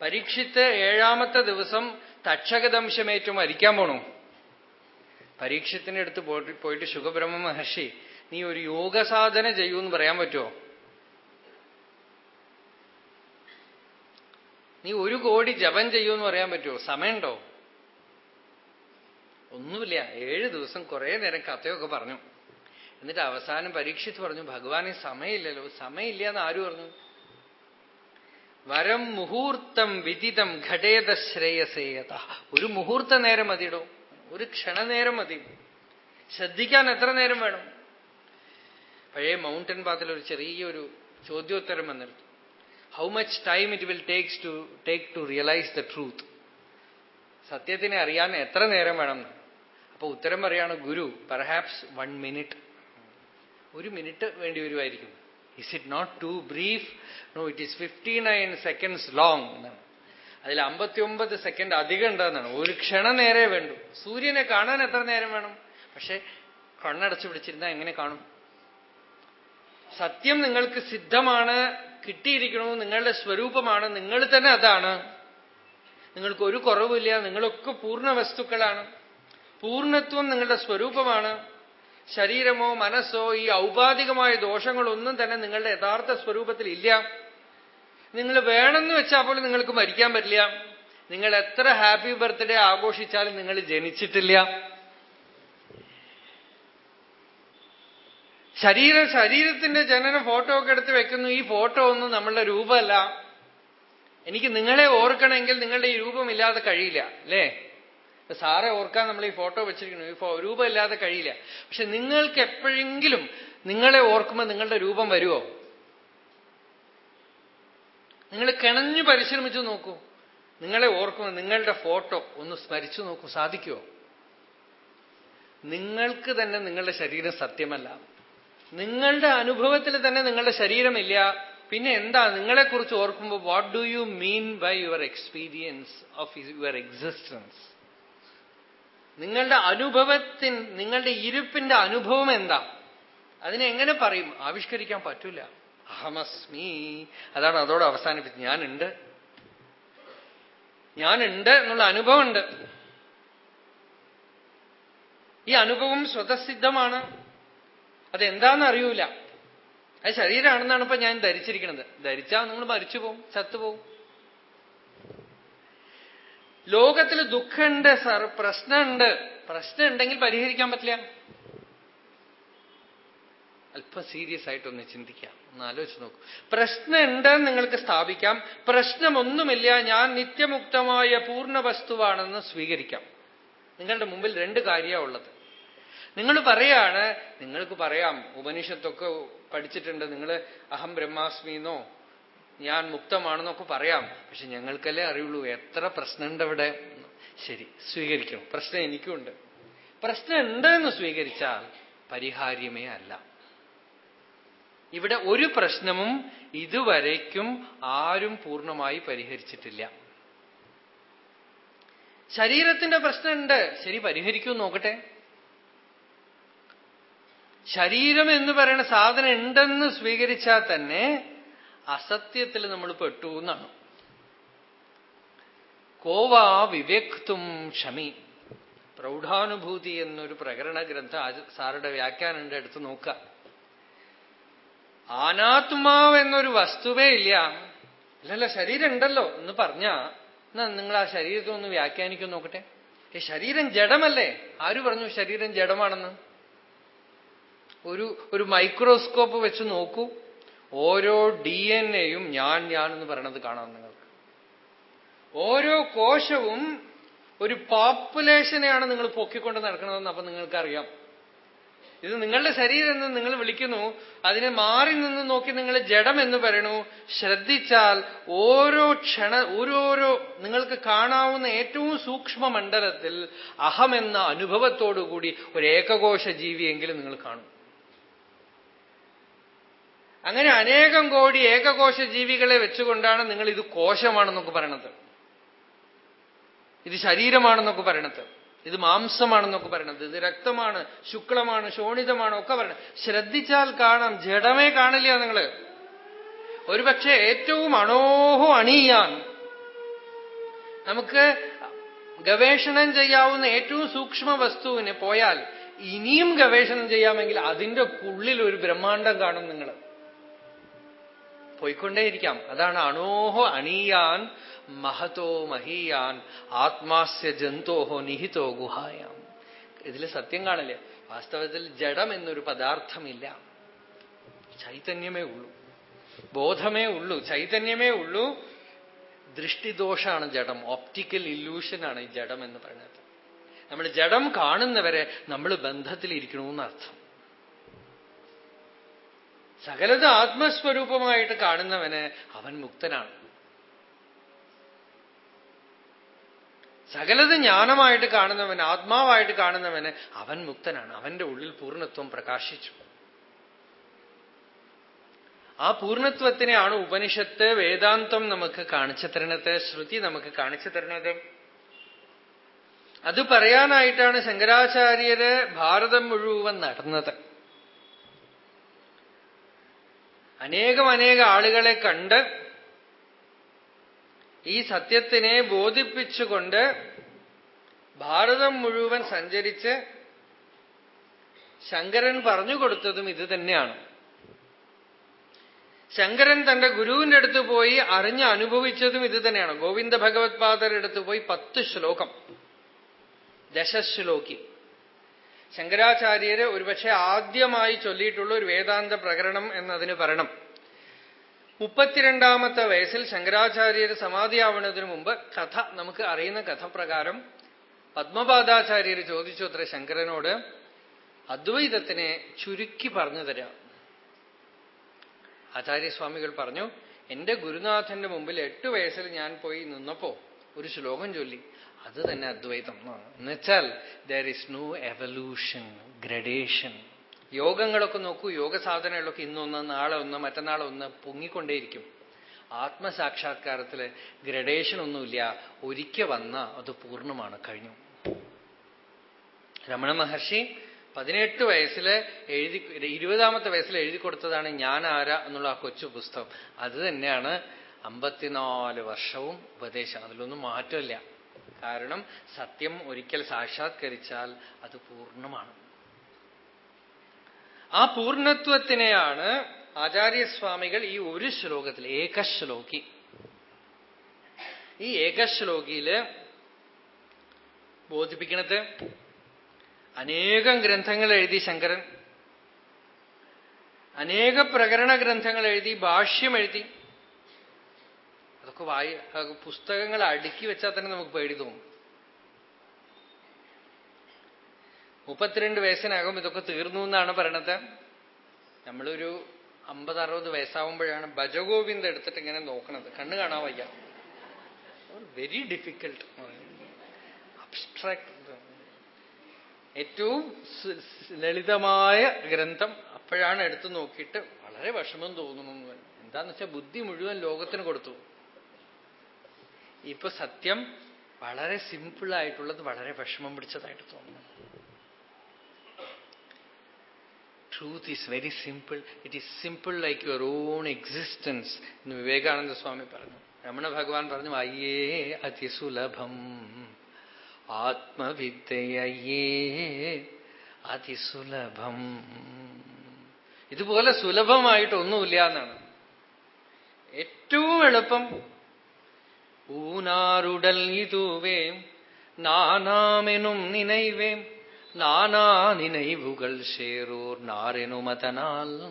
പരീക്ഷിത്ത് ഏഴാമത്തെ ദിവസം തക്ഷകദംശമേറ്റു മരിക്കാൻ പോണു. പരീക്ഷത്തിന്റെ അടുത്ത് പോയിട്ട് പോയിട്ട് ശുഖബ്രഹ്മ മഹർഷി നീ ഒരു യോഗ സാധന ചെയ്യൂ എന്ന് പറയാൻ പറ്റുമോ നീ ഒരു കോടി ജപം ചെയ്യൂ എന്ന് പറയാൻ പറ്റുമോ സമയമുണ്ടോ? ഒന്നുമില്ല. ഏഴ് ദിവസം കുറെ നേരം കഥയൊക്കെ പറഞ്ഞു. എന്നിട്ട് അവസാനം പരീക്ഷിച്ച് പറഞ്ഞു ഭഗവാനെ സമയമില്ലല്ലോ. സമയമില്ല എന്ന് ആര് പറഞ്ഞു? വരം മുഹൂർത്തം വിദിതം ഘടേത ശ്രേയസേയത ഒരു മുഹൂർത്ത നേരം മതിയിടോ. ഒരു ക്ഷണനേരം മതി. ശ്രദ്ധിക്കാൻ എത്ര നേരം വേണം? പഴയ മൗണ്ടൻ പാത്തിൽ ഒരു ചെറിയൊരു ചോദ്യോത്തരം വന്നിരുന്നു. How much time it will takes to take to realise the truth സത്യത്തിനെ അറിയാൻ എത്ര നേരം വേണം? അപ്പൊ ഉത്തരം പറയാണ് ഗുരു പെർഹാപ്സ് വൺ മിനിറ്റ് ഒരു മിനിറ്റ് വേണ്ടി വരുമായിരിക്കും is it not too brief no it is fifty nine seconds long എന്നാണ് അതിൽ അമ്പത്തിയൊമ്പത് സെക്കൻഡ് അധികം ഉണ്ടെന്നാണ്. ഒരു ക്ഷണം നേരെ വേണ്ടു. സൂര്യനെ കാണാൻ എത്ര നേരം വേണം? പക്ഷെ കണ്ണടച്ചു പിടിച്ചിരുന്നാൽ എങ്ങനെ കാണും? സത്യം നിങ്ങൾക്ക് സിദ്ധമാണ് കിട്ടിയിരിക്കണു നിങ്ങളുടെ സ്വരൂപമാണ് നിങ്ങൾ തന്നെ അതാണ്. നിങ്ങൾക്ക് ഒരു കുറവില്ല നിങ്ങളൊക്കെ പൂർണ വസ്തുക്കളാണ്. പൂർണത്വം നിങ്ങളുടെ സ്വരൂപമാണ്. ശരീരമോ മനസ്സോ ഈ ഔപാധികമായ ദോഷങ്ങളൊന്നും തന്നെ നിങ്ങളുടെ യഥാർത്ഥ സ്വരൂപത്തിൽ ഇല്ല നിങ്ങൾ വേണമെന്ന് വെച്ചാൽ പോലും നിങ്ങൾക്ക് മരിക്കാൻ പറ്റില്ല. നിങ്ങൾ എത്ര ഹാപ്പി ബർത്ത്ഡേ ആഘോഷിച്ചാലും നിങ്ങൾ ജനിച്ചിട്ടില്ല. ശരീര ശരീരത്തിന്റെ ജനന ഫോട്ടോ ഒക്കെ എടുത്ത് വെക്കുന്നു. ഈ ഫോട്ടോ ഒന്നും നമ്മളുടെ രൂപമല്ല. എനിക്ക് നിങ്ങളെ ഓർക്കണമെങ്കിൽ നിങ്ങളുടെ ഈ രൂപമില്ലാതെ കഴിയില്ല അല്ലേ? സാറെ ഓർക്കാൻ നമ്മൾ ഈ ഫോട്ടോ വെച്ചിരിക്കുന്നു. ഈ രൂപമില്ലാതെ കഴിയില്ല. പക്ഷെ നിങ്ങൾക്ക് എപ്പോഴെങ്കിലും നിങ്ങളെ ഓർക്കുമ്പോൾ നിങ്ങളുടെ രൂപം വരുമോ? നിങ്ങൾ കിണഞ്ഞു പരിശ്രമിച്ചു നോക്കൂ. നിങ്ങളെ ഓർക്കുമ്പോൾ നിങ്ങളുടെ ഫോട്ടോ ഒന്ന് സ്മരിച്ചു നോക്കൂ സാധിക്കുമോ നിങ്ങൾക്ക് തന്നെ നിങ്ങളുടെ ശരീരം സത്യമല്ല. നിങ്ങളുടെ അനുഭവത്തിൽ തന്നെ നിങ്ങളുടെ ശരീരമില്ല. പിന്നെ എന്താ? നിങ്ങളെക്കുറിച്ച് ഓർക്കുമ്പോൾ what do you mean by your experience of your existence നിങ്ങളുടെ അനുഭവത്തിൻ നിങ്ങളുടെ ഇരുപ്പിന്റെ അനുഭവം എന്താ? അതിനെ എങ്ങനെ പറയും? ആവിഷ്കരിക്കാൻ പറ്റൂല. അഹമസ്മി. അതാണ് അതോടെ അവസാനിപ്പിച്ചത്. ഞാനുണ്ട്. ഞാനുണ്ട് എന്നുള്ള അനുഭവമുണ്ട്. ഈ അനുഭവം സ്വതസിദ്ധമാണ്. അതെന്താന്ന് അറിയൂല അത് ശരീരമാണെന്നാണ് ഇപ്പൊ ഞാൻ ധരിച്ചിരിക്കുന്നത്. ധരിച്ചാൽ നിങ്ങൾ മരിച്ചു പോവും ചത്തുപോവും ലോകത്തിൽ ദുഃഖമുണ്ട് സർ. പ്രശ്നമുണ്ട്. പ്രശ്നം ഉണ്ടെങ്കിൽ പരിഹരിക്കാൻ പറ്റില്ല. അല്പം സീരിയസ് ആയിട്ട് ആയിട്ടൊന്ന് ചിന്തിക്കാം. ഒന്ന് ആലോചിച്ച് നോക്കൂ. പ്രശ്നമുണ്ട് നിങ്ങൾക്ക് സ്ഥാപിക്കാം. പ്രശ്നമൊന്നുമില്ല. ഞാൻ നിത്യമുക്തമായ പൂർണ വസ്തുവാണെന്ന് സ്വീകരിക്കാം. നിങ്ങളുടെ മുമ്പിൽ രണ്ട് കാര്യമാണ് ഉള്ളത്. നിങ്ങൾ പറയാണ് നിങ്ങൾക്ക് പറയാം ഉപനിഷത്തൊക്കെ പഠിച്ചിട്ടുണ്ട്. നിങ്ങൾ അഹം ബ്രഹ്മാസ്മിന്നോ ഞാൻ മുക്തമാണെന്നൊക്കെ പറയാം. പക്ഷെ ഞങ്ങൾക്കല്ലേ അറിയുള്ളൂ എത്ര പ്രശ്നമുണ്ട് അവിടെ? ശരി സ്വീകരിക്കണം പ്രശ്നം എനിക്കുണ്ട്. പ്രശ്നം ഉണ്ടെന്ന് സ്വീകരിച്ചാൽ പരിഹാര്യമേ അല്ല. ഇവിടെ ഒരു പ്രശ്നവും ഇതുവരയ്ക്കും ആരും പൂർണമായി പരിഹരിച്ചിട്ടില്ല. ശരീരത്തിന്റെ പ്രശ്നമുണ്ട്. ശരി പരിഹരിക്കൂ നോക്കട്ടെ. ശരീരം എന്ന് പറയുന്ന സാധനം ഉണ്ടെന്ന് സ്വീകരിച്ചാൽ തന്നെ അസത്യത്തിൽ നമ്മൾ പെട്ടു എന്നാണ്. കോവാ വിവേക്തും ക്ഷമി. പ്രൗഢാനുഭൂതി എന്നൊരു പ്രകരണ ഗ്രന്ഥം സാറുടെ വ്യാഖ്യാനം എടുത്ത് നോക്കുക. ആനാത്മാവ് എന്നൊരു വസ്തുവേ ഇല്ല. അല്ലല്ല ശരീരം ഉണ്ടല്ലോ എന്ന് പറഞ്ഞാ എന്നാ നിങ്ങൾ ആ ശരീരത്തെ ഒന്ന് വ്യാഖ്യാനിക്കും നോക്കട്ടെ? ഏ ശരീരം ജഡമല്ലേ? ആര് പറഞ്ഞു ശരീരം ജഡമാണെന്ന്? ഒരു ഒരു മൈക്രോസ്കോപ്പ് വെച്ച് നോക്കൂ. ഓരോ ഡി എൻ എയും ഞാൻ ഞാൻ എന്ന് പറയണത് കാണാം നിങ്ങൾക്ക്. ഓരോ കോശവും ഒരു പോപ്പുലേഷനെയാണ് നിങ്ങൾ പൊക്കിക്കൊണ്ട് നടക്കണതെന്ന് അപ്പൊ നിങ്ങൾക്കറിയാം. ഇത് നിങ്ങളുടെ ശരീരം എന്ന് നിങ്ങൾ വിളിക്കുന്നു. അതിനെ മാറി നിന്ന് നോക്കി നിങ്ങൾ ജഡം എന്ന് പറയണു. ശ്രദ്ധിച്ചാൽ ഓരോ ക്ഷണ ഓരോരോ നിങ്ങൾക്ക് കാണാവുന്ന ഏറ്റവും സൂക്ഷ്മ മണ്ഡലത്തിൽ അഹമെന്ന അനുഭവത്തോടുകൂടി ഒരു ഏകകോശ ജീവിയെങ്കിലും നിങ്ങൾ കാണും. അങ്ങനെ അനേകം കോടി ഏകകോശ ജീവികളെ വെച്ചുകൊണ്ടാണ് നിങ്ങൾ ഇത് കോശമാണെന്നൊക്കെ പറയണത്. ഇത് ശരീരമാണെന്നൊക്കെ പറയണത്. ഇത് മാംസമാണെന്നൊക്കെ പറയണത്. ഇത് രക്തമാണ് ശുക്ലമാണ് ശോണിതമാണ് ഒക്കെ പറയണം ശ്രദ്ധിച്ചാൽ കാണാം. ജഡമേ കാണില്ല നിങ്ങൾ. ഒരുപക്ഷെ ഏറ്റവും അണോഹോ അണിയാൻ നമുക്ക് ഗവേഷണം ചെയ്യാവുന്ന ഏറ്റവും സൂക്ഷ്മ വസ്തുവിന് പോയാൽ ഇനിയും ഗവേഷണം ചെയ്യാമെങ്കിൽ അതിന്റെ ഉള്ളിൽ ഒരു ബ്രഹ്മാണ്ടം കാണും നിങ്ങൾ പോയിക്കൊണ്ടേയിരിക്കാം. അതാണ് അണോഹോ അണിയാൻ മഹതോ മഹീയാൻ ആത്മാസ്യ ജന്തോഹോ നിഹിതോ ഗുഹായാം. ഇതിൽ സത്യം കാണില്ല? വാസ്തവത്തിൽ ജഡം എന്നൊരു പദാർത്ഥമില്ല. ചൈതന്യമേ ഉള്ളൂ. ബോധമേ ഉള്ളൂ. ചൈതന്യമേ ഉള്ളൂ. ദൃഷ്ടിദോഷാണ് ജഡം. ഓപ്റ്റിക്കൽ ഇല്യൂഷനാണ് ഈ ജഡം എന്ന് പറയുന്നത്. നമ്മൾ ജഡം കാണുന്നവരെ നമ്മൾ ബന്ധത്തിലിരിക്കണമെന്ന് അർത്ഥം. സകലത് ആത്മസ്വരൂപമായിട്ട് കാണുന്നവന് അവൻ മുക്തനാണ്. സകലത് ജ്ഞാനമായിട്ട് കാണുന്നവൻ ആത്മാവായിട്ട് കാണുന്നവന് അവൻ മുക്തനാണ്. അവന്റെ ഉള്ളിൽ പൂർണത്വം പ്രകാശിച്ചു. ആ പൂർണത്വത്തിനെയാണ് ഉപനിഷത്ത് വേദാന്തം നമുക്ക് കാണിച്ചു തരണത് ശ്രുതി നമുക്ക് കാണിച്ചു തരണത് അത് പറയാനായിട്ടാണ് ശങ്കരാചാര്യര് ഭാരതം മുഴുവൻ നടന്നത്. അനേകം അനേക ആളുകളെ കണ്ട് ഈ സത്യത്തിനെ ബോധിപ്പിച്ചുകൊണ്ട് ഭാരതം മുഴുവൻ സഞ്ചരിച്ച് ശങ്കരൻ പറഞ്ഞു കൊടുത്തതും ഇത് തന്നെയാണ്. ശങ്കരൻ തന്റെ ഗുരുവിന്റെ അടുത്ത് പോയി അറിഞ്ഞ് അനുഭവിച്ചതും ഇത് തന്നെയാണ്. ഗോവിന്ദ ഭഗവത് പാദരുടെ അടുത്ത് പോയി പത്ത് ശ്ലോകം. ദശശ്ലോകി. ശങ്കരാചാര്യര് ഒരുപക്ഷെ ആദ്യമായി ചൊല്ലിയിട്ടുള്ള ഒരു വേദാന്ത പ്രകരണം എന്നതിന് പറയണം. മുപ്പത്തിരണ്ടാമത്തെ വയസ്സിൽ ശങ്കരാചാര്യർ സമാധിയാവുന്നതിന് മുമ്പ് കഥ നമുക്ക് അറിയുന്ന കഥ പ്രകാരം പത്മപാദാചാര്യർ ചോദിച്ചു അത്ര ശങ്കരനോട് അദ്വൈതത്തിനെ ചുരുക്കി പറഞ്ഞു തരാം. ആചാര്യസ്വാമികൾ പറഞ്ഞു എന്റെ ഗുരുനാഥന്റെ മുമ്പിൽ എട്ട് വയസ്സിൽ ഞാൻ പോയി നിന്നപ്പോ ഒരു ശ്ലോകം ചൊല്ലി. അത് തന്നെ അദ്വൈതം എന്നുവെച്ചാൽ there is no evolution gradation യോഗങ്ങളൊക്കെ നോക്കൂ യോഗ സാധനങ്ങളൊക്കെ ഇന്നൊന്ന് നാളെ ഒന്ന് മറ്റന്നാളെ ഒന്ന് പൊങ്ങിക്കൊണ്ടേയിരിക്കും. ആത്മസാക്ഷാത്കാരത്തിൽ ഗ്രഡേഷൻ ഒന്നുമില്ല ഒരിക്കൽ വന്ന അത് പൂർണമാണ് കഴിഞ്ഞു. രമണ മഹർഷി പതിനെട്ട് വയസ്സിൽ എഴുതി ഇരുപതാമത്തെ വയസ്സിൽ എഴുതി കൊടുത്തതാണ് ഞാൻ ആര എന്നുള്ള ആ കൊച്ചു പുസ്തകം. അത് തന്നെയാണ് അമ്പത്തിനാല് വർഷവും ഉപദേശം. അതിലൊന്നും മാറ്റമില്ല. കാരണം സത്യം ഒരിക്കൽ സാക്ഷാത്കരിച്ചാൽ അത് പൂർണമാണ്. ആ പൂർണത്വത്തിനെയാണ് ആചാര്യസ്വാമികൾ ഈ ഒരു ശ്ലോകത്തിൽ ഏകശ്ലോകി. ഈ ഏകശ്ലോകിയിൽ ബോധിപ്പിക്കണത് അനേകം ഗ്രന്ഥങ്ങൾ എഴുതി ശങ്കരൻ. അനേക പ്രകരണ ഗ്രന്ഥങ്ങൾ എഴുതി ഭാഷ്യം എഴുതി. അതൊക്കെ വായി പുസ്തകങ്ങൾ അടുക്കി വെച്ചാൽ തന്നെ നമുക്ക് പേടി തോന്നും. മുപ്പത്തിരണ്ട് വയസ്സിനകം ഇതൊക്കെ തീർന്നു എന്നാണ് പറയണത്. നമ്മളൊരു അമ്പത് അറുപത് വയസ്സാവുമ്പോഴാണ് ഭജഗോവിന്ദ് എടുത്തിട്ട് ഇങ്ങനെ നോക്കണത്. കണ്ണ് കാണാൻ വയ്യ. വെരി ഡിഫിക്കൽട്ട് അബ്സ്ട്രാക്ട് ഏറ്റവും ലളിതമായ ഗ്രന്ഥം അപ്പോഴാണ് എടുത്തു നോക്കിയിട്ട് വളരെ വിഷമം തോന്നുന്നു. എന്താന്ന് വെച്ചാൽ ബുദ്ധി മുഴുവൻ ലോകത്തിന് കൊടുത്തു. ഇപ്പൊ സത്യം വളരെ സിമ്പിൾ ആയിട്ടുള്ളത് വളരെ വിഷമം പിടിച്ചതായിട്ട് തോന്നുന്നു. Truth is very simple. It is simple like your own existence എന്ന് വിവേകാനന്ദ സ്വാമി പറഞ്ഞു. രമണ ഭഗവാൻ പറഞ്ഞു അയ്യേ അതിസുലഭം. ആത്മവിദ്യയേ അതിസുലഭം. ഇതുപോലെ സുലഭമായിട്ടൊന്നുമില്ല എന്നാണ്. ഏറ്റവും എളുപ്പം ഊനാറുടൽ ഇതുവേം നാനാമെനും നിനൈവേം நானா நினைவுகள் சேரூர் நாரெனுமதனால்.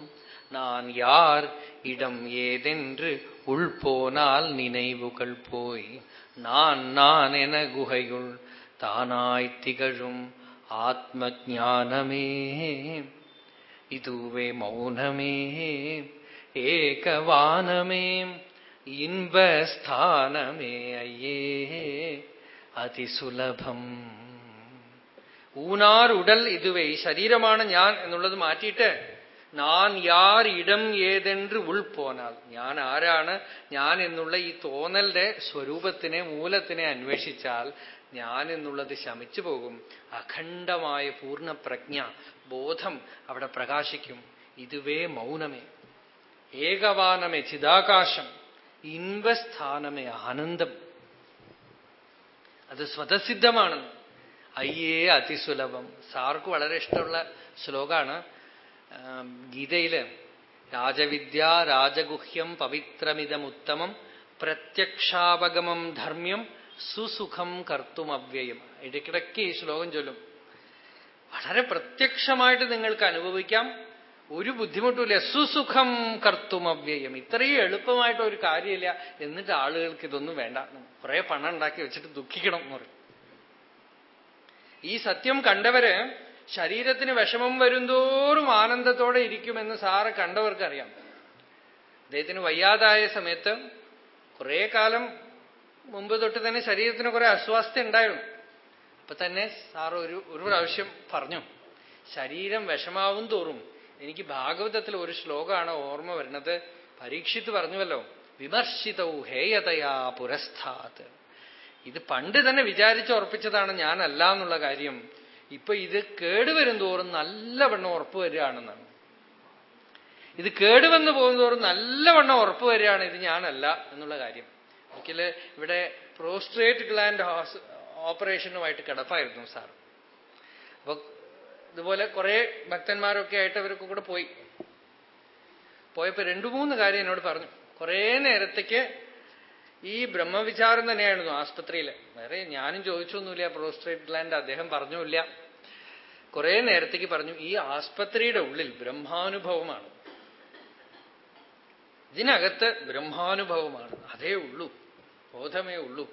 நான் யார் இடம் ஏதென்று உள்போனால் நினைவுகள் போய். நான் நான் என குகையுள் தானாய்த் திகழும் ஆத்ம ஞானமே இதுவே மௌனமே ஏகவானமே இன்பஸ்தானமே ஐயே. அதிசுலபம். ഊനാർ ഉടൽ ഇതുവേ ശരീരമാണ് ഞാൻ എന്നുള്ളത് മാറ്റിയിട്ട് നാൻ യാർ ഇടം ഏതെன்று ഉൾപോനാൽ ഞാൻ ആരാണ്? ഞാൻ എന്നുള്ള ഈ തോന്നലിന്റെ സ്വരൂപത്തിനെ മൂലത്തിനെ അന്വേഷിച്ചാൽ ഞാൻ എന്നുള്ളത് ശമിച്ചു പോകും. അഖണ്ഡമായ പൂർണ പ്രജ്ഞ ബോധം അവിടെ പ്രകാശിക്കും. ഇതുവേ മൗനമേ. ഏകവാനമേ ചിതാകാശം ഇൻവസ്ഥാനമേ ആനന്ദം. അത് സ്വതസിദ്ധമാണ് അയ്യേ അതിസുലഭം. സാർക്ക് വളരെ ഇഷ്ടമുള്ള ശ്ലോകാണ് ഗീതയിൽ രാജവിദ്യ രാജഗുഹ്യം പവിത്രമിതമുത്തമം പ്രത്യക്ഷാവഗമം ധർമ്മ്യം സുസുഖം കർത്തും അവ്യയം. ഇടയ്ക്കിടയ്ക്ക് ഈ ശ്ലോകം ചൊല്ലും. വളരെ പ്രത്യക്ഷമായിട്ട് നിങ്ങൾക്ക് അനുഭവിക്കാം. ഒരു ബുദ്ധിമുട്ടുമില്ല. സുസുഖം കർത്തും അവ്യയം. ഇത്രയും എളുപ്പമായിട്ട് ഒരു കാര്യമില്ല. എന്നിട്ട് ആളുകൾക്ക് ഇതൊന്നും വേണ്ട. കുറെ പണം ഉണ്ടാക്കി വെച്ചിട്ട് ദുഃഖിക്കണം എന്ന് പറയും. ഈ സത്യം കണ്ടവര് ശരീരത്തിന് വിഷമം വരുന്തോറും ആനന്ദത്തോടെ ഇരിക്കുമെന്ന് സാറ് കണ്ടവർക്കറിയാം. അദ്ദേഹത്തിന് വയ്യാതായ സമയത്ത് കുറേ കാലം മുമ്പ് തൊട്ട് തന്നെ ശരീരത്തിന് കുറെ അസ്വാസ്ഥ്യം ഉണ്ടായിരുന്നു. അപ്പൊ തന്നെ സാറ് ഒരു ഒരു പ്രാവശ്യം പറഞ്ഞു ശരീരം വിഷമാവും തോറും എനിക്ക് ഭാഗവതത്തിൽ ഒരു ശ്ലോകമാണ് ഓർമ്മ വരുന്നത്. പരീക്ഷിത്ത് പറഞ്ഞുവല്ലോ. വിമർശിതവും ഹേയതയാ പുരസ്ഥാത് ഇത് പണ്ട് തന്നെ വിചാരിച്ച് ഉറപ്പിച്ചതാണ് ഞാനല്ല എന്നുള്ള കാര്യം. ഇപ്പൊ ഇത് കേടുവരും തോറും നല്ലവണ്ണം ഉറപ്പ് വരികയാണെന്നാണ്. ഇത് കേടുവന്ന് പോകുന്നതോറും നല്ലവണ്ണം ഉറപ്പ് വരികയാണ് ഇത് ഞാനല്ല എന്നുള്ള കാര്യം. ഒരിക്കൽ ഇവിടെ പ്രോസ്ട്രേറ്റ് ഗ്ലാൻഡ് ഓപ്പറേഷനുമായിട്ട് കിടപ്പായിരുന്നു സാർ. അപ്പൊ ഇതുപോലെ കുറെ ഭക്തന്മാരൊക്കെ ആയിട്ട് അവരൊക്കെ കൂടെ പോയി. പോയപ്പോ രണ്ടു മൂന്ന് കാര്യം എന്നോട് പറഞ്ഞു. കുറെ നേരത്തേക്ക് ഈ ബ്രഹ്മവിചാരം തന്നെയായിരുന്നു ആസ്പത്രിയിൽ വേറെ ഞാനും ചോദിച്ചൊന്നുമില്ല പ്രോസ്ട്രേറ്റ് ലാൻഡ് അദ്ദേഹം പറഞ്ഞില്ല കുറെ നേരത്തേക്ക് പറഞ്ഞു ഈ ആസ്പത്രിയുടെ ഉള്ളിൽ ബ്രഹ്മാനുഭവമാണ്. ഇതിനകത്ത് ബ്രഹ്മാനുഭവമാണ്. അതേ ഉള്ളൂ ബോധമേ ഉള്ളൂ.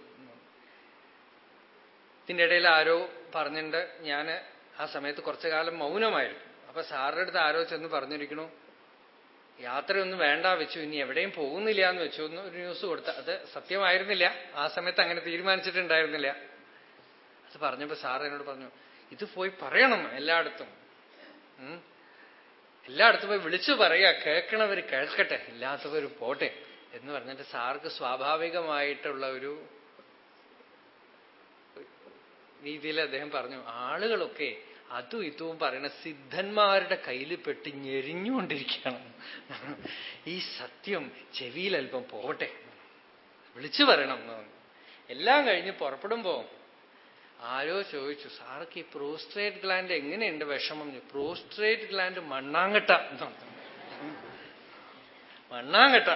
ഇതിന്റെ ഇടയിൽ ആരോ പറഞ്ഞിട്ടുണ്ട് ഞാൻ ആ സമയത്ത് കുറച്ചു കാലം മൗനമായിരുന്നു. അപ്പൊ സാറിന്റെ അടുത്ത് ആരോ ചെന്ന് പറഞ്ഞിരിക്കണു യാത്രയൊന്നും വേണ്ട വെച്ചു. ഇനി എവിടെയും പോകുന്നില്ല എന്ന് വെച്ചു. എന്ന് ഒരു ന്യൂസ് കൊടുത്ത. അത് സത്യമായിരുന്നില്ല. ആ സമയത്ത് അങ്ങനെ തീരുമാനിച്ചിട്ടുണ്ടായിരുന്നില്ല. അത് പറഞ്ഞപ്പോ സാർ എന്നോട് പറഞ്ഞു ഇത് പോയി പറയണം എല്ലായിടത്തും. എല്ലായിടത്തും പോയി വിളിച്ചു പറയുക. കേൾക്കണവർ കേൾക്കട്ടെ. ഇല്ലാത്തവർ പോട്ടെ എന്ന് പറഞ്ഞിട്ട് സാർക്ക് സ്വാഭാവികമായിട്ടുള്ള ഒരു രീതിയിൽ അദ്ദേഹം പറഞ്ഞു ആളുകളൊക്കെ അതും ഇതും പറയണ സിദ്ധന്മാരുടെ കയ്യിൽ പെട്ട് ഞെരിഞ്ഞുകൊണ്ടിരിക്കുകയാണ്. ഈ സത്യം ചെവിയിൽ അല്പം പോകട്ടെ വിളിച്ചു പറയണം എല്ലാം കഴിഞ്ഞ് പുറപ്പെടുമ്പോ ആരോ ചോദിച്ചു സാർക്ക് ഈ പ്രോസ്ട്രേറ്റ് ഗ്ലാൻഡ് എങ്ങനെയുണ്ട് വിഷമം? പ്രോസ്ട്രേറ്റ് ഗ്ലാൻഡ് മണ്ണാങ്കട്ട. മണ്ണാങ്കട്ട.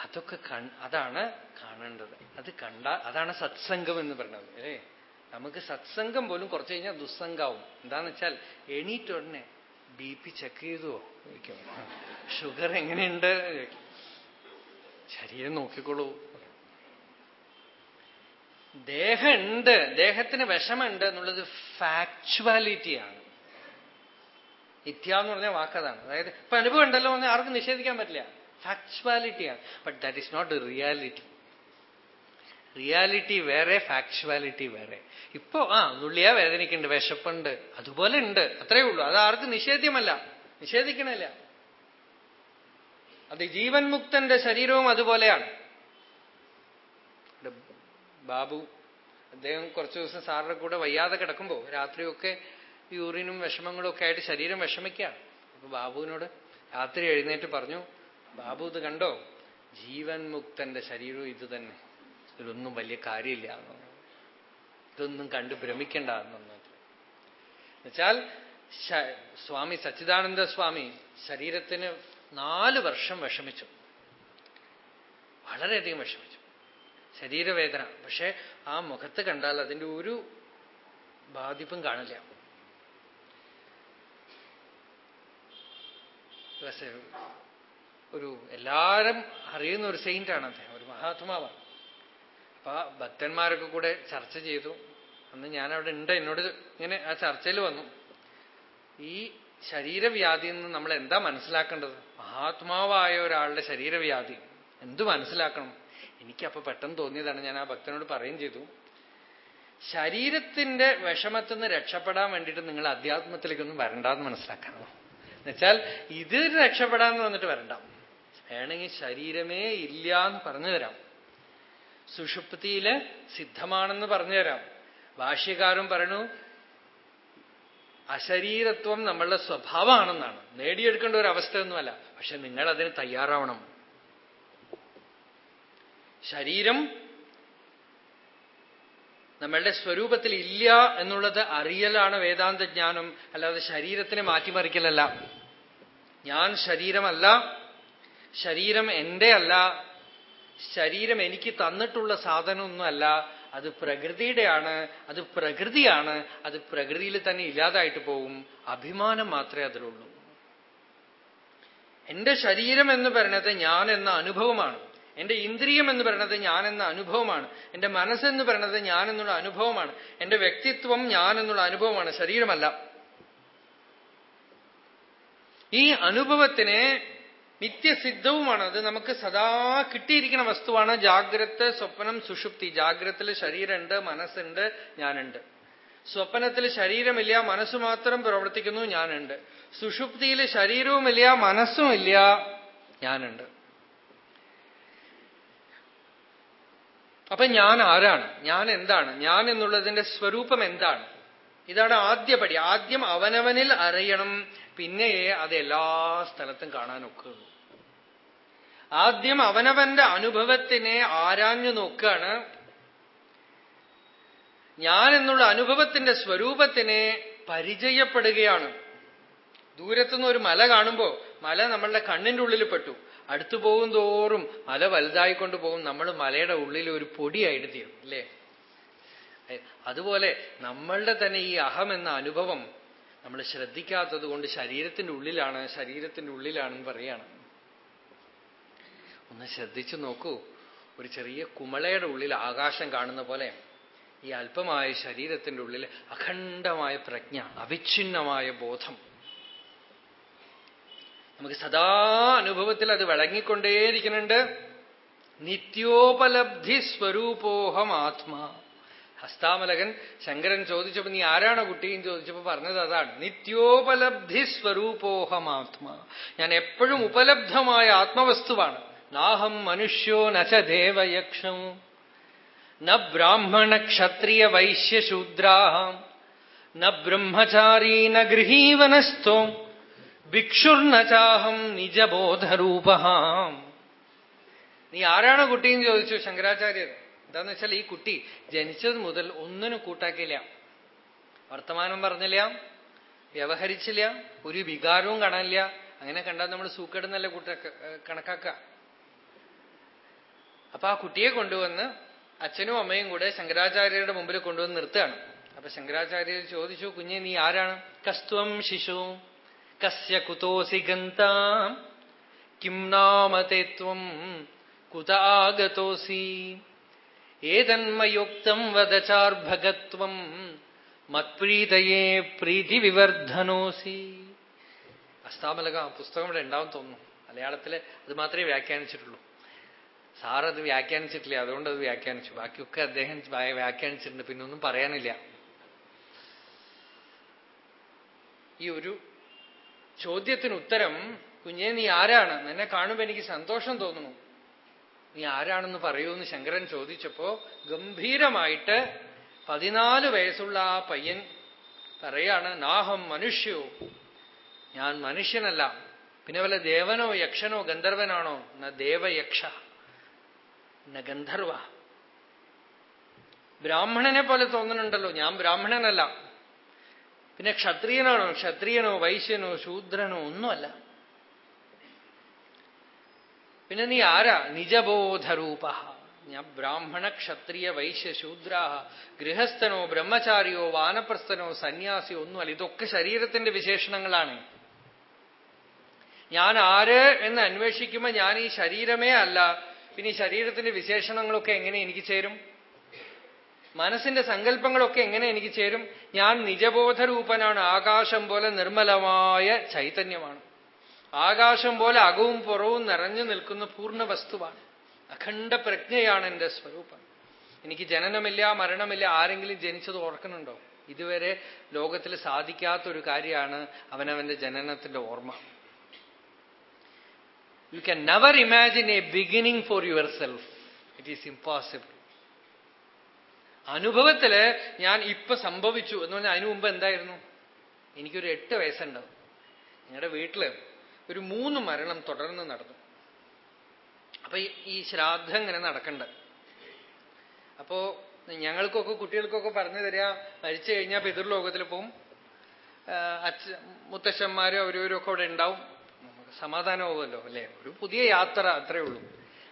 അതൊക്കെ അതാണ് കാണേണ്ടത്. അത് കണ്ട അതാണ് സത്സംഗം എന്ന് പറയുന്നത് അല്ലേ? നമുക്ക് സത്സംഗം പോലും കുറച്ച് കഴിഞ്ഞാൽ ദുസ്സംഗാവും. എന്താന്ന് വെച്ചാൽ എണീറ്റുടനെ ബി പി ചെക്ക് ചെയ്തുവോ? ഷുഗർ എങ്ങനെയുണ്ട്? ശരീരം നോക്കിക്കോളൂ. ദേഹമുണ്ട്. ദേഹത്തിന് വിഷമുണ്ട് എന്നുള്ളത് ഫാക്ച്വാലിറ്റിയാണ് നിത്യ എന്ന് പറഞ്ഞ വാക്കതാണ്. അതായത് ഇപ്പൊ അനുഭവം ഉണ്ടല്ലോ എന്ന് ആർക്കും നിഷേധിക്കാൻ പറ്റില്ല. ഫാക്ച്വാലിറ്റിയാണ് but that is not reality reality വേറെ ഫാക്ച്വാലിറ്റി വേറെ. ഇപ്പോ ആ നുള്ളിയാ വേദനിക്കുന്നുണ്ട് വിശപ്പുണ്ട്. അതുപോലെ ഉണ്ട്. അത്രയേ ഉള്ളൂ. അത് ആർക്കും നിഷേധ്യമല്ല. നിഷേധിക്കണില്ല. അത് ജീവൻ മുക്തന്റെ ശരീരവും അതുപോലെയാണ്. ബാബു അദ്ദേഹം കുറച്ചു ദിവസം സാറിന്റെ കൂടെ വയ്യാതെ കിടക്കുമ്പോ രാത്രിയൊക്കെ യൂറിനും വിഷമങ്ങളും ഒക്കെ ആയിട്ട് ശരീരം വിഷമിക്കുകയാണ് അപ്പൊ ബാബുവിനോട് രാത്രി എഴുന്നേറ്റ് പറഞ്ഞു ബാബു ഇത് കണ്ടോ? ജീവൻ മുക്തന്റെ ശരീരവും ഇത് തന്നെ. ഇതിലൊന്നും വലിയ കാര്യമില്ല ഇതൊന്നും കണ്ട് ഭ്രമിക്കേണ്ട എന്നുവെച്ചാൽ സ്വാമി സച്ചിദാനന്ദ സ്വാമി ശരീരത്തിന് നാല് വർഷം വിഷമിച്ചു. വളരെയധികം വിഷമിച്ചു. ശരീരവേദന. പക്ഷെ ആ മുഖത്ത് കണ്ടാൽ അതിന്റെ ഒരു ബാധിപ്പും കാണില്ല. ഒരു എല്ലാരും അറിയുന്ന ഒരു സെയിന്റാണ് അദ്ദേഹം ഒരു മഹാത്മാവാണ്. അപ്പൊ ഭക്തന്മാരൊക്കെ കൂടെ ചർച്ച ചെയ്തു. അന്ന് ഞാൻ അവിടെ ഉണ്ട് എന്നോട് ഇങ്ങനെ ആ ചർച്ചയിൽ വന്നു. ഈ ശരീരവ്യാധിയിൽ നിന്ന് നമ്മൾ എന്താ മനസ്സിലാക്കേണ്ടത്? മഹാത്മാവായ ഒരാളുടെ ശരീരവ്യാധി എന്തു മനസ്സിലാക്കണം? എനിക്കപ്പോ പെട്ടെന്ന് തോന്നിയതാണ് ഞാൻ ആ ഭക്തനോട് പറയുകയും ചെയ്തു. ശരീരത്തിന്റെ വിഷമത്തിൽ നിന്ന് രക്ഷപ്പെടാൻ വേണ്ടിയിട്ട് നിങ്ങൾ അധ്യാത്മത്തിലേക്കൊന്നും വരണ്ടെന്ന് മനസ്സിലാക്കണം. എന്നുവെച്ചാൽ ഇത് രക്ഷപ്പെടാന്ന് വന്നിട്ട് വരണ്ട. വേണമെങ്കിൽ ശരീരമേ ഇല്ല എന്ന് പറഞ്ഞു തരാം. സുഷുപ്തിയിൽ സിദ്ധമാണെന്ന് പറഞ്ഞുതരാം തരാം. ഭാഷ്യകാരും പറഞ്ഞു അശരീരത്വം നമ്മളുടെ സ്വഭാവമാണെന്നാണ്. നേടിയെടുക്കേണ്ട ഒരു അവസ്ഥയൊന്നുമല്ല. പക്ഷെ നിങ്ങൾ അതിന് തയ്യാറാവണം. ശരീരം നമ്മളുടെ സ്വരൂപത്തിൽ ഇല്ല എന്നുള്ളത് അറിയലാണ് വേദാന്തജ്ഞാനം. അല്ലാതെ ശരീരത്തിനെ മാറ്റിമറിക്കലല്ല. ഞാൻ ശരീരമല്ല ശരീരം എന്റെ അല്ല ശരീരം എനിക്ക് തന്നിട്ടുള്ള സാധനമൊന്നുമല്ല. അത് പ്രകൃതിയുടെയാണ് അത് പ്രകൃതിയാണ് അത് പ്രകൃതിയിൽ തന്നെ ഇല്ലാതായിട്ട് പോവും അഭിമാനം മാത്രമേ അതിലുള്ളൂ. എന്റെ ശരീരം എന്ന് പറയുന്നത് ഞാൻ എന്ന അനുഭവമാണ്. എന്റെ ഇന്ദ്രിയം എന്ന് പറയുന്നത് ഞാൻ എന്ന അനുഭവമാണ്. എന്റെ മനസ്സെന്ന് പറയുന്നത് ഞാൻ എന്നുള്ള അനുഭവമാണ്. എന്റെ വ്യക്തിത്വം ഞാൻ എന്നുള്ള അനുഭവമാണ്. ശരീരമല്ല. ഈ അനുഭവത്തിനെ നിത്യസിദ്ധവുമാണ്. അത് നമുക്ക് സദാ കിട്ടിയിരിക്കുന്ന വസ്തുവാണ്. ജാഗ്രത സ്വപ്നം സുഷുപ്തി. ജാഗ്രത്തിൽ ശരീരമുണ്ട് മനസ്സുണ്ട് ഞാനുണ്ട്. സ്വപ്നത്തിൽ ശരീരമില്ല മനസ്സ് മാത്രം പ്രവർത്തിക്കുന്നു ഞാനുണ്ട്. സുഷുപ്തിയിൽ ശരീരവുമില്ല മനസ്സുമില്ല ഞാനുണ്ട്. അപ്പൊ ഞാൻ ആരാണ്? ഞാൻ എന്താണ്? ഞാൻ എന്നുള്ളതിന്റെ സ്വരൂപം എന്താണ്? ഇതാണ് ആദ്യ പടി ആദ്യം അവനവനിൽ അറിയണം. പിന്നെയേ അത് എല്ലാ സ്ഥലത്തും കാണാനൊക്കുള്ളൂ ആദ്യം അവനവന്റെ അനുഭവത്തിനെ ആരാഞ്ഞു നോക്കുകയാണ് ഞാൻ എന്നുള്ള അനുഭവത്തിന്റെ സ്വരൂപത്തിനെ പരിചയപ്പെടുകയാണ്. ദൂരത്തുനിന്ന് ഒരു മല കാണുമ്പോ മല നമ്മളുടെ കണ്ണിന്റെ ഉള്ളിൽ പെട്ടു. അടുത്തു പോകും തോറും മല വലുതായിക്കൊണ്ട് പോകും. നമ്മൾ മലയുടെ ഉള്ളിൽ ഒരു പൊടിയായിട്ട് തീരും അല്ലേ? അതുപോലെ നമ്മളുടെ തന്നെ ഈ അഹം എന്ന അനുഭവം നമ്മൾ ശ്രദ്ധിക്കാത്തത് കൊണ്ട് ശരീരത്തിന്റെ ഉള്ളിലാണ് ശരീരത്തിന്റെ ഉള്ളിലാണെന്ന് പറയാണ് ഒന്ന് ശ്രദ്ധിച്ചു നോക്കൂ. ഒരു ചെറിയ കുമളയുടെ ഉള്ളിൽ ആകാശം കാണുന്ന പോലെ ഈ അല്പമായ ശരീരത്തിന്റെ ഉള്ളിൽ അഖണ്ഡമായ പ്രജ്ഞ അവിഛിന്നമായ ബോധം. നമുക്ക് സദാ അനുഭവത്തിൽ അത് വിളങ്ങിക്കൊണ്ടേയിരിക്കുന്നുണ്ട്. നിത്യോപലബ്ധി സ്വരൂപോഹം ആത്മാ. ഹസ്താമലകൻ ശങ്കരൻ ചോദിച്ചപ്പോ നീ ആരാണോ കുട്ടിയും ചോദിച്ചപ്പോ പറഞ്ഞത് അതാണ്. നിത്യോപലബ്ധി സ്വരൂപോഹം ആത്മാ. ഞാൻ എപ്പോഴും ഉപലബ്ധമായ ആത്മവസ്തുവാണ്. നാഹം മനുഷ്യോ നച ദേവയക്ഷം. ബ്രാഹ്മണ ക്ഷത്രിയ വൈശ്യശൂദ്രാഹം ന ബ്രഹ്മചാരീ ന ഗൃഹീവനസ്ഥോ. ഭിക്ഷുർണചാഹം നിജബോധരൂപഹാം. നീ ആരാണ് കുട്ടിയെന്ന് ചോദിച്ചു ശങ്കരാചാര്യർ? എന്താന്ന് വെച്ചാൽ ഈ കുട്ടി ജനിച്ചത് മുതൽ ഒന്നിനും കൂട്ടാക്കില്ല. വർത്തമാനം പറഞ്ഞില്ല. വ്യവഹരിച്ചില്ല. ഒരു വികാരവും കാണാനില്ല. അങ്ങനെ കണ്ടാൽ നമ്മൾ സൂക്കേട് നല്ല കൂട്ട കണക്കാക്കുക അപ്പൊ ആ കുട്ടിയെ കൊണ്ടുവന്ന് അച്ഛനും അമ്മയും കൂടെ ശങ്കരാചാര്യരുടെ മുമ്പിൽ കൊണ്ടുവന്ന് നിർത്തുകയാണ്. അപ്പൊ ശങ്കരാചാര്യർ ചോദിച്ചു കുഞ്ഞെ നീ ആരാണ്? കസ്ത്വം ശിശു. കസ്യ കുതോസി ഗന്താം. കിം നാമത്തെ ത്വം? കുത ആഗതോസി. ഏതന്മയുക്തം മത്പ്രീതയെ പ്രീതി വിവർദ്ധനോസി. അസ്താമലക പുസ്തകം ഇവിടെ ഉണ്ടാവും തോന്നുന്നു. മലയാളത്തിൽ അത് മാത്രമേ വ്യാഖ്യാനിച്ചിട്ടുള്ളൂ. സാർ അത് വ്യാഖ്യാനിച്ചിട്ടില്ല അതുകൊണ്ട് അത് വ്യാഖ്യാനിച്ചു. ബാക്കിയൊക്കെ അദ്ദേഹം വ്യാഖ്യാനിച്ചിട്ടുണ്ട് പിന്നെ ഒന്നും പറയാനില്ല. ഈ ഒരു ചോദ്യത്തിന് ഉത്തരം കുഞ്ഞെ നീ ആരാണ്? എന്നെ കാണുമ്പോ എനിക്ക് സന്തോഷം തോന്നുന്നു. നീ ആരാണെന്ന് പറയൂന്ന് ശങ്കരൻ ചോദിച്ചപ്പോ ഗംഭീരമായിട്ട് പതിനാല് വയസ്സുള്ള ആ പയ്യൻ പറയാണ് നാഹം മനുഷ്യോ. ഞാൻ മനുഷ്യനല്ല. പിന്നെ വല്ല ദേവനോ യക്ഷനോ ഗന്ധർവനാണോ? ന ദേവയക്ഷ. ന ഗന്ധർവ ബ്രാഹ്മണനെ പോലെ തോന്നുന്നുണ്ടല്ലോ. ഞാൻ ബ്രാഹ്മണനല്ല. പിന്നെ ക്ഷത്രിയനാണോ? ക്ഷത്രിയനോ വൈശ്യനോ ശൂദ്രനോ ഒന്നുമല്ല. പിന്നെ നീ ആരാ? നിജബോധരൂപ. ഞാൻ ബ്രാഹ്മണ ക്ഷത്രിയ വൈശ്യ ശൂദ്രാഹ ഗൃഹസ്ഥനോ ബ്രഹ്മചാരിയോ വാനപ്രസ്ഥനോ സന്യാസിയോ ഒന്നുമല്ല. ഇതൊക്കെ ശരീരത്തിന്റെ വിശേഷണങ്ങളാണ്. ഞാൻ ആര് എന്ന് അന്വേഷിക്കുമ്പോൾ ഞാൻ ഈ ശരീരമേ അല്ല. പിന്നെ ഈ ശരീരത്തിന്റെ വിശേഷണങ്ങളൊക്കെ എങ്ങനെ എനിക്ക് ചേരും? മനസ്സിന്റെ സങ്കല്പങ്ങളൊക്കെ എങ്ങനെ എനിക്ക് ചേരും? ഞാൻ നിജബോധരൂപനാണ്. ആകാശം പോലെ നിർമ്മലമായ ചൈതന്യമാണ്. ആകാശം പോലെ അകവും പുറവും നിറഞ്ഞു നിൽക്കുന്ന പൂർണ വസ്തുവാണ്. അഖണ്ഡ പ്രജ്ഞയാണ് എന്റെ സ്വരൂപം. എനിക്ക് ജനനമില്ല മരണമില്ല ആരെങ്കിലും ജനിച്ചത് ഓർക്കുന്നുണ്ടോ? ഇതുവരെ ലോകത്തിൽ സാധിക്കാത്തൊരു കാര്യമാണ് അവനവന്റെ ജനനത്തിന്റെ ഓർമ്മ. You can never imagine a beginning for yourself. It is impossible. അനുഭവത്തിൽ ഞാൻ ഇപ്പൊ സംഭവിച്ചു എന്ന് പറഞ്ഞാൽ അതിനു മുമ്പ് എന്തായിരുന്നു? എനിക്കൊരു എട്ട് വയസ്സുണ്ടാവും. നിങ്ങളുടെ വീട്ടിൽ ഒരു മൂന്ന് മരണം തുടർന്ന് നടന്നു. അപ്പൊ ഈ ശ്രാദ്ധം ഇങ്ങനെ നടക്കണ്ട. അപ്പോ ഞങ്ങൾക്കൊക്കെ കുട്ടികൾക്കൊക്കെ പറഞ്ഞു തരിക മരിച്ചു കഴിഞ്ഞാൽ പിതൃലോകത്തിൽ പോവും. അച്ഛ മുത്തശ്ശന്മാരും അവരവരും ഒക്കെ അവിടെ ഉണ്ടാവും. സമാധാനമാവുമല്ലോ അല്ലേ? ഒരു പുതിയ യാത്ര അത്രേ ഉള്ളൂ.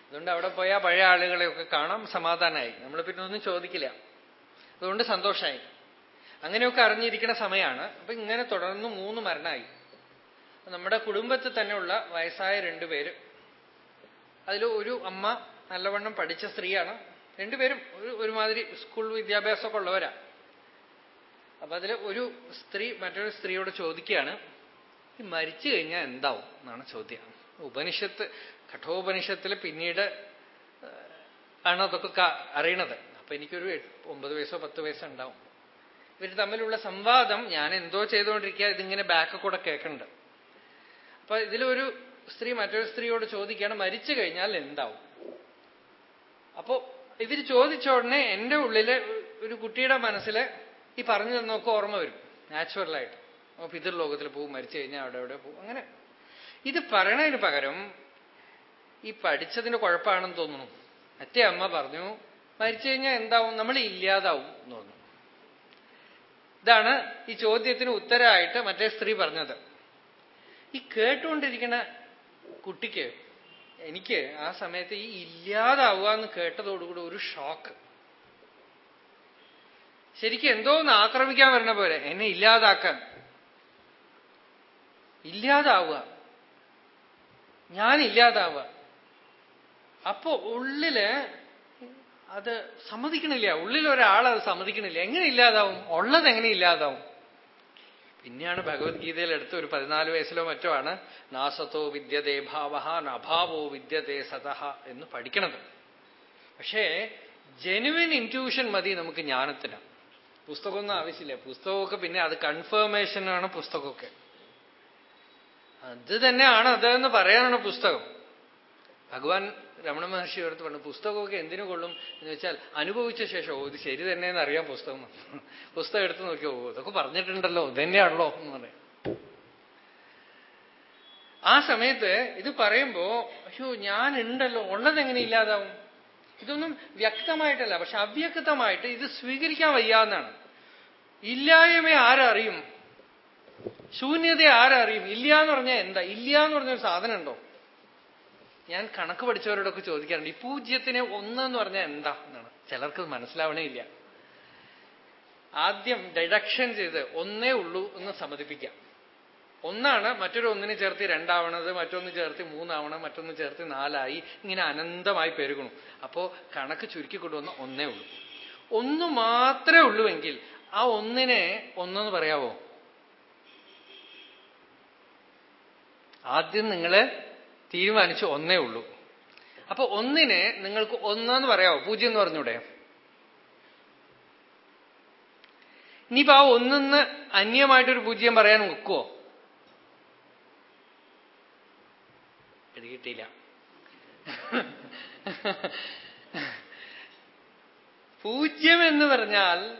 അതുകൊണ്ട് അവിടെ പോയാൽ പഴയ ആളുകളെയൊക്കെ കാണാം സമാധാനമായി നമ്മൾ പിന്നെ ഒന്നും ചോദിക്കില്ല. അതുകൊണ്ട് സന്തോഷമായി അങ്ങനെയൊക്കെ അറിഞ്ഞിരിക്കുന്ന സമയമാണ് അപ്പൊ ഇങ്ങനെ തുടർന്ന് മൂന്ന് മരണമായി നമ്മുടെ കുടുംബത്തിൽ തന്നെയുള്ള വയസ്സായ രണ്ടുപേര് അതിൽ ഒരു അമ്മ നല്ലവണ്ണം പഠിച്ച സ്ത്രീയാണ്. രണ്ടുപേരും ഒരു ഒരുമാതിരി സ്കൂൾ വിദ്യാഭ്യാസമൊക്കെ ഉള്ളവരാ. അപ്പൊ അതിൽ ഒരു സ്ത്രീ മറ്റൊരു സ്ത്രീയോട് ചോദിക്കുകയാണ് മരിച്ചു കഴിഞ്ഞാൽ എന്താവും എന്നാണ് ചോദ്യം. ഉപനിഷത്ത് കഠോപനിഷത്തിൽ പിന്നീട് ആണ് അതൊക്കെ അറിയണത്. അപ്പൊ എനിക്കൊരു ഒമ്പത് വയസ്സോ പത്ത് വയസ്സോ ഉണ്ടാവും. ഇവർ തമ്മിലുള്ള സംവാദം ഞാൻ എന്തോ ചെയ്തുകൊണ്ടിരിക്കുക ഇതിങ്ങനെ ബാക്ക് കൂടെ കേൾക്കുന്നുണ്ട് അപ്പൊ ഇതിലൊരു സ്ത്രീ മറ്റൊരു സ്ത്രീയോട് ചോദിക്കുകയാണ് മരിച്ചു കഴിഞ്ഞാൽ എന്താവും? അപ്പോ ഇവർ ചോദിച്ച ഉടനെ എന്റെ ഉള്ളിൽ ഒരു കുട്ടിയുടെ മനസ്സിൽ ഈ പറഞ്ഞു തന്നൊക്കെ ഓർമ്മ വരും നാച്ചുറലായിട്ട് അപ്പൊ പിതൃലോകത്തിൽ പോകും മരിച്ചു കഴിഞ്ഞാൽ അവിടെ അവിടെ പോകും. അങ്ങനെ ഇത് പറയണതിന് പകരം ഈ പഠിച്ചതിന്റെ കുഴപ്പമാണെന്ന് തോന്നുന്നു. മറ്റേ അമ്മ പറഞ്ഞു മരിച്ചു കഴിഞ്ഞാൽ എന്താവും? നമ്മൾ ഇല്ലാതാവും എന്ന് പറഞ്ഞു. ഇതാണ് ഈ ചോദ്യത്തിന് ഉത്തരമായിട്ട് മറ്റേ സ്ത്രീ പറഞ്ഞത്. ഈ കേട്ടുകൊണ്ടിരിക്കുന്ന കുട്ടിക്ക് എനിക്ക് ആ സമയത്ത് ഈ ഇല്ലാതാവുക എന്ന് കേട്ടതോടുകൂടി ഒരു ഷോക്ക്. ശരിക്കും എന്തോ ഒന്ന് ആക്രമിക്കാൻ വരണ പോലെ എന്നെ ഇല്ലാതാക്കാൻ. ഇല്ലാതാവുക. ഞാൻ ഇല്ലാതാവുക അപ്പോ ഉള്ളിൽ അത് സമ്മതിക്കണില്ല. ഉള്ളിൽ ഒരാൾ അത് സമ്മതിക്കണില്ല. എങ്ങനെ ഇല്ലാതാവും? ഉള്ളത് എങ്ങനെ ഇല്ലാതാവും? പിന്നെയാണ് ഭഗവത്ഗീതയിൽ എടുത്ത് ഒരു പതിനാല് വയസ്സിലോ മറ്റോ ആണ് നാസത്തോ വിദ്യതേ ഭാവഹ നഭാവോ വിദ്യതേ സതഹ എന്ന് പഠിക്കണത്. പക്ഷേ ജെനുവിൻ ഇന്റ്യൂഷൻ മതി നമുക്ക് ജ്ഞാനത്തിന്. പുസ്തകമൊന്നും ആവശ്യമില്ല. പുസ്തകമൊക്കെ പിന്നെ അത് കൺഫേമേഷനാണ് പുസ്തകമൊക്കെ. അത് തന്നെയാണ് അതെന്ന് പറയാനാണ് പുസ്തകം. ഭഗവാൻ രമണ മഹർഷി എടുത്ത് പറഞ്ഞു പുസ്തകമൊക്കെ എന്തിനു കൊള്ളും? എന്ന് വെച്ചാൽ അനുഭവിച്ച ശേഷം ഓ ഇത് ശരി തന്നെയെന്ന് അറിയാം പുസ്തകം. പുസ്തകം എടുത്ത് നോക്കിയോ ഇതൊക്കെ പറഞ്ഞിട്ടുണ്ടല്ലോ ഇതന്നെയാണല്ലോ എന്ന് പറയാം ആ സമയത്ത് ഇത് പറയുമ്പോ അയ്യോ ഞാൻ ഉണ്ടല്ലോ ഉള്ളതെങ്ങനെ ഇല്ലാതാവും? ഇതൊന്നും വ്യക്തമായിട്ടല്ല പക്ഷെ അവ്യക്തമായിട്ട് ഇത് സ്വീകരിക്കാൻ വയ്യാന്നാണ്. ഇല്ലായ്മ ആരറിയും? ശൂന്യത ആരറിയും? ഇല്ല എന്ന് പറഞ്ഞാൽ എന്താ? ഇല്ല എന്ന് പറഞ്ഞൊരു സാധനം ഉണ്ടോ ഞാൻ കണക്ക് പഠിച്ചവരോടൊക്കെ ചോദിക്കാറുണ്ട്. ഈ പൂജ്യത്തിന് ഒന്ന് എന്ന് പറഞ്ഞാൽ എന്താ എന്നാണ്. ചിലർക്ക് മനസ്സിലാവണേ ഇല്ല. ആദ്യം ഡിഡക്ഷൻ ചെയ്ത് ഒന്നേ ഉള്ളൂ എന്ന് സമ്മതിപ്പിക്കാം. ഒന്നാണ് മറ്റൊരു ഒന്നിനെ ചേർത്ത് രണ്ടാവണത് മറ്റൊന്ന് ചേർത്ത് മൂന്നാവണം മറ്റൊന്ന് ചേർത്ത് നാലായി. ഇങ്ങനെ അനന്തമായി പെരുകണു. അപ്പോ കണക്ക് ചുരുക്കി കൊണ്ടുവന്ന ഒന്നേ ഉള്ളൂ. ഒന്ന് മാത്രമേ ഉള്ളൂവെങ്കിൽ ആ ഒന്നിനെ ഒന്നെന്ന് പറയാവോ? ആദ്യം നിങ്ങൾ തീരുമാനിച്ചു ഒന്നേ ഉള്ളൂ. അപ്പൊ ഒന്നിനെ നിങ്ങൾക്ക് ഒന്നെന്ന് പറയാമോ പൂജ്യം എന്ന് പറഞ്ഞൂടെ? ഇനിയിപ്പോ ആ ഒന്നിന്ന് അന്യമായിട്ടൊരു പൂജ്യം പറയാൻ വെക്കുവോ ഇത് കിട്ടിയില്ല. പൂജ്യം എന്ന് പറഞ്ഞാൽ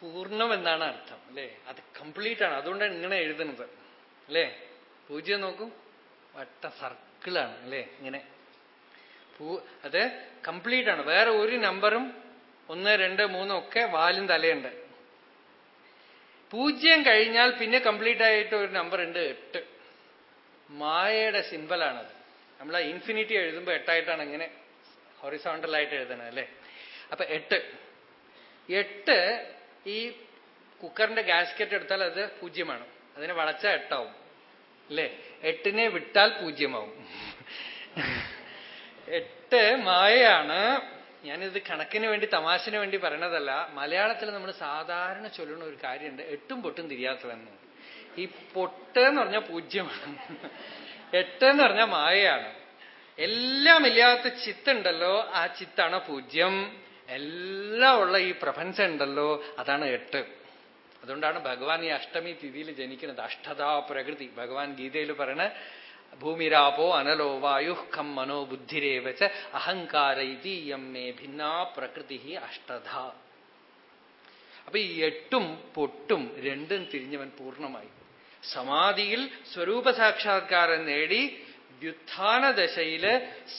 പൂർണം എന്നാണ് അർത്ഥം അല്ലേ? അത് കംപ്ലീറ്റ് ആണ് അതുകൊണ്ടാണ് ഇങ്ങനെ എഴുതുന്നത് അല്ലേ? പൂജ്യം നോക്കൂ. വട്ട സർക്കിളാണ് അല്ലേ? ഇങ്ങനെ. പൂ അത് കംപ്ലീറ്റ് ആണ്. വേറെ ഒരു നമ്പറും ഒന്ന് രണ്ട് മൂന്നും ഒക്കെ വാലും തലയുണ്ട്. പൂജ്യം കഴിഞ്ഞാൽ പിന്നെ കംപ്ലീറ്റ് ആയിട്ട് ഒരു നമ്പർ ഉണ്ട് എട്ട്. മായയുടെ സിമ്പലാണത് നമ്മൾ ആ ഇൻഫിനിറ്റി എഴുതുമ്പോൾ എട്ടായിട്ടാണ് ഇങ്ങനെ ഹൊറിസോണ്ടലായിട്ട് എഴുതണത് അല്ലേ? അപ്പൊ എട്ട്. എട്ട് ഈ കുക്കറിന്റെ ഗാസ്കറ്റ് എടുത്താൽ അത് പൂജ്യമാണ്. അതിനെ വളച്ചാൽ എട്ടാവും. അല്ലേ എട്ടിനെ വിട്ടാൽ പൂജ്യമാവും. എട്ട് മായയാണ്. ഞാനിത് കണക്കിന് വേണ്ടി തമാശന് വേണ്ടി പറയണതല്ല. മലയാളത്തിൽ നമ്മൾ സാധാരണ ചൊല്ലുന്ന ഒരു കാര്യമുണ്ട്. എട്ടും പൊട്ടും തിരിയാത്തതെന്ന്. ഈ പൊട്ട് എന്ന് പറഞ്ഞാൽ പൂജ്യമാണ്. എട്ട് എന്ന് പറഞ്ഞാൽ മായയാണ്. എല്ലാം ഇല്ലാത്ത ചിത്തുണ്ടല്ലോ ആ ചിത്താണ് പൂജ്യം? എല്ലാം ഉള്ള ഈ പ്രപഞ്ചം ഉണ്ടല്ലോ അതാണ് എട്ട്. അതുകൊണ്ടാണ് ഭഗവാൻ ഈ അഷ്ടമി തിഥിയിൽ ജനിക്കുന്നത്. അഷ്ടതാ പ്രകൃതി. ഭഗവാൻ ഗീതയിൽ പറയണ ഭൂമിരാപോ അനലോ വായു ഖം മനോ ബുദ്ധിരേവച്ച് അഹങ്കാര ഇതീയം മേ ഭിന്നാ പ്രകൃതി അഷ്ടധ. അപ്പൊ ഈ എട്ടും പൊട്ടും രണ്ടും തിരിഞ്ഞവൻ പൂർണമായി. സമാധിയിൽ സ്വരൂപ സാക്ഷാത്കാരം നേടി വ്യുത്ഥാന ദശയിൽ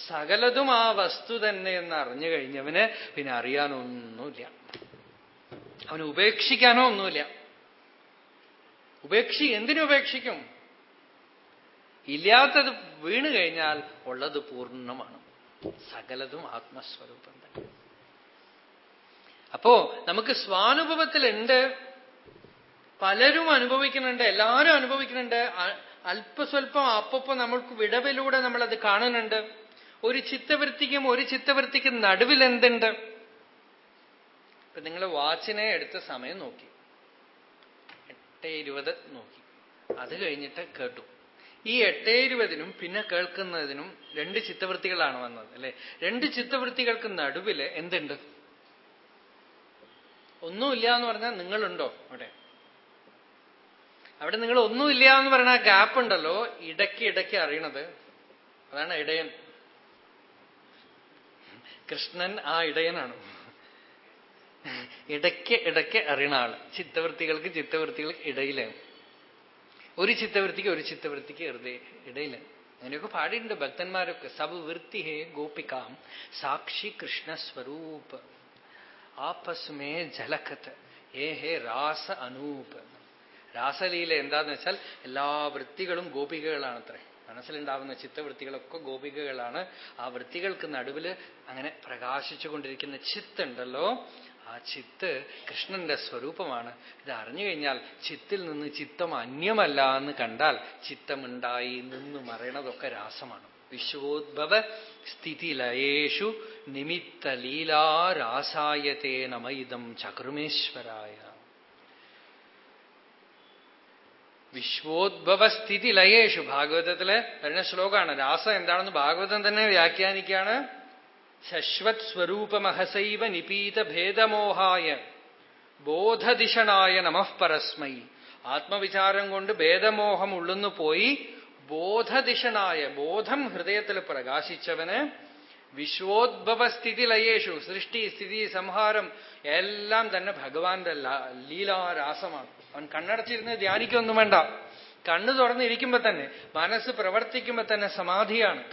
സകലതും ആ വസ്തു തന്നെ എന്ന് അറിഞ്ഞു കഴിഞ്ഞവന് പിന്നെ അറിയാനൊന്നുമില്ല. അവന് ഉപേക്ഷിക്കാനോ ഒന്നുമില്ല. ഉപേക്ഷി എന്തിനുപേക്ഷിക്കും ഇല്ലാത്തത് വീണു കഴിഞ്ഞാൽ ഉള്ളത് പൂർണമാണ്. സകലതും ആത്മസ്വരൂപം തന്നെ. അപ്പോ നമുക്ക് സ്വാനുഭവത്തിലുണ്ട്. പലരും അനുഭവിക്കുന്നുണ്ട് എല്ലാവരും അനുഭവിക്കുന്നുണ്ട്. അല്പസ്വല്പം അപ്പപ്പോ നമ്മൾക്ക് വിടവിലൂടെ നമ്മളത് കാണുന്നുണ്ട്. ഒരു ചിത്തവൃത്തിക്കും ഒരു ചിത്തവൃത്തിക്കും നടുവിൽ എന്തുണ്ട് ഇപ്പൊ നിങ്ങൾ വാച്ചിനെ എടുത്ത സമയം നോക്കി. എട്ട് ഇരുപത് നോക്കി. അത് കഴിഞ്ഞിട്ട് കേട്ടു. ഈ എട്ടേ ഇരുപതിനും പിന്നെ കേൾക്കുന്നതിനും രണ്ട് ചിത്തവൃത്തികളാണ് വന്നത് അല്ലെ? രണ്ട് ചിത്തവൃത്തികൾക്ക് നടുവിൽ എന്തുണ്ട്? ഒന്നുമില്ല എന്ന് പറഞ്ഞാൽ നിങ്ങളുണ്ടോ അവിടെ? അവിടെ നിങ്ങൾ ഒന്നുമില്ല എന്ന് പറഞ്ഞാൽ ഗ്യാപ്പ് ഉണ്ടല്ലോ ഇടയ്ക്ക് ഇടയ്ക്ക് അറിയണത്. അതാണ് ഇടയൻ. കൃഷ്ണൻ ആ ഇടയനാണ്. ഇടയ്ക്ക് ഇടയ്ക്ക് അറിയണ ആൾ. ചിത്തവൃത്തികൾക്ക് ചിത്തവൃത്തികൾക്ക് ഇടയിൽ. ഒരു ചിത്തവൃത്തിക്ക് ഒരു ചിത്തവൃത്തിക്ക് ഹൃദയ ഇടയിൽ. അങ്ങനെയൊക്കെ പാടിയിട്ടുണ്ട്. ഭക്തന്മാരൊക്കെ. സബ് ഗോപിക്കാം സാക്ഷി കൃഷ്ണ സ്വരൂപ് ആപസ്മേ ജലഖത്ത് ഏ ഹേ രാസ അനൂപ്. രാസലീല എന്താന്ന് വെച്ചാൽ എല്ലാ വൃത്തികളും ഗോപികകളാണത്രേ. മനസ്സിലുണ്ടാവുന്ന ചിത്തവൃത്തികളൊക്കെ ഗോപികകളാണ്. ആ വൃത്തികൾക്ക് നടുവിൽ അങ്ങനെ പ്രകാശിച്ചു കൊണ്ടിരിക്കുന്ന ചിത്തുണ്ടല്ലോ. ആ ചിത്ത് കൃഷ്ണന്റെ സ്വരൂപമാണ്. ഇത് അറിഞ്ഞു കഴിഞ്ഞാൽ ചിത്തിൽ നിന്ന് ചിത്തം അന്യമല്ല എന്ന് കണ്ടാൽ ചിത്തമുണ്ടായി നിന്ന് മറയണതൊക്കെ രാസമാണ്. വിശ്വോദ്ഭവ സ്ഥിതിലയേഷു നിമിത്ത ലീലാരാസായത്തെ നമയിതം ചക്രുമേശ്വരായ വിശ്വോദ്ഭവസ്ഥിതി ലയേഷു ഭാഗവതത്തിലെ വരുന്ന ശ്ലോകമാണ് രാസം എന്താണെന്ന് ഭാഗവതം തന്നെ വ്യാഖ്യാനിക്കുകയാണ്. ശശ്വത് സ്വരൂപമഹസൈവ നിപീത ഭേദമോഹായ ബോധദിഷണായ നമഃപരസ്മൈ ആത്മവിചാരം കൊണ്ട് ഭേദമോഹം ഉള്ളുന്നു പോയി ബോധദിഷണായ ബോധം ഹൃദയത്തിൽ പ്രകാശിച്ചവന് വിശ്വോദ്ഭവസ്ഥിതി ലയേഷു സൃഷ്ടി സ്ഥിതി സംഹാരം എല്ലാം തന്നെ ഭഗവാന്റെ ലീലാരാസമാണ്. അവൻ കണ്ണടച്ചിരുന്ന് ധ്യാനിക്കൊന്നും വേണ്ട. കണ്ണു തുറന്നിരിക്കുമ്പോ തന്നെ മനസ്സ് പ്രവർത്തിക്കുമ്പോ തന്നെ സമാധിയാണ്.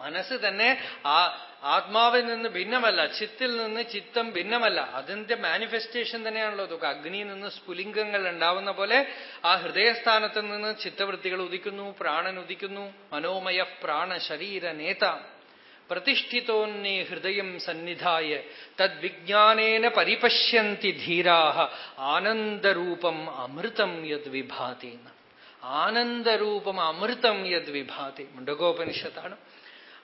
മനസ്സ് തന്നെ ആ ആത്മാവിൽ നിന്ന് ഭിന്നമല്ല ചിത്തിൽ നിന്ന് ചിത്തം ഭിന്നമല്ല. അതിന്റെ മാനിഫെസ്റ്റേഷൻ തന്നെയാണല്ലോ ഇതൊക്കെ. അഗ്നിയിൽ നിന്ന് സ്ഫുലിംഗങ്ങൾ ഉണ്ടാവുന്ന പോലെ ആ ഹൃദയസ്ഥാനത്ത് നിന്ന് ചിത്തവൃത്തികൾ ഉദിക്കുന്നു പ്രാണൻ ഉദിക്കുന്നു. മനോമയ പ്രാണ ശരീര നേത. പ്രതിഷ്ഠിതോന്നേ ഹൃദയം സന്നിധായ. തദ്വിജ്ഞാനേന പരിപശ്യന്തി ധീരാഹ. ആനന്ദരൂപം അമൃതം യത് വിഭാതി ആനന്ദരൂപം അമൃതം യത് വിഭാതി മുണ്ടകോപനിഷത്താണ്.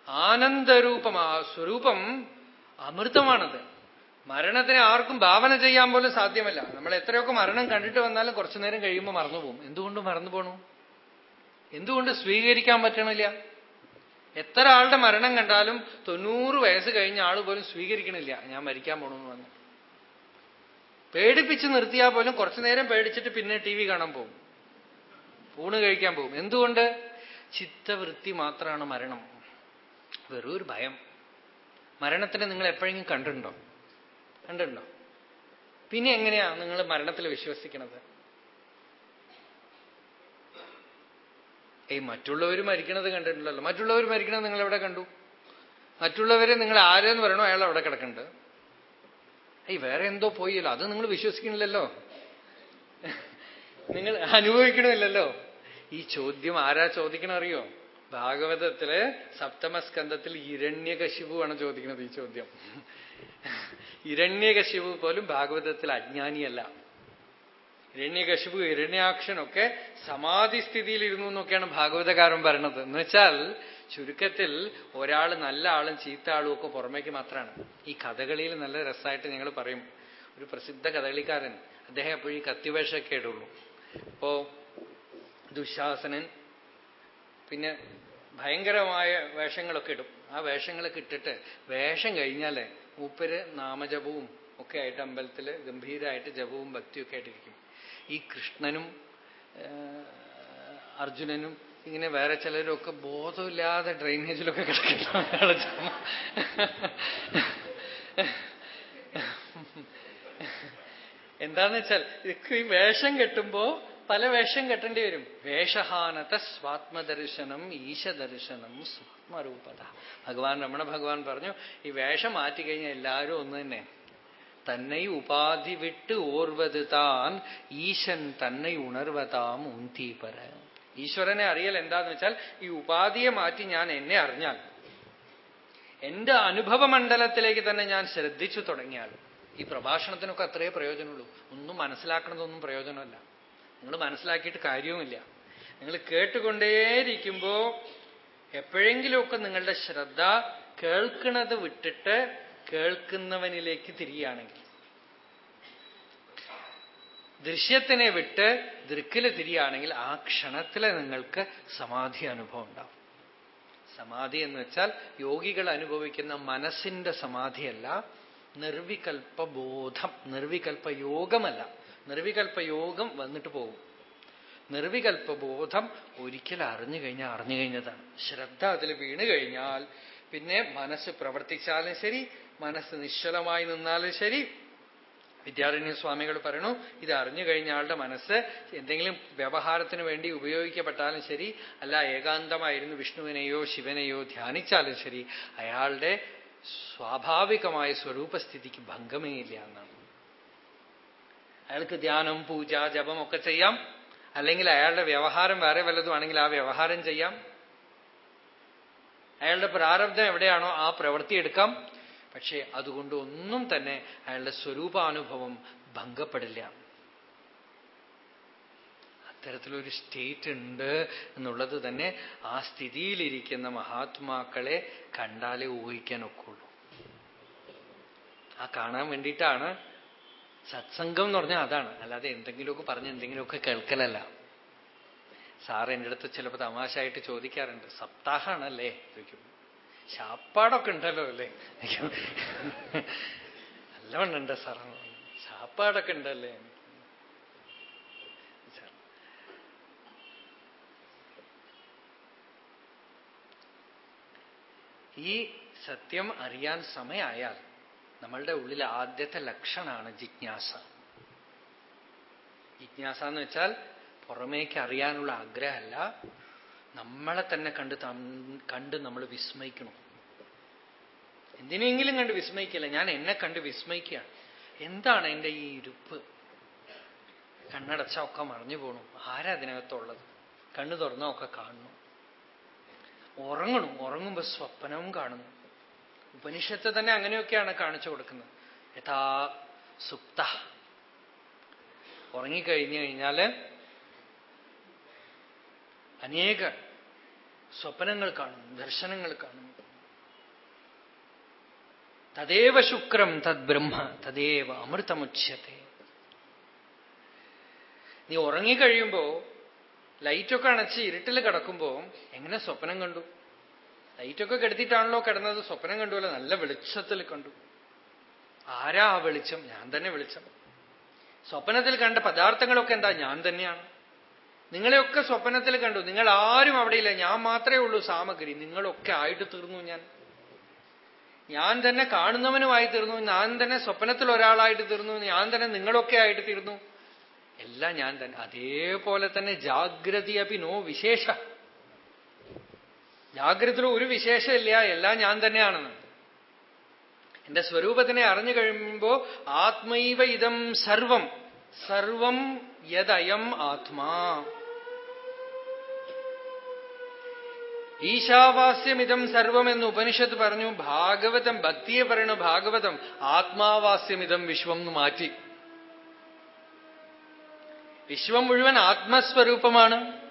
ആനന്ദരൂപം ആ സ്വരൂപം അമൃതമാണത്. മരണത്തിനെ ആർക്കും ഭാവന ചെയ്യാൻ പോലും സാധ്യമല്ല. നമ്മൾ എത്രയൊക്കെ മരണം കണ്ടിട്ട് വന്നാലും കുറച്ചു നേരം കഴിയുമ്പോൾ മറന്നുപോകും. എന്തുകൊണ്ട് മറന്നു പോണു? എന്തുകൊണ്ട് സ്വീകരിക്കാൻ പറ്റണില്ല? എത്ര ആളുടെ മരണം കണ്ടാലും തൊണ്ണൂറ് വയസ്സ് കഴിഞ്ഞ ആൾ പോലും സ്വീകരിക്കണില്ല. ഞാൻ മരിക്കാൻ പോണെന്ന് പറഞ്ഞു. പേടിപ്പിച്ച് നിർത്തിയാൽ പോലും കുറച്ചു നേരം പേടിച്ചിട്ട് പിന്നെ ടി വി കാണാൻ പോകും ഊണ് കഴിക്കാൻ പോകും എന്തുകൊണ്ട്? ചിത്തവൃത്തി മാത്രമാണ് മരണം. വെറും ഒരു ഭയം. മരണത്തിന് നിങ്ങൾ എപ്പോഴെങ്കിലും കണ്ടിട്ടുണ്ടോ? കണ്ടിട്ടുണ്ടോ? പിന്നെ എങ്ങനെയാ നിങ്ങൾ മരണത്തിൽ വിശ്വസിക്കണത്? ഏയ് മറ്റുള്ളവർ മരിക്കണത് കണ്ടിട്ടുണ്ടല്ലോ. മറ്റുള്ളവർ മരിക്കണത് നിങ്ങൾ എവിടെ കണ്ടു? മറ്റുള്ളവരെ നിങ്ങൾ ആരെന്ന് പറയണോ? അയാൾ അവിടെ കിടക്കുന്നുണ്ട് ഏയ് വേറെ എന്തോ പോയില്ല അത് നിങ്ങൾ വിശ്വസിക്കണില്ലല്ലോ. നിങ്ങൾ അനുഭവിക്കണമില്ലല്ലോ ഈ ചോദ്യം ആരാ ചോദിക്കണറിയോ ഭാഗവതത്തിൽ സപ്തമസ്കന്ധത്തിൽ ഇരണ്യകശിപുവാണ് ചോദിക്കുന്നത് ഈ ചോദ്യം. ഇരണ്യകശിപു പോലും ഭാഗവതത്തിൽ അജ്ഞാനിയല്ല. ഇരണ്യകശിപു ഇരണ്യാക്ഷനൊക്കെ സമാധിസ്ഥിതിയിൽ ഇരുന്നു എന്നൊക്കെയാണ് ഭാഗവതകാരൻ പറയണത്. എന്ന് വെച്ചാൽ ചുരുക്കത്തിൽ ഒരാൾ നല്ല ആളും ചീത്ത ആളും ഒക്കെ പുറമേക്ക് മാത്രമാണ് ഈ കഥകളിയിൽ നല്ല രസമായിട്ട് ഞങ്ങൾ പറയും. ഒരു പ്രസിദ്ധ കഥകളിക്കാരൻ അദ്ദേഹം എപ്പോഴും കത്തിവേഷമൊക്കെ ഇടുള്ളൂ. അപ്പോ ദുശാസനൻ പിന്നെ ഭയങ്കരമായ വേഷങ്ങളൊക്കെ ഇടും. ആ വേഷങ്ങളൊക്കെ ഇട്ടിട്ട് വേഷം കഴിഞ്ഞാലേ മൂപ്പര് നാമജപവും ഒക്കെ ആയിട്ട് അമ്പലത്തിൽ ഗംഭീരമായിട്ട് ജപവും ഭക്തിയൊക്കെ ആയിട്ടിരിക്കും ഈ കൃഷ്ണനും അർജുനനും ഇങ്ങനെ വേറെ ചിലരൊക്കെ ബോധമില്ലാതെ ഡ്രെയിനേജിലൊക്കെ കിടക്കുന്ന എന്താന്ന് വെച്ചാൽ ഈ വേഷം കെട്ടുമ്പോ പല വേഷം കെട്ടേണ്ടി വരും. വേഷഹാനത സ്വാത്മദർശനം ഈശദർശനം സ്വാത്മരൂപത. ഭഗവാൻ രമണ ഭഗവാൻ പറഞ്ഞു ഈ വേഷം മാറ്റിക്കഴിഞ്ഞാൽ എല്ലാവരും ഒന്ന് തന്നെ. തന്നെ ഉപാധി വിട്ട് ഓർവത് താൻ ഈശൻ തന്നെ ഉണർവതാം ഉന്തീപര ഈശ്വരനെ അറിയൽ എന്താന്ന് വെച്ചാൽ ഈ ഉപാധിയെ മാറ്റി ഞാൻ എന്നെ അറിഞ്ഞാൽ. എന്റെ അനുഭവ മണ്ഡലത്തിലേക്ക് തന്നെ ഞാൻ ശ്രദ്ധിച്ചു തുടങ്ങിയാൽ. ഈ പ്രഭാഷണത്തിനൊക്കെ അത്രേ പ്രയോജനമുള്ളൂ. ഒന്നും മനസ്സിലാക്കണതൊന്നും പ്രയോജനമല്ല. നിങ്ങൾ മനസ്സിലാക്കിയിട്ട് കാര്യവുമില്ല. നിങ്ങൾ കേട്ടുകൊണ്ടേയിരിക്കുമ്പോ എപ്പോഴെങ്കിലുമൊക്കെ നിങ്ങളുടെ ശ്രദ്ധ കേൾക്കുന്നത് വിട്ടിട്ട് കേൾക്കുന്നവനിലേക്ക് തിരിയുകയാണെങ്കിൽ ദൃശ്യത്തിനെ വിട്ട് ദൃക്കിൽ തിരിയുകയാണെങ്കിൽ ആ ക്ഷണത്തിൽ നിങ്ങൾക്ക് സമാധി അനുഭവം ഉണ്ടാവും. സമാധി എന്ന് വെച്ചാൽ യോഗികൾ അനുഭവിക്കുന്ന മനസ്സിന്റെ സമാധിയല്ല നിർവികൽപ്പ ബോധം നിർവികൽപ്പ യോഗമല്ല നിർവികൽപ്പ യോഗം വന്നിട്ട് പോകും. നിർവികൽപ്പ ബോധം ഒരിക്കൽ അറിഞ്ഞു കഴിഞ്ഞാൽ അറിഞ്ഞു കഴിഞ്ഞതാണ്. ശ്രദ്ധ അതിൽ വീണു കഴിഞ്ഞാൽ പിന്നെ മനസ്സ് പ്രവർത്തിച്ചാലും ശരി മനസ്സ് നിശ്ചലമായി നിന്നാലും ശരി. വിദ്യാരണ്യ സ്വാമികൾ പറയണു ഇത് അറിഞ്ഞു കഴിഞ്ഞ ആളുടെ മനസ്സ് എന്തെങ്കിലും വ്യവഹാരത്തിന് വേണ്ടി ഉപയോഗിക്കപ്പെട്ടാലും ശരി അല്ല ഏകാന്തമായിരുന്നു വിഷ്ണുവിനെയോ ശിവനെയോ ധ്യാനിച്ചാലും ശരി അയാളുടെ സ്വാഭാവികമായ സ്വരൂപസ്ഥിതിക്ക് ഭംഗമേ ഇല്ല എന്നാണ്. അയാൾക്ക് ധ്യാനം പൂജ ജപം ഒക്കെ ചെയ്യാം. അല്ലെങ്കിൽ അയാളുടെ വ്യവഹാരം വേറെ വല്ലതും ആ വ്യവഹാരം ചെയ്യാം. അയാളുടെ പ്രാരബ്ധം എവിടെയാണോ ആ പ്രവൃത്തി എടുക്കാം. പക്ഷേ അതുകൊണ്ട് ഒന്നും തന്നെ അയാളുടെ സ്വരൂപാനുഭവം ഭംഗപ്പെടില്ല. അത്തരത്തിലൊരു സ്റ്റേറ്റ് ഉണ്ട് എന്നുള്ളത് തന്നെ ആ സ്ഥിതിയിലിരിക്കുന്ന മഹാത്മാക്കളെ കണ്ടാലേ ഊഹിക്കാൻ ഒക്കുള്ളൂ ആ കാണാൻ വേണ്ടിയിട്ടാണ് സത്സംഗം എന്ന് പറഞ്ഞാൽ അതാണ്. അല്ലാതെ എന്തെങ്കിലുമൊക്കെ പറഞ്ഞ് എന്തെങ്കിലുമൊക്കെ കേൾക്കലല്ല. സാർ എന്റെ അടുത്ത് ചിലപ്പോൾ തമാശയായിട്ട് ചോദിക്കാറുണ്ട്. സപ്താഹമാണല്ലേ ചോദിക്കും. ശാപ്പാടൊക്കെ ഉണ്ടല്ലോ അല്ലേ? നല്ലവണ്ണുണ്ട് സാർ ശാപ്പാടൊക്കെ ഉണ്ടല്ലേ? ഈ സത്യം അറിയാൻ സമയമായാൽ നമ്മളുടെ ഉള്ളിൽ ആദ്യത്തെ ലക്ഷണമാണ് ജിജ്ഞാസ. ജിജ്ഞാസ എന്ന് വെച്ചാൽ പുറമേക്ക് അറിയാനുള്ള ആഗ്രഹമല്ല നമ്മളെ തന്നെ കണ്ട് കണ്ട് നമ്മൾ വിസ്മയിക്കണം എന്തിനെങ്കിലും കണ്ട് വിസ്മയിക്കില്ല? ഞാൻ എന്നെ കണ്ട് വിസ്മയിക്കുകയാണ്. എന്താണ് എന്റെ ഈ ഇരുപ്പ്? കണ്ണടച്ച ഒക്കെ മറിഞ്ഞു പോണു. ആരാ അതിനകത്തുള്ളത്? കണ്ണു തുറന്നൊക്കെ കാണുന്നു. ഉറങ്ങണു. ഉറങ്ങുമ്പോ സ്വപ്നവും കാണുന്നു. ഉപനിഷത്ത് തന്നെ അങ്ങനെയൊക്കെയാണ് കാണിച്ചു കൊടുക്കുന്നത്. യഥാ സുപ്ത. ഉറങ്ങിക്കഴിഞ്ഞു കഴിഞ്ഞാൽ അനേക സ്വപ്നങ്ങൾ കാണും ദർശനങ്ങൾ കാണും തദേവ ശുക്രം തദ് ബ്രഹ്മ തദേവ അമൃതമുച്യത്തെ. നീ ഉറങ്ങിക്കഴിയുമ്പോ ലൈറ്റൊക്കെ അണച്ച് ഇരുട്ടിൽ കിടക്കുമ്പോ എങ്ങനെ സ്വപ്നം കണ്ടു? ലൈറ്റൊക്കെ കെടുത്തിട്ടാണല്ലോ കിടന്നത്. സ്വപ്നം കണ്ടുപോലെ നല്ല വെളിച്ചത്തിൽ കണ്ടു. ആരാ ആ വെളിച്ചം? ഞാൻ തന്നെ വെളിച്ചം. സ്വപ്നത്തിൽ കണ്ട പദാർത്ഥങ്ങളൊക്കെ എന്താ? ഞാൻ തന്നെയാണ്. നിങ്ങളെയൊക്കെ സ്വപ്നത്തിൽ കണ്ടു. നിങ്ങൾ ആരും അവിടെയില്ല ഞാൻ മാത്രമേ ഉള്ളൂ സാമഗ്രി. നിങ്ങളൊക്കെ ആയിട്ട് തീർന്നു ഞാൻ. ഞാൻ തന്നെ കാണുന്നവനുമായി തീർന്നു. ഞാൻ തന്നെ സ്വപ്നത്തിൽ ഒരാളായിട്ട് തീർന്നു. ഞാൻ തന്നെ നിങ്ങളൊക്കെ ആയിട്ട് തീർന്നു. എല്ലാം ഞാൻ തന്നെ. അതേപോലെ തന്നെ ജാഗ്രതി അപ്പി നോ വിശേഷ. ജാഗ്രതയിൽ ഒരു വിശേഷമില്ല. എല്ലാം ഞാൻ തന്നെയാണെന്ന്. എന്റെ സ്വരൂപത്തിനെ അറിഞ്ഞു കഴിയുമ്പോ ആത്മൈവ ഇതം സർവം. സർവം യദയം ആത്മാ. ഈശാവാസ്യമിതം സർവം എന്ന് ഉപനിഷത്ത് പറഞ്ഞു. ഭാഗവതം ഭക്തിയെ പറയണ ഭാഗവതം. ആത്മാവാസ്യമിതം വിശ്വം എന്ന് മാറ്റി. വിശ്വം മുഴുവൻ ആത്മസ്വരൂപമാണ്.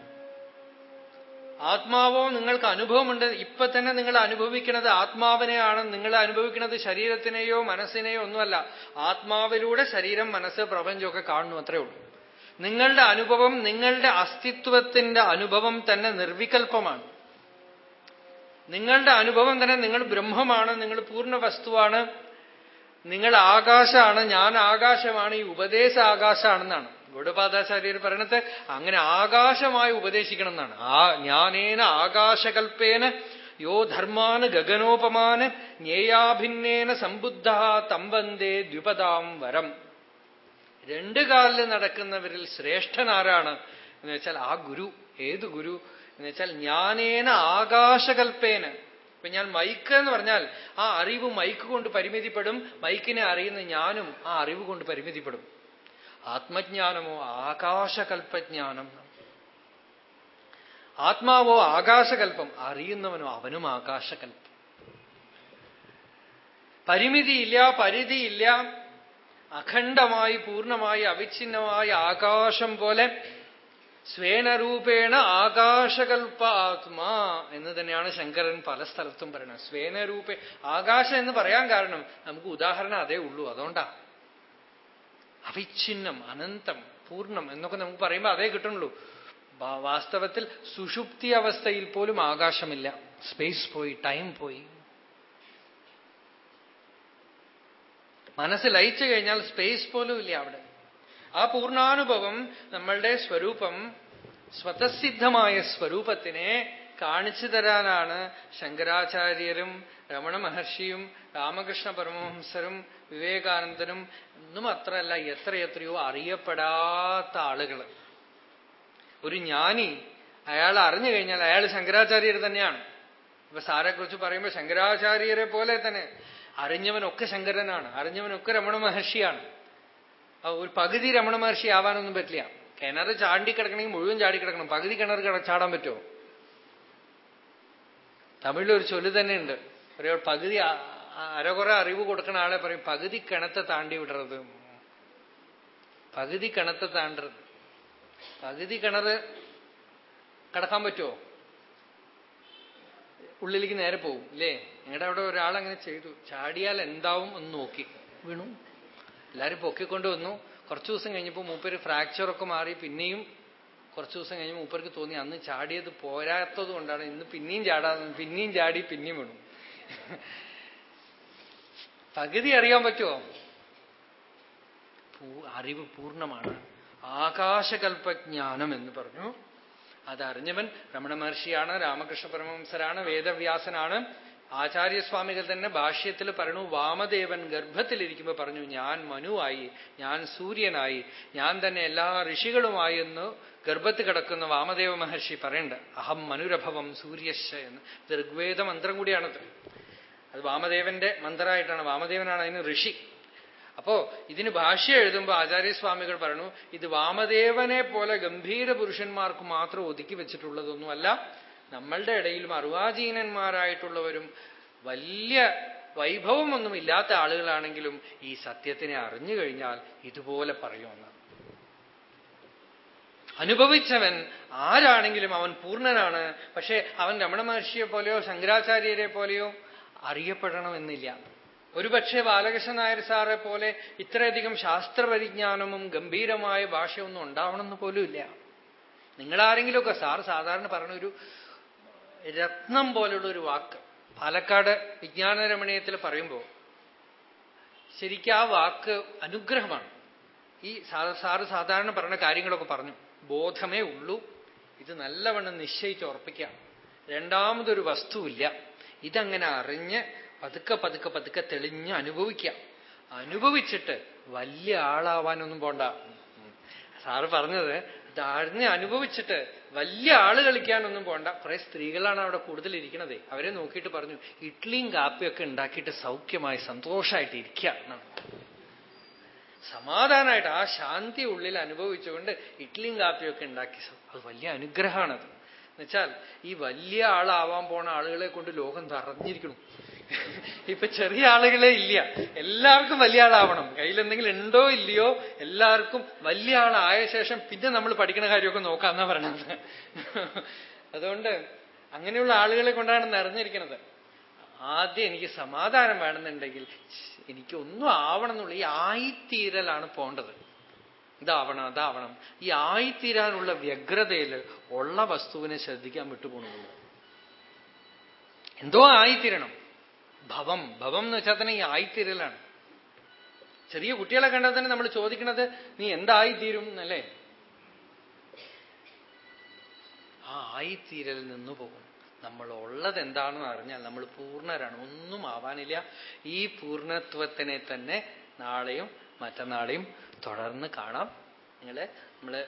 ആത്മാവോ നിങ്ങൾക്ക് അനുഭവമുണ്ട്. ഇപ്പൊ തന്നെ നിങ്ങൾ അനുഭവിക്കുന്നത് ആത്മാവിനെയാണ് നിങ്ങൾ അനുഭവിക്കുന്നത് ശരീരത്തിനെയോ മനസ്സിനെയോ ഒന്നുമല്ല. ആത്മാവിലൂടെ ശരീരം മനസ്സ് പ്രപഞ്ചമൊക്കെ കാണുന്നു അത്രേ ഉള്ളൂ. നിങ്ങളുടെ അനുഭവം നിങ്ങളുടെ അസ്തിത്വത്തിന്റെ അനുഭവം തന്നെ നിർവികൽപ്പമാണ്. നിങ്ങളുടെ അനുഭവം തന്നെ നിങ്ങൾ ബ്രഹ്മമാണ് നിങ്ങൾ പൂർണ വസ്തുവാണ് നിങ്ങൾ ആകാശമാണ് ഞാൻ ആകാശമാണ് ഈ ഉപദേശ ആകാശമാണെന്നാണ് ഗൗഡപാദാചാര്യർ പറയണത് അങ്ങനെ ആകാശമായി ഉപദേശിക്കണം എന്നാണ് ആ ജ്ഞാനേന ആകാശകൽപ്പേന യോ ധർമാന് ഗഗനോപമാന് ജ്ഞേയാഭിന്നേന സമ്പുദ്ധ തമ്പന്തേ ദ്വിപദാം വരം. രണ്ടു കാലിൽ നടക്കുന്നവരിൽ ശ്രേഷ്ഠൻ ആരാണ് എന്ന് വെച്ചാൽ ആ ഗുരു ഏത് ഗുരു എന്ന് വെച്ചാൽ ജ്ഞാനേന ആകാശകൽപ്പേന. ഇപ്പൊ ഞാൻ മൈക്ക് എന്ന് പറഞ്ഞാൽ ആ അറിവ് മൈക്ക് കൊണ്ട് പരിമിതിപ്പെടും മൈക്കിനെ അറിയുന്ന ഞാനും ആ അറിവ് കൊണ്ട് പരിമിതിപ്പെടും. ആത്മജ്ഞാനമോ ആകാശകൽപ്പജ്ഞാനം? ആത്മാവോ ആകാശകൽപ്പം അറിയുന്നവനോ അവനും ആകാശകൽപ്പം. പരിമിതിയില്ല പരിധിയില്ല അഖണ്ഡമായി പൂർണമായി അവിഛിന്നമായി ആകാശം പോലെ സ്വേനരൂപേണ ആകാശകൽപ്പ ആത്മാ എന്ന് തന്നെയാണ് ശങ്കരൻ പല സ്ഥലത്തും പറയുന്നത്. സ്വേനരൂപേ ആകാശം എന്ന് പറയാൻ കാരണം നമുക്ക് ഉദാഹരണം അതേ ഉള്ളൂ. അതുകൊണ്ടാ അവിഛിന്നം അനന്തം പൂർണം എന്നൊക്കെ നമുക്ക് പറയുമ്പോൾ അതേ കിട്ടുന്നുള്ളൂ വാസ്തവത്തിൽ സുഷുപ്തി അവസ്ഥയിൽ പോലും ആകാശമില്ല. സ്പേസ് പോയി ടൈം പോയി. മനസ്സ് ലയിച്ചു കഴിഞ്ഞാൽ സ്പേസ് പോലും ഇല്ല അവിടെ. ആ പൂർണാനുഭവം നമ്മളുടെ സ്വരൂപം സ്വതസിദ്ധമായ സ്വരൂപത്തിനെ കാണിച്ചു തരാനാണ് ശങ്കരാചാര്യരും രമണ മഹർഷിയും രാമകൃഷ്ണ പരമഹംസരും വിവേകാനന്ദനും ഒന്നും അത്രയല്ല എത്രയെത്രയോ അറിയപ്പെടാത്ത ആളുകൾ ഒരു ജ്ഞാനി അയാൾ അറിഞ്ഞു കഴിഞ്ഞാൽ അയാൾ ശങ്കരാചാര്യർ തന്നെയാണ്. ഇപ്പൊ സാരെക്കുറിച്ച് പറയുമ്പോൾ ശങ്കരാചാര്യരെ പോലെ തന്നെ അറിഞ്ഞവനൊക്കെ ശങ്കരനാണ് അറിഞ്ഞവനൊക്കെ രമണ മഹർഷിയാണ് ഒരു പകുതി രമണ മഹർഷി ആവാനൊന്നും പറ്റില്ല. കിണർ ചാണ്ടി കിടക്കണമെങ്കിൽ മുഴുവൻ ചാടി കിടക്കണം. പകുതി കിണർ ചാടാൻ പറ്റുമോ? തമിഴിലൊരു ചൊല്ല് തന്നെയുണ്ട്. ഒരു പകുതി അരകുറെ അറിവ് കൊടുക്കുന്ന ആളെ പറയും പകുതി കിണത്തെ താണ്ടി വിടരുത്. പകുതി കിണത്തെ താണ്ടരുത്. പകുതി കിണറ് കിടക്കാൻ പറ്റുമോ ഉള്ളിലേക്ക് നേരെ പോവും ഇല്ലേ? ഞങ്ങളുടെ അവിടെ ഒരാളങ്ങനെ ചെയ്തു. ചാടിയാൽ എന്താവും എന്ന് നോക്കി. വീണു. എല്ലാരും പൊക്കിക്കൊണ്ട് വന്നു. കുറച്ചു ദിവസം കഴിഞ്ഞപ്പോൾ മൂപ്പര് ഫ്രാക്ചറൊക്കെ മാറി. പിന്നെയും കുറച്ചു ദിവസം കഴിഞ്ഞ് മൂപ്പർക്ക് തോന്നി അന്ന് ചാടിയത് പോരാത്തത് കൊണ്ടാണ്. ഇന്ന് പിന്നെയും ചാടാതെ പിന്നെയും ചാടി പിന്നെയും വീണു. പകുതി അറിയാൻ പറ്റുമോ അറിവ് പൂർണമാണ്. ആകാശകൽപ്പജ്ഞാനം എന്ന് പറഞ്ഞു. അതറിഞ്ഞവൻ രമണ മഹർഷിയാണ് രാമകൃഷ്ണ പരമവംസരാണ് വേദവ്യാസനാണ്. ആചാര്യസ്വാമികൾ തന്നെ ഭാഷ്യത്തിൽ പറഞ്ഞു വാമദേവൻ ഗർഭത്തിലിരിക്കുമ്പോൾ പറഞ്ഞു ഞാൻ മനുവായി ഞാൻ സൂര്യനായി ഞാൻ തന്നെ എല്ലാ ഋഷികളുമായി എന്ന് ഗർഭത്തിൽ കിടക്കുന്ന വാമദേവ മഹർഷി പറയേണ്ട. അഹം മനുരഭവം സൂര്യശ എന്ന്. ഋഗ്വേദ മന്ത്രം കൂടിയാണത്. അത് വാമദേവന്റെ മന്ത്രമായിട്ടാണ്. വാമദേവനാണ് അതിന് ഋഷി. അപ്പോ ഇതിന് ഭാഷ്യ എഴുതുമ്പോൾ ആചാര്യസ്വാമികൾ പറഞ്ഞു ഇത് വാമദേവനെ പോലെ ഗംഭീര പുരുഷന്മാർക്ക് മാത്രം ഒതുക്കി വെച്ചിട്ടുള്ളതൊന്നുമല്ല. നമ്മളുടെ ഇടയിലും അറുവാചീനന്മാരായിട്ടുള്ളവരും വലിയ വൈഭവമൊന്നും ഇല്ലാത്ത ആളുകളാണെങ്കിലും ഈ സത്യത്തിനെ അറിഞ്ഞു കഴിഞ്ഞാൽ ഇതുപോലെ പറയുമെന്ന്. അനുഭവിച്ചവൻ ആരാണെങ്കിലും അവൻ പൂർണനാണ്. പക്ഷെ അവൻ രമണ മഹർഷിയെ പോലെയോ ശങ്കരാചാര്യരെ പോലെയോ അറിയപ്പെടണമെന്നില്ല. ഒരുപക്ഷെ ബാലകൃഷ്ണൻ നായർ സാറെ പോലെ ഇത്രയധികം ശാസ്ത്രപരിജ്ഞാനവും ഗംഭീരമായ ഭാഷയൊന്നും ഉണ്ടാവണമെന്ന് പോലുമില്ല. നിങ്ങളാരെങ്കിലുമൊക്കെ സാർ സാധാരണ പറഞ്ഞൊരു രത്നം പോലുള്ള ഒരു വാക്ക് പാലക്കാട് വിജ്ഞാനരമണീയത്തിൽ പറയുമ്പോൾ ശരിക്കും ആ വാക്ക് അനുഗ്രഹമാണ്. ഈ സാറ് സാധാരണ പറഞ്ഞ കാര്യങ്ങളൊക്കെ പറഞ്ഞു. ബോധമേ ഉള്ളൂ. ഇത് നല്ലവണ്ണം നിശ്ചയിച്ച് ഉറപ്പിക്കാം. രണ്ടാമതൊരു വസ്തുവില്ല. ഇതങ്ങനെ അറിഞ്ഞ് പതുക്കെ പതുക്കെ പതുക്കെ തെളിഞ്ഞ് അനുഭവിക്കാം അനുഭവിച്ചിട്ട് വലിയ ആളാവാനൊന്നും പോണ്ട. സാറ് പറഞ്ഞത് അറിഞ്ഞ് അനുഭവിച്ചിട്ട് വലിയ ആൾ കളിക്കാനൊന്നും പോണ്ട. കുറെ സ്ത്രീകളാണ് അവിടെ കൂടുതൽ ഇരിക്കണതേ അവരെ നോക്കിയിട്ട് പറഞ്ഞു ഇഡ്ലിയും കാപ്പിയൊക്കെ ഉണ്ടാക്കിയിട്ട് സൗഖ്യമായി സന്തോഷമായിട്ട് ഇരിക്കുക സമാധാനമായിട്ട് ആ ശാന്തി ഉള്ളിൽ അനുഭവിച്ചുകൊണ്ട് ഇഡ്ലിയും കാപ്പിയൊക്കെ ഉണ്ടാക്കി. അത് വലിയ അനുഗ്രഹമാണത്. എന്നുവെച്ചാൽ ഈ വലിയ ആളാവാൻ പോണ ആളുകളെ കൊണ്ട് ലോകം തറഞ്ഞിരിക്കണം ഇപ്പൊ ചെറിയ ആളുകളെ ഇല്ല. എല്ലാവർക്കും വലിയ ആളാവണം. കയ്യിൽ എന്തെങ്കിലും ഉണ്ടോ ഇല്ലയോ എല്ലാവർക്കും വലിയ ആളായ ശേഷം പിന്നെ നമ്മൾ പഠിക്കുന്ന കാര്യമൊക്കെ നോക്കാന്നാ പറയണത്. അതുകൊണ്ട് അങ്ങനെയുള്ള ആളുകളെ കൊണ്ടാണ് നിറഞ്ഞിരിക്കുന്നത് ആദ്യം എനിക്ക് സമാധാനം വേണമെന്നുണ്ടെങ്കിൽ എനിക്കൊന്നും ആവണം എന്നുള്ള ഈ ആയിത്തീരലാണ് പോണ്ടത്. ഇതാവണം അതാവണം. ഈ ആയിത്തീരാനുള്ള വ്യഗ്രതയിൽ ഉള്ള വസ്തുവിനെ ശ്രദ്ധിക്കാൻ വിട്ടുപോകുന്നു എന്തോ ആയിത്തീരണം. ഭവം ഭവം എന്ന് വെച്ചാൽ തന്നെ ഈ ആയിത്തീരലാണ്. ചെറിയ കുട്ടികളെ കണ്ടാൽ തന്നെ നമ്മൾ ചോദിക്കുന്നത് നീ എന്തായിത്തീരും? എന്നല്ലേ? ആ ആയിത്തീരലിൽ നിന്നു പോകും. നമ്മൾ ഉള്ളത് എന്താണെന്ന് അറിഞ്ഞാൽ നമ്മൾ പൂർണരാണ്. ഒന്നും ആവാനില്ല. ഈ പൂർണത്വത്തിനെ തന്നെ നാളെയും മറ്റന്നാളെയും തുടർന്ന് കാണാം. നിങ്ങൾ നമ്മൾ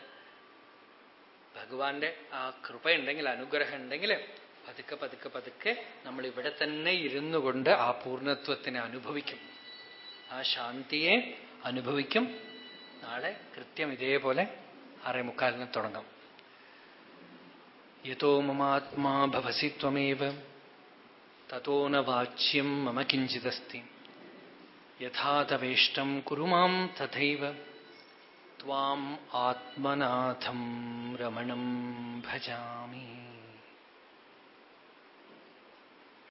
ഭഗവാന്റെ ആ കൃപയുണ്ടെങ്കിൽ അനുഗ്രഹം ഉണ്ടെങ്കിൽ പതുക്കെ പതുക്കെ പതുക്കെ നമ്മൾ ഇവിടെ തന്നെ ഇരുന്നു കൊണ്ട് ആ പൂർണത്വത്തിനെ അനുഭവിക്കും. ആ ശാന്തിയെ അനുഭവിക്കും. നാളെ കൃത്യം ഇതേപോലെ ആറേ മുക്കാലിന് തുടങ്ങാം. യഥോ മമാത്മാ ഭവസി ത്വമേവ വാച്യം മമ കിഞ്ചിദസ്തി यथा तवेष्टम् कुरु माम् तथैव। त्वाम् आत्मनाथम् रमणम् भजामि।